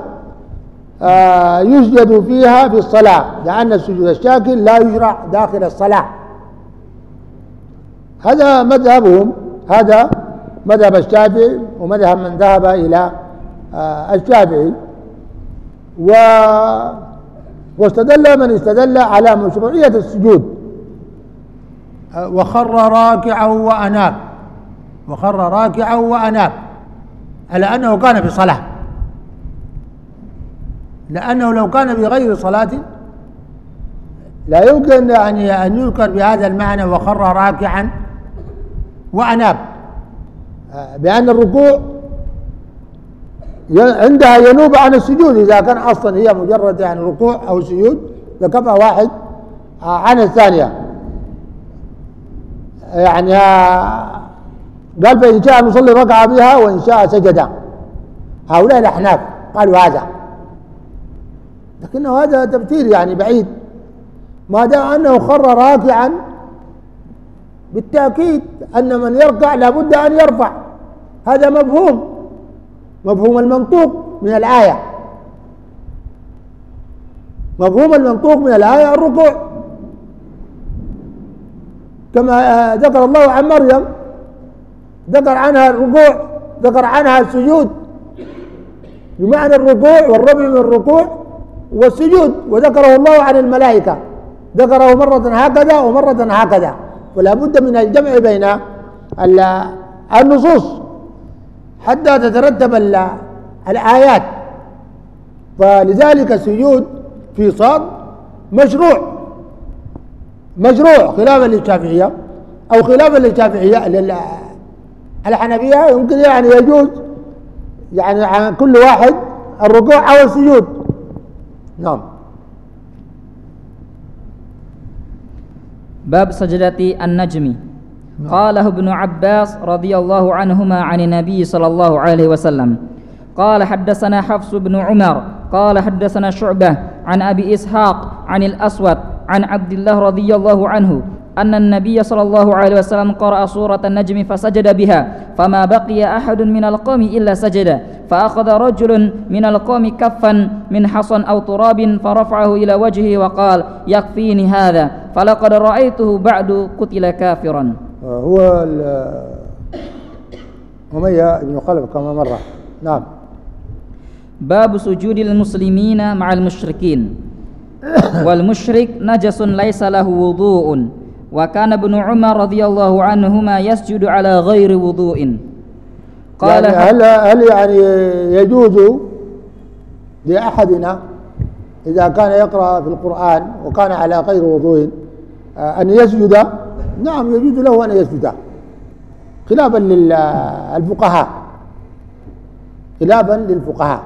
آه يسجد فيها في الصلاة لأن السجود الشاكر لا يشرع داخل الصلاة. هذا مذهبهم هذا مذهب الشافعي ومذهب من ذهب إلى آه الشافعي و واستدل من استدل على مشروعية السجود. وخر راكعا وأناب. وخر راكعا وأناب. على أنه كان في صلاة. لأنه لو كان بغير صلاة لا يمكن يعني أن يذكر بهذا المعنى وخر راكعا وأناب. آه، بأن الركوع عندها ينوب عن السجود. إذا كان أصلا هي مجرد يعني ركوع أو سجود لكفى واحد. آه، عن الثانية. يعني آه، قال فإن شاء المصلي ركع بها وإن شاء سجد. هؤلاء الأحناف قالوا هذا. لكنه هذا تفسير يعني بعيد. ما دام أنه خر راكعا بالتأكيد أن من يركع لابد أن يرفع. هذا مفهوم. مفهوم المنطوق من الآية. مفهوم المنطوق من الآية الركوع. كما ذكر الله عن مريم ذكر عنها الركوع ذكر عنها السجود. بمعنى الركوع والربع من الركوع والسجود وذكره الله عن الملائكة. ذكره مرة هكذا ومرة هكذا. فلا بد من الجمع بين النصوص. حتى تترتب الآيات. فلذلك السجود في صاد مشروع. مشروع خلافا للشافعية أو خلافا للشافعية الحنفية. يمكن يعني يجوز يعني عن كل واحد الركوع أو السجود. نعم. باب سجدة النجم. قاله ابن عباس رضي الله عنهما عن النبي صلى الله عليه وسلم. قال حدثنا حفص بن عمر قال حدثنا شعبة عن أبي إسحاق عن الأسود عن عبد الله رضي الله عنه أن النبي صلى الله عليه وسلم قرأ سورة النجم فسجد بها فما بقي أحد من القوم إلا سجد فأخذ رجل من القوم كفا من حصن أو تراب فرفعه إلى وجهه وقال يكفيني هذا فلقد رأيته بعد قتل كافرا. هو أمية بن خلف كما مر. نعم. باب سجود المسلمين مع المشركين. والمشرك نجس ليس له وضوء. وكان ابن عمر رضي الله عنهما يسجد على غير وضوء. قال يعني هل هل يعني يجوز لأحدنا إذا كان يقرأ في القرآن وكان على غير وضوء آه، أن يسجد نعم يجوز له أن يسجد. خلافا للفقهاء خلافا للفقهاء.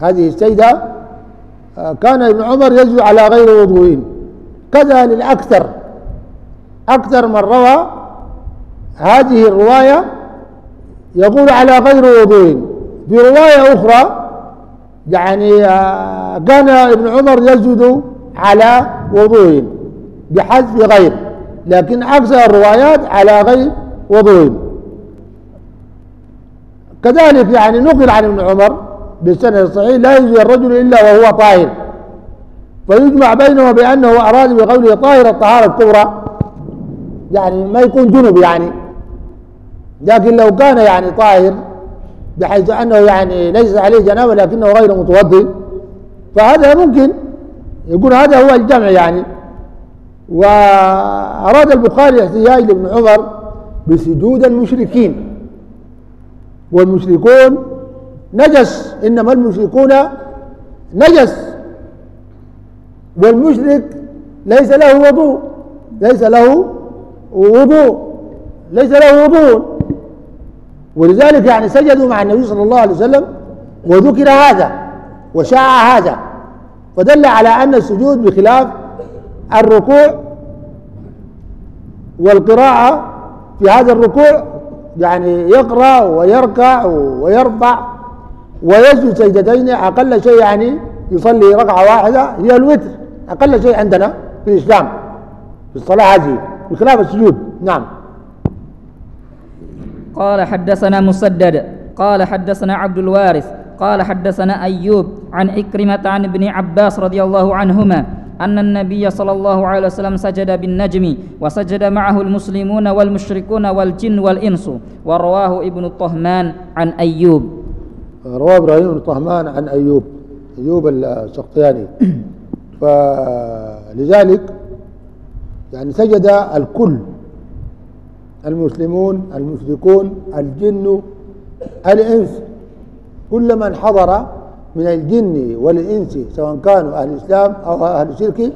هذه السيدة آه، كان ابن عمر يسجد على غير وضوء كذا للأكثر. أكثر من روى هذه الرواية يقول على غير وضوء في رواية أخرى يعني آه، كان ابن عمر يسجد على وضوء بحذف غير لكن أكثر الروايات على غير وضوء. كذلك يعني نقل عن ابن عمر بالسند الصحيح لا يجزي الرجل إلا وهو طاهر. فيجمع بينه بأنه أراد بقوله طاهر الطهارة الكبرى. يعني ما يكون جنب يعني. لكن لو كان يعني طاهر بحيث أنه يعني ليس عليه جنابة لكنه غير متوضئ فهذا ممكن يقول هذا هو الجمع يعني. وأراد البخاري احتجاج لابن عمر بسجود المشركين. والمشركون نجس إنما المشركون نجس. والمشرك ليس له وضوء ليس له وضوء ليس له وضوء. ولذلك يعني سجدوا مع النبي صلى الله عليه وسلم وذكر هذا وشاع هذا. فدل على أن السجود بخلاف الركوع والقراءة في هذا الركوع يعني يقرأ ويركع ويرفع ويسجد سجدتين أقل شيء يعني يصلي ركعة واحدة هي الوتر أقل شيء عندنا في الإسلام في الصلاة هذه بخلاف السجود نعم. قال حدثنا مسدد قال حدثنا عبد الوارث قال حدثنا أيوب عن إكرمة عن ابن عباس رضي الله عنهما أن النبي صلى الله عليه وسلم سجد بالنجم وسجد معه المسلمون والمشركون والجن والإنس. ورواه ابن الطهمان عن أيوب. رواه إبراهيم بن طهمان عن أيوب. أيوب السقطياني فلذلك يعني سجد الكل. المسلمون المشركون الجن الإنس. كل من حضر من الجن والإنس سواء كانوا أهل الإسلام أو أهل الشرك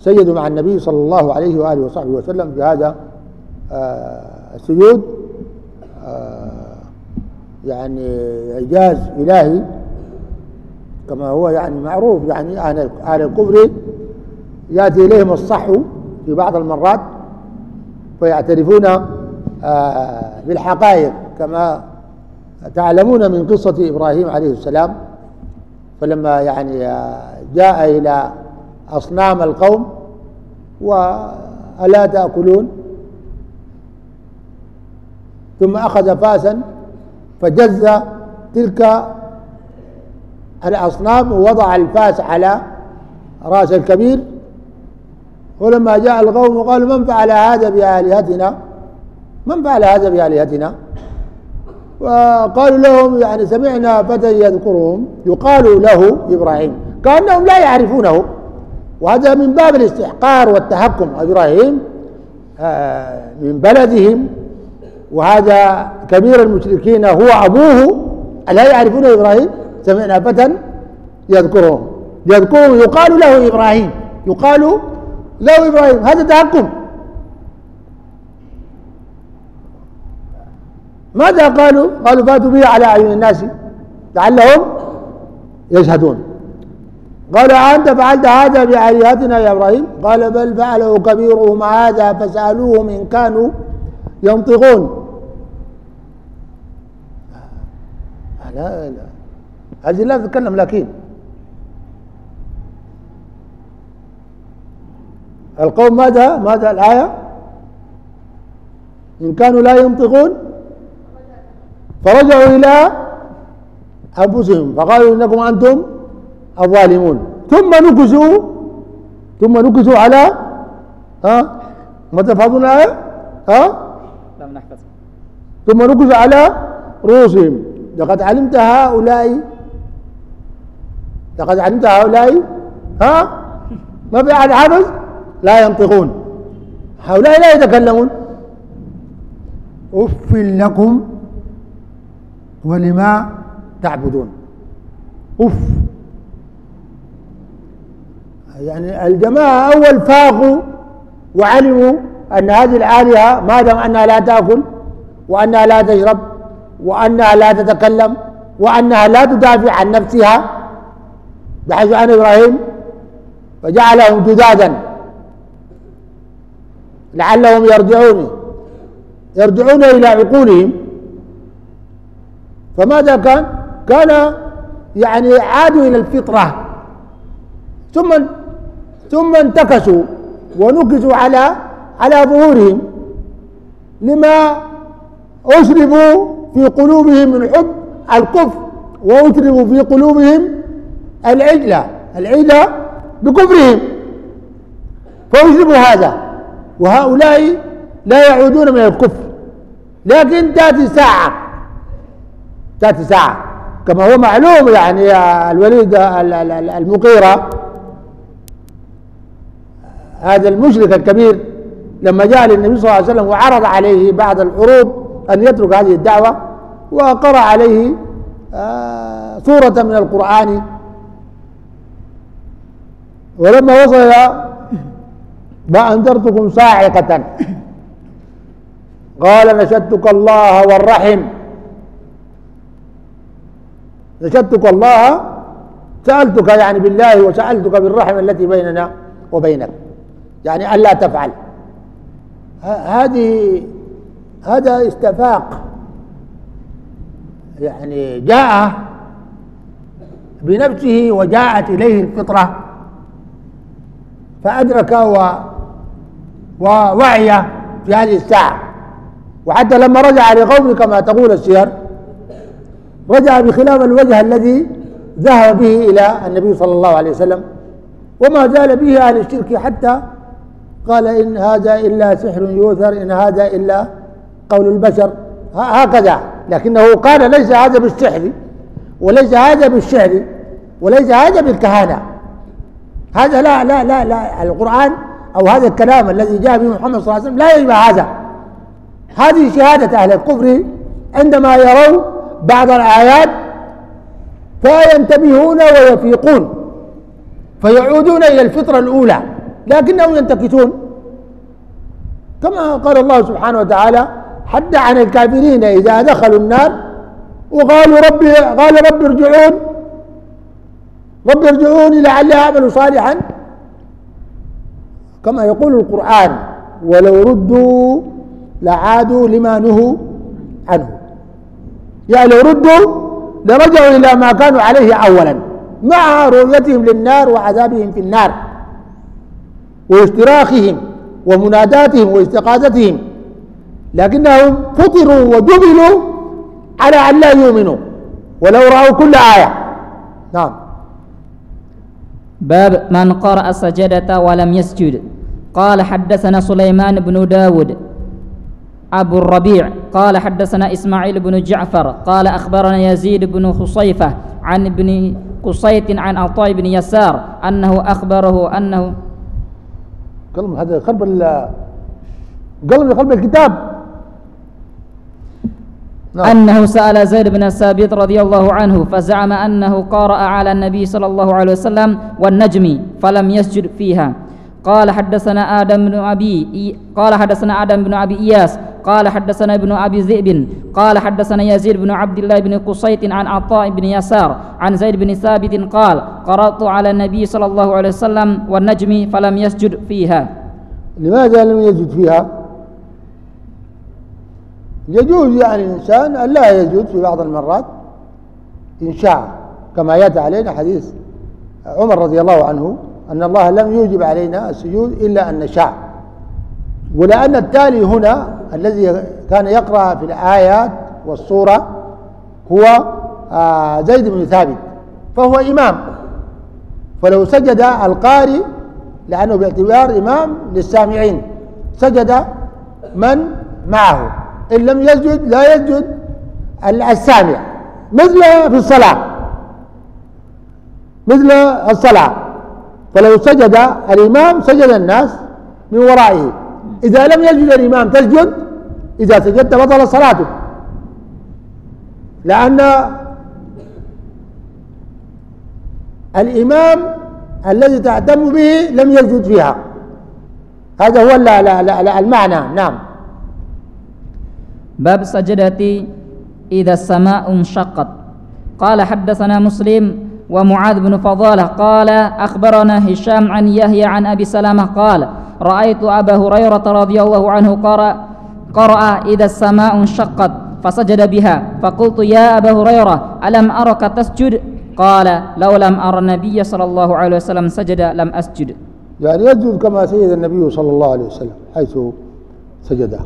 سيدوا مع النبي صلى الله عليه وآله وصحبه وسلم في هذا آه، السجود آه، يعني إعجاز إلهي كما هو يعني معروف يعني أهل الكفر يأتي إليهم الصح في بعض المرات فيعترفون آه، بالحقائق كما تعلمون من قصة إبراهيم عليه السلام. فلما يعني آه، جاء إلى أصنام القوم وألا تأكلون. ثم أخذ فاسا فجز تلك الأصنام ووضع الفاس على رأس الكبير. ولما جاء القوم قالوا من فعل هذا بآلهتنا؟ من فعل هذا بآلهتنا؟ وقالوا لهم يعني سمعنا فتى يذكرهم. يقال له إبراهيم. كأنهم لا يعرفونه. وهذا من باب الاستحقار والتحكم. إبراهيم آه، من بلدهم. وهذا كبير المشركين هو أبوه. ألا يعرفون إبراهيم؟ سمعنا فتى يذكرهم. يذكرهم. يقال له إبراهيم. يقال له إبراهيم. هذا تحكم. ماذا قالوا؟ قالوا فاتوا به على أعين الناس لعلهم يشهدون. قال أنت فعلت هذا بآلهتنا يا إبراهيم؟ قال بل فعله كبيرهم هذا فسألوهم إن كانوا ينطقون. لا لا. هذه لا تتكلم لكن القوم ماذا؟ ماذا الآية؟ إن كانوا لا ينطقون فرجعوا إلى أنفسهم فقالوا إنكم أنتم الظالمون. ثم نكسوا ثم نكسوا على ها ما تفهمون الآية ها لم نحفظ. ثم نكسوا على رؤوسهم. لقد علمت هؤلاء لقد علمت هؤلاء ها ما في أحد حافظ؟ لا ينطقون. هؤلاء لا يتكلمون. أف لكم ولما تعبدون. أف يعني الجماعة أول فاقوا وعلموا أن هذه الآلهة ما دام أنها لا تأكل وأنها لا تشرب وأنها لا تتكلم وأنها لا تدافع عن نفسها بحيث أن إبراهيم فجعلهم جدادا. لعلهم يرجعون يرجعون إلى عقولهم. فماذا كان؟ كان يعني عادوا إلى الفطرة. ثم ثم انتكسوا ونكسوا على على ظهورهم لما أشربوا في قلوبهم من حب الكفر وأشربوا في قلوبهم العجلة العجلة بكفرهم. فأشربوا هذا وهؤلاء لا يعودون من الكفر. لكن تأتي ساعة تأتي ساعة. كما هو معلوم يعني الوليد المغيرة هذا المشرك الكبير لما جاء للنبي صلى الله عليه وسلم وعرض عليه بعض العروض أن يترك هذه الدعوة وقرأ عليه آه، سورة من القرآن. ولما وصل ما أنذرتكم صاعقة. قال نشدتك الله والرحم. نشدتك الله سألتك يعني بالله وسألتك بالرحم التي بيننا وبينك. يعني ألا تفعل. هذه هذا استفاق. يعني جاء بنفسه وجاءت إليه الفطرة. فأدرك و ووعي في هذه الساعة. وحتى لما رجع لقومه كما تقول السير رجع بخلاف الوجه الذي ذهب به إلى النبي صلى الله عليه وسلم. وما زال به أهل الشرك حتى قال إن هذا إلا سحر يوثر إن هذا إلا قول البشر. هكذا. لكنه قال ليس هذا بالسحر وليس هذا بالشعر وليس هذا بالكهانة. هذا لا لا لا لا القرآن أو هذا الكلام الذي جاء به محمد صلى الله عليه وسلم لا يشبه هذا. هذه شهادة أهل الكفر عندما يروا بعض الآيات فينتبهون ويفيقون فيعودون إلى الفطرة الأولى لكنهم ينتكسون كما قال الله سبحانه وتعالى حتى عن الكافرين إذا دخلوا النار وقالوا ربي قال رب ارجعون رب ارجعوني لعلي أعمل صالحا. كما يقول القرآن ولو ردوا لعادوا لما نهوا عنه. يعني لو ردوا لرجعوا إلى ما كانوا عليه أولا مع رؤيتهم للنار وعذابهم في النار واشتراخهم ومناداتهم واستقاذتهم لكنهم فطروا وجبلوا على أن لا يؤمنوا. ولو رأوا كل آية. نعم. باب من قرأ السجدة ولم يسجد. قال حدثنا سليمان بن داود أبو الربيع قال حدثنا إسماعيل بن جعفر قال أخبرنا يزيد بن خصيفة عن ابن قصيت عن عطاء بن يسار أنه أخبره أنه قلب هذا قلب ال- قلب قلب الكتاب نعم. أنه سأل زيد بن ثابت رضي الله عنه فزعم أنه قرأ على النبي صلى الله عليه وسلم والنجم فلم يسجد فيها قال حدثنا آدم بن أبي قال حدثنا آدم بن أبي إياس قال حدثنا ابن أبي ذئب قال حدثنا يزيد بن عبد الله بن قصيت عن عطاء بن يسار عن زيد بن ثابت قال قرأت على النبي صلى الله عليه وسلم والنجم فلم يسجد فيها. لماذا لم يجد فيها؟ يجوز يعني الإنسان أن لا يجد في بعض المرات إن شاء كما يأتي علينا حديث عمر رضي الله عنه أن الله لم يوجب علينا السجود إلا أن نشاء ولأن التالي هنا الذي كان يقرأ في الآيات والصورة هو آه، زيد بن ثابت فهو إمام. فلو سجد القارئ لأنه باعتبار إمام للسامعين سجد من معه؟ إن لم يسجد لا يسجد السامع. مثل في الصلاة مثل الصلاة. فلو سجد الإمام سجد الناس من ورائه. إذا لم يسجد الإمام تسجد؟ إذا سجدت بطل صلاتك. لأن الإمام الذي تعتم به لم يسجد فيها. هذا هو لا لا لا لا المعنى. نعم. باب السجدة إذا السماء انشقت. قال حدثنا مسلم ومعاذ بن فضالة قال أخبرنا هشام عن يحيى عن أبي سلامة قال رأيت أبا هريرة رضي الله عنه قرأ قرأ إذا السماء انشقت فسجد بها. فقلت يا أبا هريرة ألم أرك تسجد؟ قال لو لم أرى النبي صلى الله عليه وسلم سجد لم أسجد. يعني يسجد كما سجد النبي صلى الله عليه وسلم حيث سجد.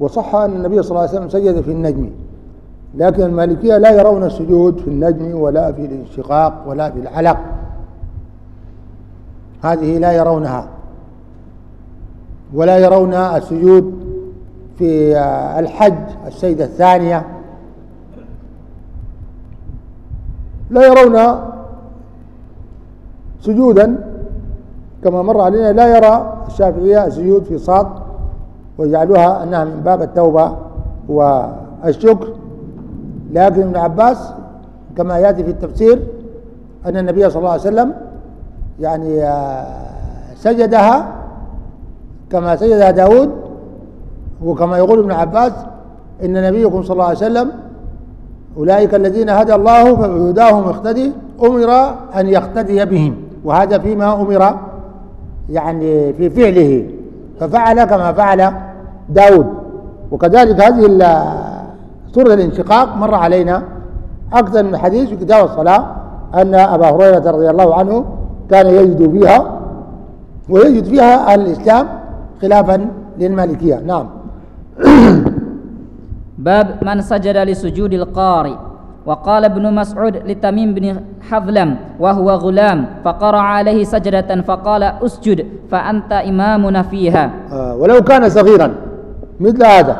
وصح أن النبي صلى الله عليه وسلم سجد في النجم. لكن المالكية لا يرون السجود في النجم ولا في الانشقاق ولا في العلق هذه لا يرونها. ولا يرون السجود في الحج السيدة الثانية. لا يرون سجودا كما مر علينا لا يرى الشافعية السجود في صاد ويجعلوها أنها من باب التوبة والشكر. لكن ابن عباس كما يأتي في التفسير أن النبي صلى الله عليه وسلم يعني آه، سجدها كما سجدها داود وكما يقول ابن عباس إن نبيكم صلى الله عليه وسلم أولئك الذين هدى الله فبهداهم اقتدي أمر أن يقتدي بهم. وهذا فيما أمر يعني في فعله. ففعل كما فعل داود. وكذلك هذه سورة الانشقاق مر علينا أكثر من حديث في كتاب الصلاة أن أبا هريرة رضي الله عنه كان يجد فيها ويجد فيها أهل الإسلام خلافا للمالكية. نعم. باب من سجد لسجود القارئ وقال ابن مسعود لتميم بن حظلم وهو غلام فقرأ عليه سجدة فقال اسجد فأنت إمامنا فيها آه، ولو كان صغيرا مثل هذا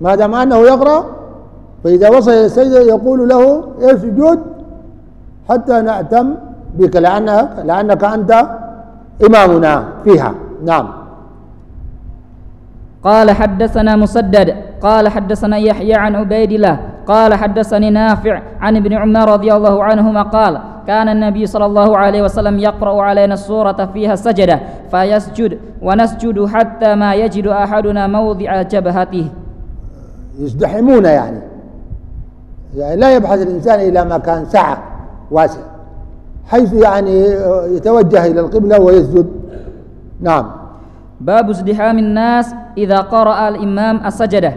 ما دام انه يقرا فاذا وصل إلى السجده يقول له اسجد حتى نأتم بك لانك لانك انت امامنا فيها نعم قال حدثنا مسدد قال حدثنا يحيى عن عبيد الله قال حدثني نافع عن ابن عمر رضي الله عنهما قال كان النبي صلى الله عليه وسلم يقرأ علينا السورة فيها السجدة فيسجد ونسجد حتى ما يجد أحدنا موضع جبهته. يزدحمون يعني. يعني لا يبحث الإنسان إلى مكان سعة واسع حيث يعني يتوجه إلى القبلة ويسجد. نعم. باب ازدحام الناس إذا قرأ الإمام السجدة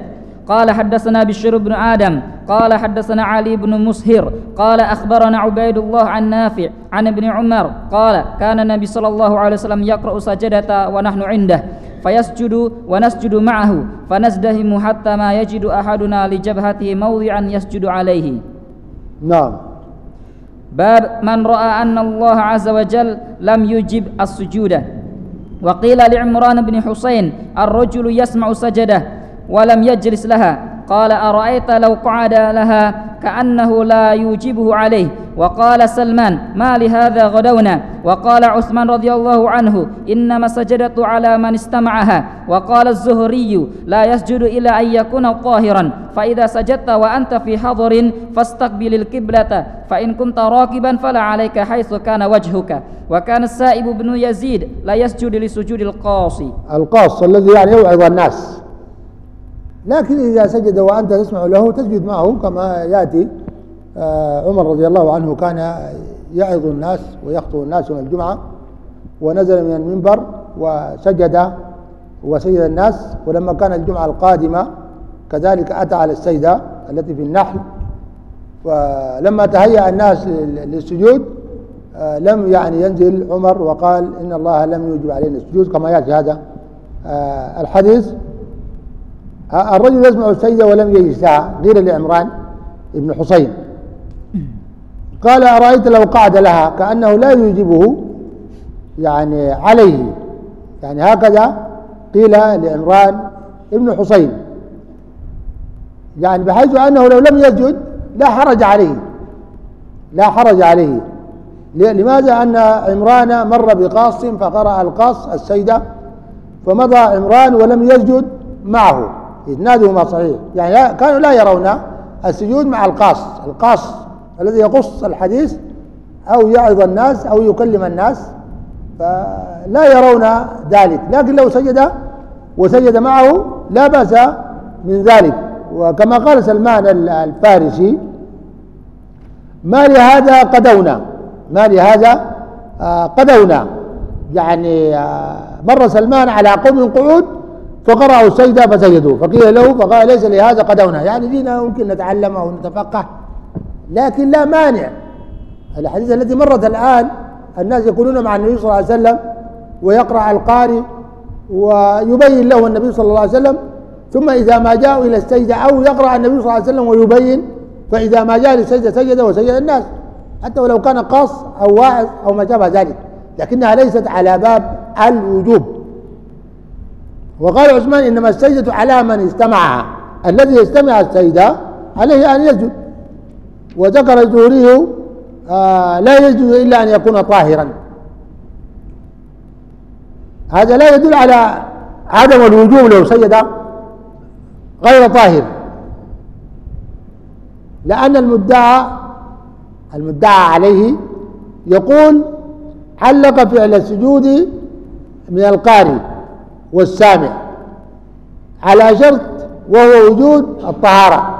قال حدثنا بشر بن آدم قال حدثنا علي بن مسهر قال أخبرنا عبيد الله عن نافع عن ابن عمر قال كان النبي صلى الله عليه وسلم يقرأ سجدة ونحن عنده فيسجد ونسجد معه فنزدهم حتى ما يجد أحدنا لجبهته موضعا يسجد عليه نعم باب من رأى أن الله عز وجل لم يجب السجود وقيل لعمران بن حسين الرجل يسمع سجده ولم يجلس لها قال أرأيت لو قعد لها كأنه لا يوجبه عليه. وقال سلمان ما لهذا غدونا؟ وقال عثمان رضي الله عنه إنما سجدت على من استمعها. وقال الزهري لا يسجد إلا أن يكون طاهرا. فإذا سجدت وأنت في حضر فاستقبل القبلة فإن كنت راكبا فلا عليك حيث كان وجهك. وكان السائب بن يزيد لا يسجد لسجود القاصي. القاص الذي يعني يوعظ الناس. لكن إذا سجد وأنت تسمع له تسجد معه كما يأتي. آه، عمر رضي الله عنه كان يعظ الناس ويخطب الناس يوم الجمعة ونزل من المنبر وسجد وسجد الناس. ولما كان الجمعة القادمة كذلك أتى على السيدة التي في النحل. ولما تهيأ الناس للسجود آه، لم يعني ينزل عمر وقال إن الله لم يوجب علينا السجود كما يأتي هذا آه، الحديث. الرجل يسمع السيدة ولم يجلس لها قيل لعمران ابن حسين. قال أرأيت لو قعد لها كأنه لا يجيبه يعني عليه. يعني هكذا قيل لعمران ابن حسين. يعني بحيث أنه لو لم يسجد لا حرج عليه. لا حرج عليه. لماذا؟ أن عمران مر بقاص فقرأ القاص السيدة فمضى عمران ولم يسجد معه. إسنادهما صحيح. يعني كانوا لا يرون السجود مع القاص. القاص الذي يقص الحديث أو يعظ الناس أو يكلم الناس فلا يرون ذلك. لكن لو سجد وسجد معه لا بأس من ذلك. وكما قال سلمان الفارسي ما لهذا قدونا؟ ما لهذا؟ آه، قدونا. يعني آه، مر سلمان على قوم قعود فقرأوا السجدة فسجدوا فقيل له فقال ليس لهذا قدونا. يعني دينا ممكن نتعلم أو نتفقه لكن لا مانع. الحديث التي مرت الآن الناس يقولون مع النبي صلى الله عليه وسلم ويقرأ القارئ ويبين له النبي صلى الله عليه وسلم ثم إذا ما جاءوا إلى السجدة أو يقرأ النبي صلى الله عليه وسلم ويبين فإذا ما جاء للسجدة سجد وسجد الناس. حتى ولو كان قاص أو واعظ أو ما شابه ذلك. لكنها ليست على باب الوجوب. وقال عثمان إنما السجدة على من استمعها. الذي يستمع السجدة عليه أن يسجد. وذكر الزهري آه لا يسجد إلا أن يكون طاهرا. هذا لا يدل على عدم الوجوب لو سجد غير طاهر. لأن المدعى المدعى عليه يقول علق فعل السجود من القارئ. والسامع. على شرط وهو وجود الطهارة.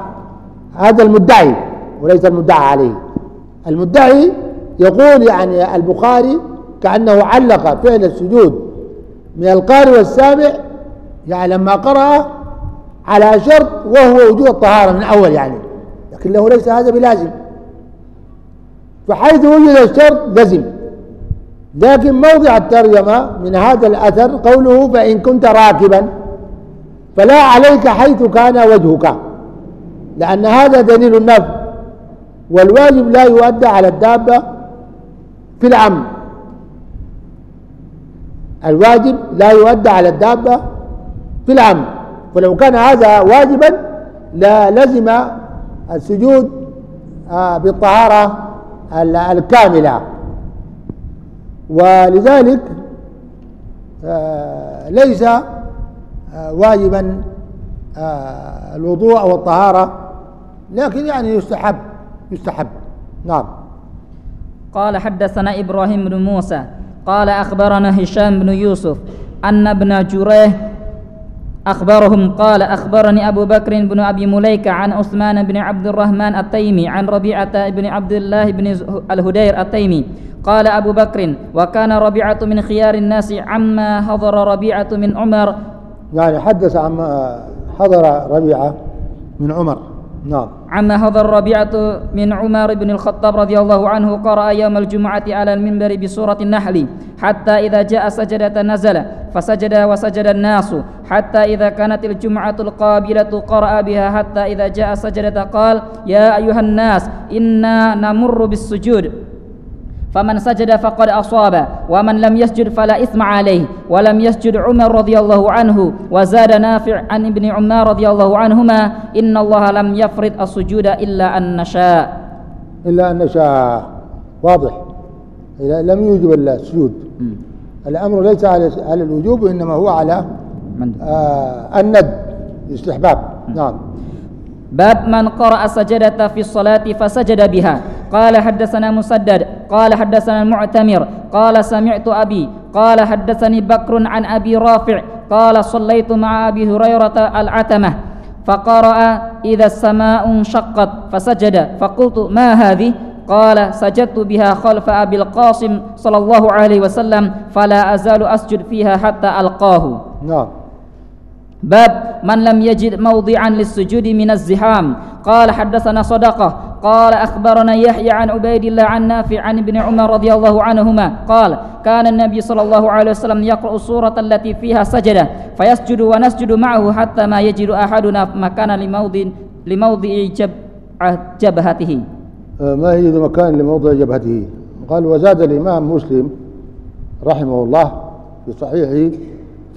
هذا المدعي وليس المدعى عليه. المدعي يقول يعني البخاري كأنه علق فعل السجود من القارئ والسامع يعني لما قرأ على شرط وهو وجود الطهارة من أول يعني. لكن له ليس هذا بلازم. فحيث وجد الشرط لزم لكن موضع الترجمة من هذا الأثر قوله فإن كنت راكبا فلا عليك حيث كان وجهك لأن هذا دليل النفي والواجب لا يؤدى على الدابة في العم الواجب لا يؤدى على الدابة في العم فلو كان هذا واجبا لا لزم السجود آه، بالطهارة الكاملة. ولذلك آه، ليس آه، واجبا آه، الوضوء أو الطهارة لكن يعني يستحب يستحب. نعم. قال حدثنا إبراهيم بن موسى قال أخبرنا هشام بن يوسف أن ابن جريه أخبرهم قال أخبرني أبو بكر بن أبي مليكة عن عثمان بن عبد الرحمن التيمي عن ربيعة بن عبد الله بن الهدير التيمي. قال أبو بكر وكان ربيعة من خيار الناس عما حضر ربيعة من عمر. يعني حدث عما حضر ربيعة من عمر. نعم. عما حضر ربيعة من عمر بن الخطاب رضي الله عنه قرأ يوم الجمعة على المنبر بسورة النحل حتى إذا جاء سجدة نزل فسجد وسجد الناس حتى إذا كانت الجمعة القابلة قرأ بها حتى إذا جاء سجدة قال يا أيها الناس إنا نمر بالسجود. فمن سجد فقد أصاب ومن لم يسجد فلا إثم عليه. ولم يسجد عمر رضي الله عنه وزاد نافع عن ابن عمر رضي الله عنهما إن الله لم يفرض السجود إلا أن نشاء. إلا أن نشاء. واضح. لم يوجب السجود. الأمر ليس على على الوجوب وإنما هو على آه الند استحباب نعم. باب من قرأ سجدة في الصلاة فسجد بها. قال حدثنا مسدد قال حدثنا المعتمر قال سمعت أبي قال حدثني بكر عن أبي رافع قال صليت مع أبي هريرة العتمة فقرأ إذا السماء انشقت فسجد فقلت ما هذه؟ قال سجدت بها خلف أبي القاسم صلى الله عليه وسلم فلا أزال أسجد فيها حتى ألقاه. نعم. باب من لم يجد موضعا للسجود من الزحام. قال حدثنا صدقة قال أخبرنا يحيى عن عبيد الله عن نافع عن ابن عمر رضي الله عنهما قال كان النبي صلى الله عليه وسلم يقرأ السورة التي فيها سجدة فيسجد ونسجد معه حتى ما يجد أحدنا مكان لموضع لموضع جب جبهته. آه، ما يجد مكان لموضع جبهته. قال وزاد الإمام مسلم رحمه الله في صحيحه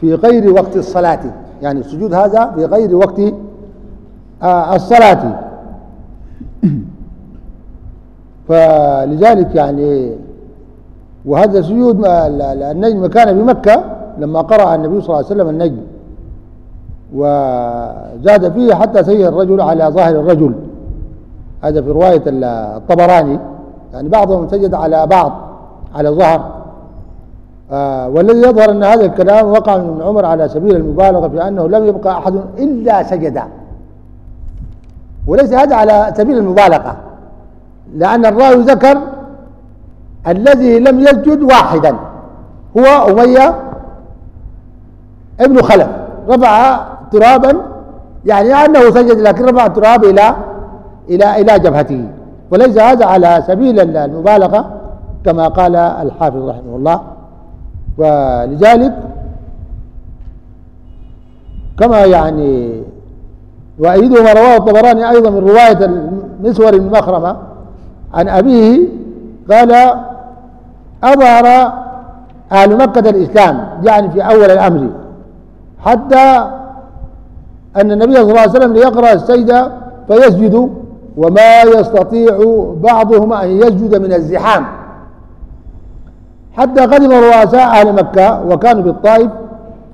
في غير وقت الصلاة. يعني السجود هذا في غير وقت آه، الصلاة. فلذلك يعني وهذا سجود النجم كان بمكة لما قرأ النبي صلى الله عليه وسلم النجم. وزاد فيه حتى سير الرجل على ظاهر الرجل. هذا في رواية الطبراني. يعني بعضهم سجد على بعض على ظهر. آه والذي يظهر أن هذا الكلام وقع من عمر على سبيل المبالغة في أنه لم يبقى أحد إلا سجد. وليس هذا على سبيل المبالغة. لأن الراوي ذكر الذي لم يسجد واحدا هو أمية ابن خلف رفع ترابا يعني أنه سجد لكن رفع التراب إلى إلى إلى جبهته. وليس هذا على سبيل المبالغة كما قال الحافظ رحمه الله. ولذلك كما يعني وأيده ما رواه الطبراني أيضا من رواية المسور بن مخرمة عن أبيه قال أظهر أهل مكة الإسلام يعني في أول الأمر حتى أن النبي صلى الله عليه وسلم ليقرأ السيدة فيسجد وما يستطيع بعضهم أن يسجد من الزحام. حتى قدم رؤساء أهل مكة وكانوا بالطائف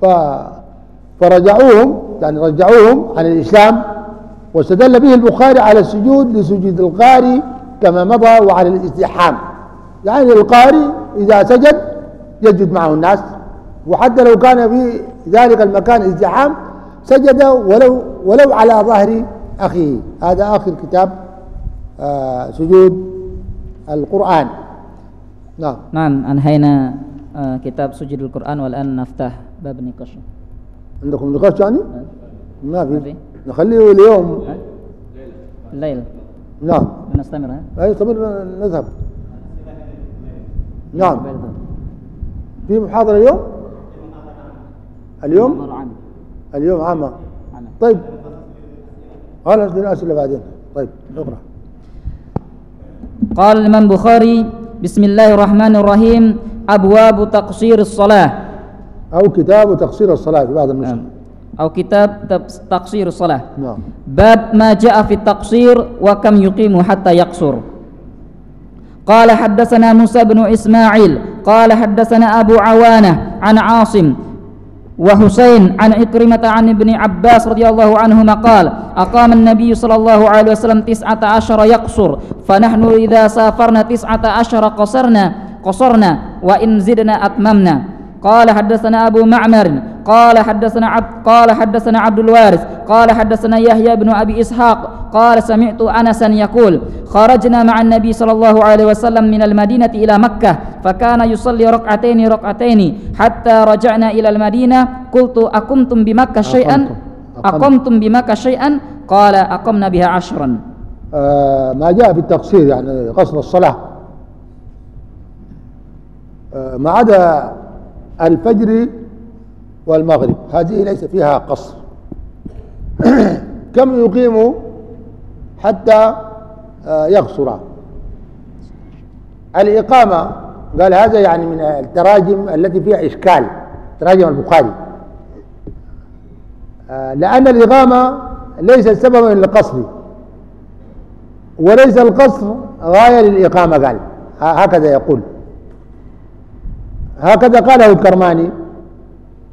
ف فرجعوهم يعني رجعوهم عن الإسلام واستدل به البخاري على السجود لسجود القاري كما مضى وعلى الازدحام يعني القاري إذا سجد يسجد معه الناس وحتى لو كان في ذلك المكان ازدحام سجد ولو ولو على ظهر أخيه. هذا آخر كتاب آه سجود القرآن. نعم. نعم أنهينا آه كتاب سجود القرآن والآن نفتح باب النقاش. عندكم نقاش يعني؟ ما في. نخليه اليوم. الليل نعم. نستمر ها؟ اي نستمر نذهب. نعم. في محاضرة اليوم؟ اليوم؟ اليوم عامة طيب. خلاص الأسئلة بعدين؟ طيب اقرأ قال الإمام البخاري بسم الله الرحمن الرحيم أبواب تقصير الصلاة. أو كتاب تقصير الصلاة في بعض النسخ أو كتاب تقصير الصلاة. نعم. باب ما جاء في التقصير وكم يقيم حتى يقصر. قال حدثنا موسى بن إسماعيل قال حدثنا أبو عوانة عن عاصم وحسين عن عكرمة عن ابن عباس رضي الله عنهما قال أقام النبي صلى الله عليه وسلم تسعة عشر يقصر فنحن إذا سافرنا تسعة عشر قصرنا قصرنا وإن زدنا أتممنا. قال حدثنا أبو معمر قال حدثنا عبد قال حدثنا عبد الوارث قال حدثنا يحيى بن أبي إسحاق قال سمعت أنسا يقول خرجنا مع النبي صلى الله عليه وسلم من المدينة إلى مكة فكان يصلي ركعتين ركعتين حتى رجعنا إلى المدينة. قلت أقمتم بمكة شيئا؟ أقمتم. بمكة شيئا؟ قال أقمنا بها عشرا. آه ما جاء في التقصير يعني قصر الصلاة. آه ما عدا الفجر والمغرب. هذه ليس فيها قصر. كم يقيم حتى آه، يقصر؟ الإقامة قال هذا يعني من التراجم التي فيها إشكال تراجم البخاري. آه، لأن الإقامة ليست سببا للقصر وليس القصر غاية للإقامة قال. هكذا يقول. هكذا قاله الكرماني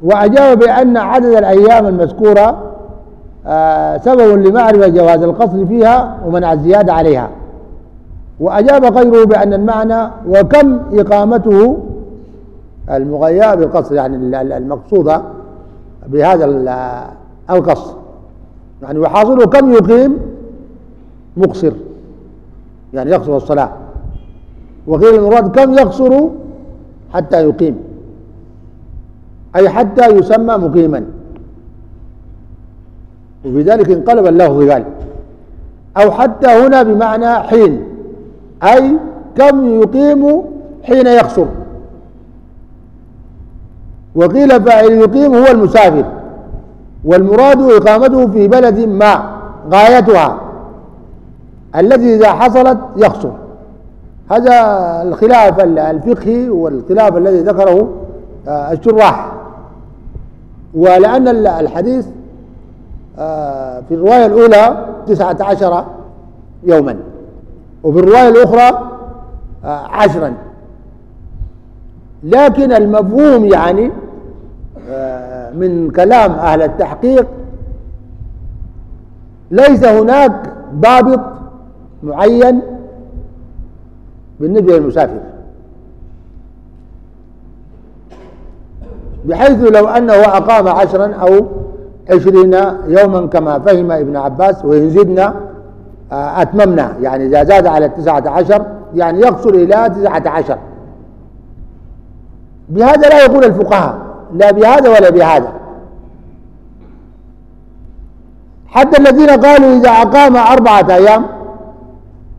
وأجاب بأن عدد الأيام المذكورة آه، سبب لمعرفة جواز القصر فيها ومنع الزيادة عليها. وأجاب غيره بأن المعنى وكم إقامته المغيرة بالقصر يعني المقصودة بهذا القصر يعني وحاصله كم يقيم مقصر يعني يقصر الصلاة. وقيل المراد كم يقصر حتى يقيم. أي حتى يسمى مقيما. وبذلك انقلب اللفظ قال أو حتى هنا بمعنى حين. أي كم يقيم حين يقصر وقيل فاعل يقيم هو المسافر. والمراد إقامته في بلد ما غايتها. التي إذا حصلت يقصر هذا الخلاف الفقهي والخلاف الذي ذكره آه، الشراح ولأن الحديث آه، في الرواية الأولى تسعة عشر يوما وفي الرواية الأخرى آه، عشرا. لكن المفهوم يعني من كلام أهل التحقيق ليس هناك ضابط معين بالنسبة للمسافر بحيث لو أنه أقام عشرا أو عشرين يوما كما فهم ابن عباس وإن زدنا آه، أتممنا. يعني إذا زاد على التسعة عشر يعني يقصر إلى تسعة عشر. بهذا لا يقول الفقهاء لا بهذا ولا بهذا. حتى الذين قالوا إذا أقام أربعة أيام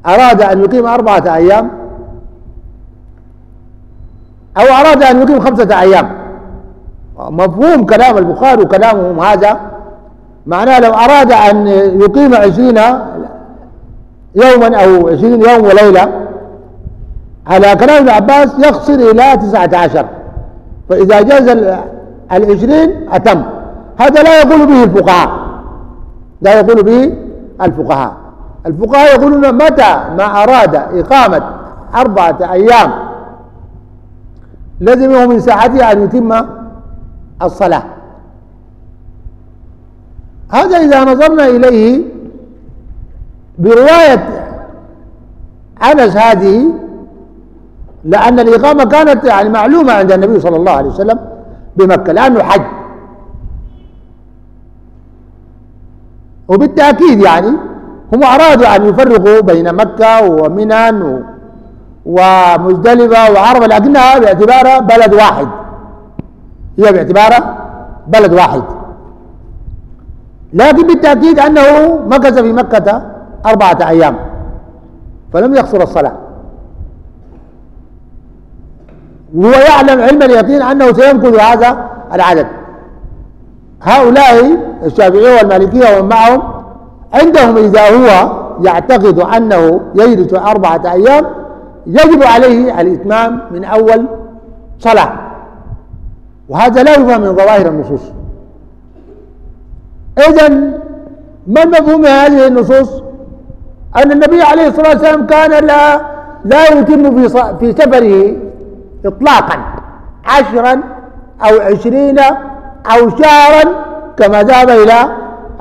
أراد أن يقيم أربعة أيام أو أراد أن يقيم خمسة أيام. مفهوم كلام البخاري وكلامهم هذا معناه لو أراد أن يقيم عشرين يوما أو عشرين يوم وليلة على كلام ابن عباس يقصر إلى تسعة عشر. فإذا جاز العشرين أتم. هذا لا يقول به الفقهاء. لا يقول به الفقهاء. الفقهاء يقولون متى ما أراد إقامة أربعة أيام لزمه من ساعته أن يتم الصلاة. هذا إذا نظرنا إليه برواية أنس هذه لأن الإقامة كانت يعني معلومة عند النبي صلى الله عليه وسلم بمكة لأنه حج. وبالتأكيد يعني هم أرادوا أن يفرقوا بين مكة ومنى ومزدلفة وعرفة لكنها باعتبارها بلد واحد. هي باعتباره بلد واحد. لكن بالتأكيد أنه مكث في مكة أربعة أيام فلم يقصر الصلاة. وهو يعلم علم اليقين أنه سينقذ هذا العدد. هؤلاء الشافعية والمالكية ومن معهم عندهم إذا هو يعتقد أنه يجلس أربعة أيام يجب عليه الإتمام من أول صلاة. وهذا لا يفهم من ظواهر النصوص. إذا ما المفهوم من هذه النصوص؟ أن النبي عليه الصلاة والسلام كان لا لا يتم في في سفره إطلاقا عشرا أو عشرين أو شهرا كما ذهب إلى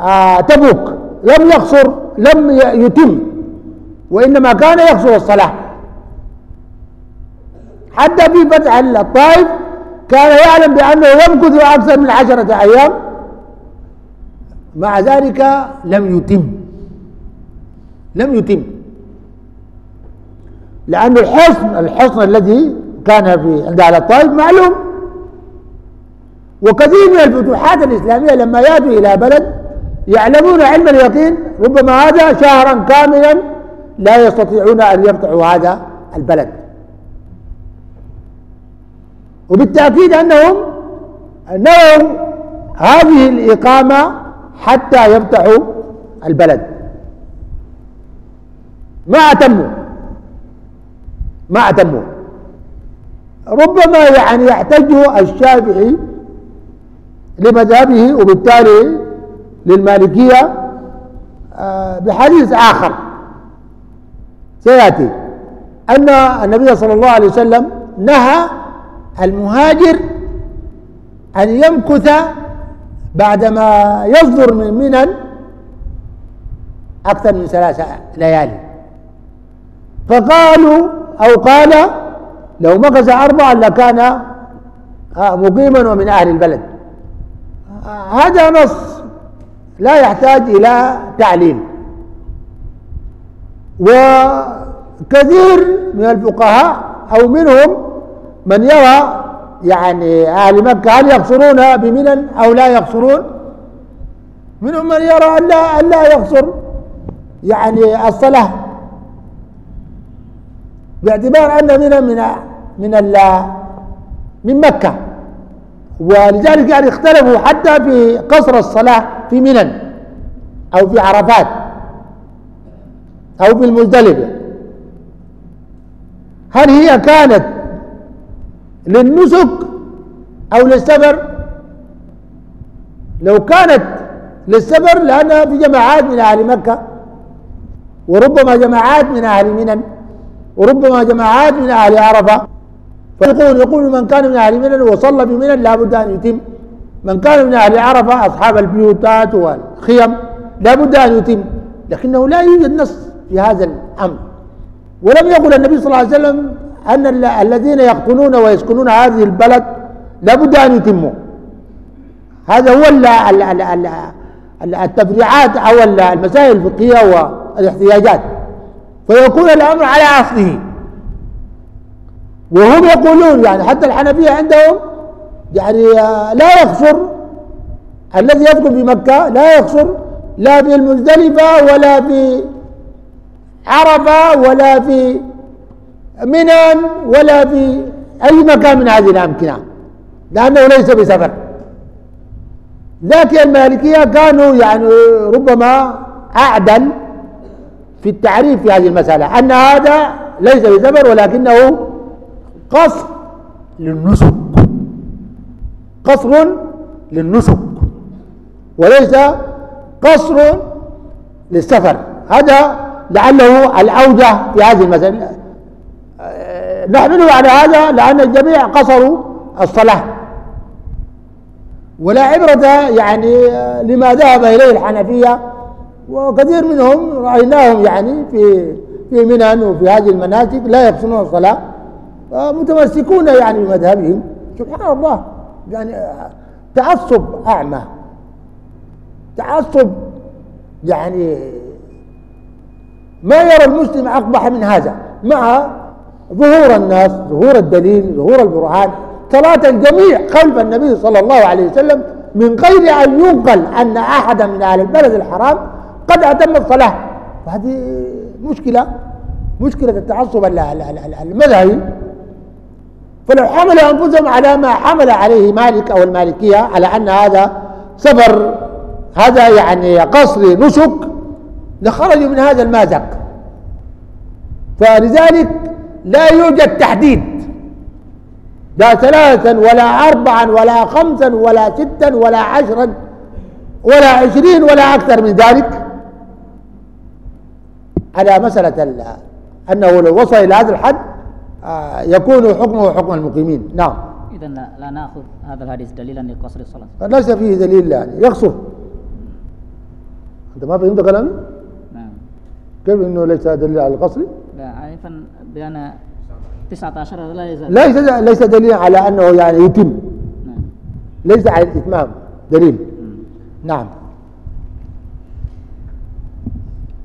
آه، تبوك. لم يقصر لم يتم وإنما كان يقصر الصلاة. حتى في فتح الطائف كان يعلم بأنه يمكث أكثر من عشرة أيام. مع ذلك لم يتم. لم يتم. لأن الحصن الحصن الذي كان في عند أهل الطائف معلوم. وكثير من الفتوحات الإسلامية لما يأتوا إلى بلد يعلمون علم اليقين ربما هذا شهرا كاملا لا يستطيعون أن يفتحوا هذا البلد. وبالتأكيد أنهم نووا هذه الإقامة حتى يفتحوا البلد. ما أتموا. ما أتموا. ربما يعني يحتج الشافعي لمذهبه وبالتالي للمالكية آه، بحديث آخر. سيأتي أن النبي صلى الله عليه وسلم نهى المهاجر أن يمكث بعدما يصدر من منن أكثر من ثلاثة ليالي. فقالوا أو قال لو مكث أربعا لكان مقيما ومن أهل البلد. هذا نص لا يحتاج إلى تعليل. وكثير من الفقهاء أو منهم من يرى يعني أهل مكة هل يقصرون بمنن أو لا يقصرون؟ منهم من يرى أن لا, أن لا يقصر. يعني الصلاة باعتبار أن من من من من مكة. ولذلك يعني اختلفوا حتى في قصر الصلاة في منن أو في عرفات أو في المزدلفة. هل هي كانت للنسك أو للسفر؟ لو كانت للسفر لأنها في جماعات من أهل مكة وربما جماعات من أهل منن وربما جماعات من أهل عرفة. فيقول يقول من كان من أهل منن وصلى بمنن لابد أن يتم. من كان من أهل عرفة أصحاب البيوتات والخيم لابد أن يتم. لكنه لا يوجد نص في هذا الأمر. ولم يقل النبي صلى الله عليه وسلم أن ال- الذين يقطنون ويسكنون هذه البلد لابد أن يتموا. هذا هو ال- ال- ال- ال- ال- التفريعات أو ال- المسائل الفقهية والاحتياجات فيكون الأمر على أصله. وهم يقولون يعني حتى الحنفية عندهم يعني آه، لا يقصر الذي يسكن في مكة لا يقصر لا في المزدلفة ولا في عرفة ولا في منن ولا في أي مكان من هذه الأمكنة لأنه ليس بسفر. لكن المالكية كانوا يعني ربما أعدل في التعريف في هذه المسألة. أن هذا ليس بسفر ولكنه قصر للنسك. قصر للنسك. وليس قصر للسفر. هذا لعله الأوجه في هذه المسألة. نحمله على هذا لأن الجميع قصروا الصلاة. ولا عبرة يعني آه، لما ذهب إليه الحنفية وكثير منهم رأيناهم يعني في في منن وفي هذه المناسك لا يقصرون الصلاة متمسكون يعني بمذهبهم. سبحان الله يعني آه، تعصب أعمى. تعصب يعني ما يرى المسلم أقبح من هذا مع ظهور الناس ظهور الدليل ظهور البرهان صلاة الجميع خلف النبي صلى الله عليه وسلم من غير أن ينقل أن أحدا من أهل البلد الحرام قد أتم الصلاة. وهذه مشكلة مشكلة التعصب ال- ال- ال- المذهبي. فلو حملوا أنفسهم على ما حمل عليه مالك أو المالكية على أن هذا سفر هذا يعني قصر نسك لخرجوا من هذا المازق. فلذلك لا يوجد تحديد. لا ثلاثا ولا أربعا ولا خمسا ولا ستا ولا عشرا ولا عشرين ولا أكثر من ذلك. على مسألة أنه لو وصل إلى هذا الحد آه، يكون حكمه حكم المقيمين. نعم. إذا لا, نأخذ هذا الحديث دليلا لقصر الصلاة. ليس فيه دليل يعني. يقصر. أنت ما فهمت كلامي؟ نعم. كيف إنه ليس دليل على القصر؟ لا عارفا بأن 19 هذا لا يزال. ليس ليس دليل على أنه يعني يتم. نعم. ليس على الإتمام. دليل. نعم.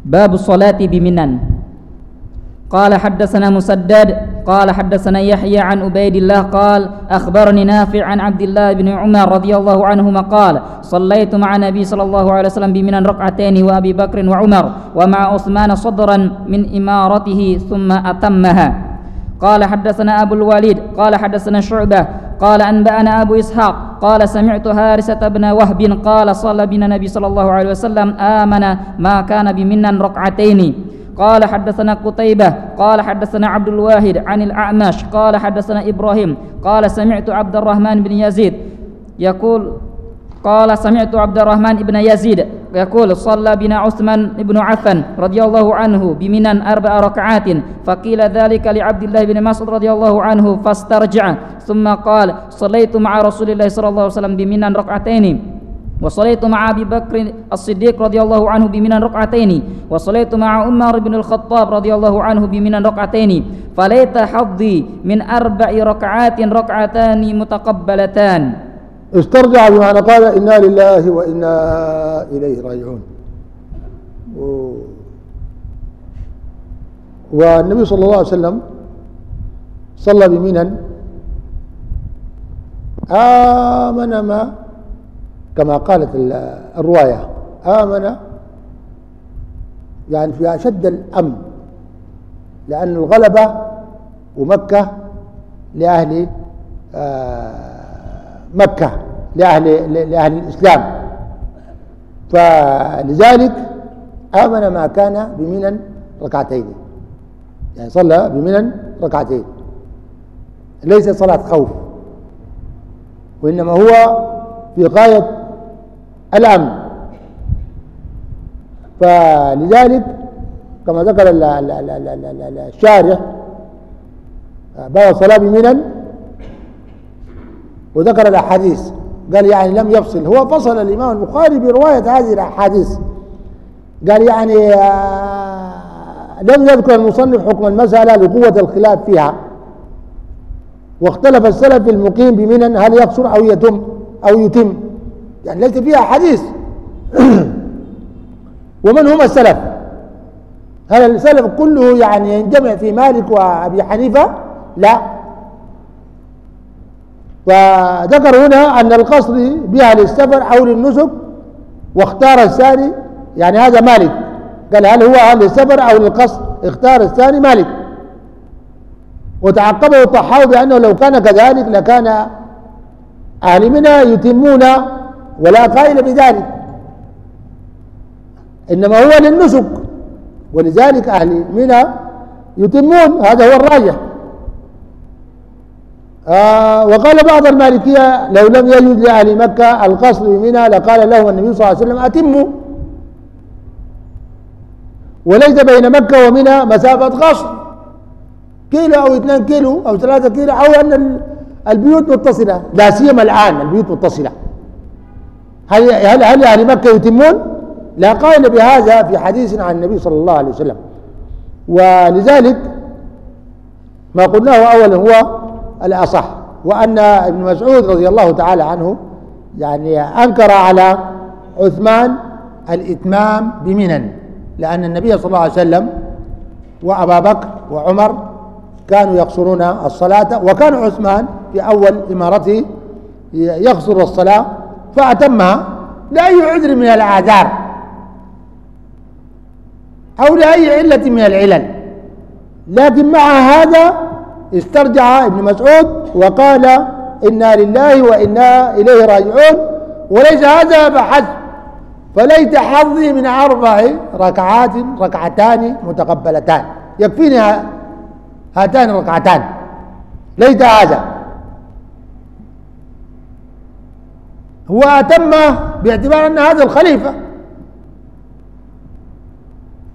باب الصلاة بمنن. قال حدثنا مسدد قال حدثنا يحيى عن عبيد الله قال أخبرني نافع عن عبد الله بن عمر رضي الله عنهما قال صليت مع النبي صلى الله عليه وسلم بمنن ركعتين وأبي بكر وعمر ومع عثمان صدرا من إمارته ثم أتمها. قال حدثنا أبو الوليد قال حدثنا شعبة قال أنبأنا أبو إسحاق قال سمعت هارسة بن وهب قال صلى بنا النبي صلى الله عليه وسلم آمن ما كان بمنا ركعتين. قال حدثنا قتيبة قال حدثنا عبد الواحد عن الأعمش قال حدثنا إبراهيم قال سمعت عبد الرحمن بن يزيد يقول قال سمعت عبد الرحمن بن يزيد يقول صلى بنا عثمان بن عفان رضي الله عنه بمنن أربع ركعات فقيل ذلك لعبد الله بن مسعود رضي الله عنه فاسترجع ثم قال صليت مع رسول الله صلى الله عليه وسلم بمنن ركعتين. وصليت مع أبي بكر الصديق رضي الله عنه بمنن ركعتين وصليت مع عمر بن الخطاب رضي الله عنه بمنن ركعتين فليت حظي من أربع ركعات ركعتان متقبلتان استرجع بمعنى قال إنا لله وإنا إليه راجعون. والنبي صلى الله عليه وسلم صلى بمنن آمن ما كما قالت ال- الرواية. آمن يعني في أشد الأمن لأن الغلبة ومكة لأهل آه، مكة لأهل لأهل الإسلام. فلذلك آمن ما كان بمنن ركعتين. يعني صلى بمنن ركعتين. ليس صلاة خوف وإنما هو في غاية الأمن فلذلك كما ذكر ال- ال- ال- ال- ال- ال- الشارح باب الصلاة بمنن وذكر الأحاديث. قال يعني لم يفصل. هو فصل الإمام البخاري برواية هذه الأحاديث. قال يعني آه، لم يذكر المصنف حكم المسألة لقوة الخلاف فيها. واختلف السلف المقيم بمنن هل يقصر أو يتم أو يتم. يعني ليس فيها حديث. ومن هم السلف؟ هل السلف كله يعني ينجمع في مالك وأبي حنيفة؟ لا. فذكر هنا أن القصر بها للسفر أو للنسك واختار الثاني يعني هذا مالك. قال هل هو للسفر أو للقصر اختار الثاني مالك. وتعقبه الطحاوي بأنه لو كان كذلك لكان أهل منى يتمون ولا قائل بذلك. إنما هو للنسك ولذلك أهل منى يتمون هذا هو الراجح آه وقال بعض المالكية لو لم يجد لأهل مكة القصر بمنى لقال لهم النبي صلى الله عليه وسلم أتموا. وليس بين مكة ومنى مسافة قصر. كيلو أو اثنين كيلو أو ثلاثة كيلو أو أن ال- البيوت متصلة. لا سيما الآن البيوت متصلة. هل هل هل أهل مكة يتمون؟ لا قائل بهذا في حديث عن النبي صلى الله عليه وسلم ولذلك ما قلناه أولا هو الأصح وأن ابن مسعود رضي الله تعالى عنه يعني أنكر على عثمان الإتمام بمنن لأن النبي صلى الله عليه وسلم وأبا بكر وعمر كانوا يقصرون الصلاة وكان عثمان في أول إمارته يقصر الصلاة فأتمها لأي عذر من الأعذار أو لأي علة من العلل. لكن مع هذا استرجع ابن مسعود وقال إنا لله وإنا إليه راجعون. وليس هذا فحسب فليت حظي من أربع ركعات ركعتان متقبلتان. يكفيني هاتان الركعتان. ليت هذا. هو أتم باعتبار أن هذا الخليفة.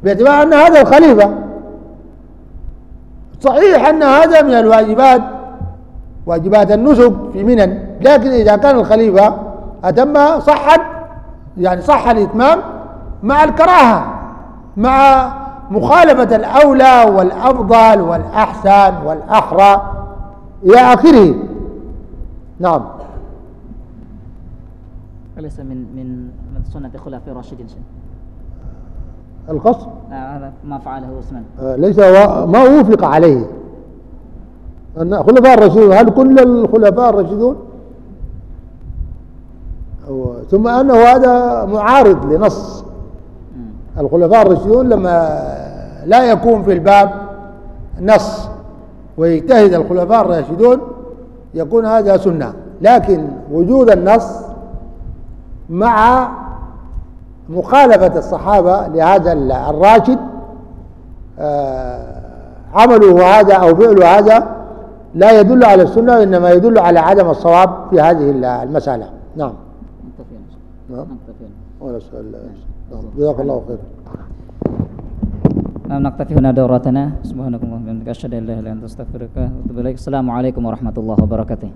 باعتبار أن هذا الخليفة. صحيح أن هذا من الواجبات واجبات النسك في منن لكن إذا كان الخليفة أتم صحت يعني صح الإتمام مع الكراهة مع مخالفة الأولى والأفضل والأحسن والأحرى إلى آخره. نعم. ليس من من من سنة الخلفاء الراشدين شيء القصر؟ هذا ما فعله عثمان. آه، ليس ما وفق عليه. أن خلفاء الراشدون هل كل الخلفاء الراشدون؟ ثم أنه هذا معارض لنص. الخلفاء الراشدون لما لا يكون في الباب نص ويجتهد الخلفاء الراشدون يكون هذا سنة. لكن وجود النص مع مخالفة الصحابة لهذا الراشد آه، عمله هذا أو فعله هذا لا يدل على السنة وإنما يدل على عدم الصواب في هذه المسألة. نعم. نعم. نعم. جزاك الله خير نعم نكتفي هنا دورتنا. سبحانك اللهم وبحمدك أشهد أن لا إله إلا أنت أستغفرك وأتوب إليك. السلام عليكم ورحمة الله وبركاته.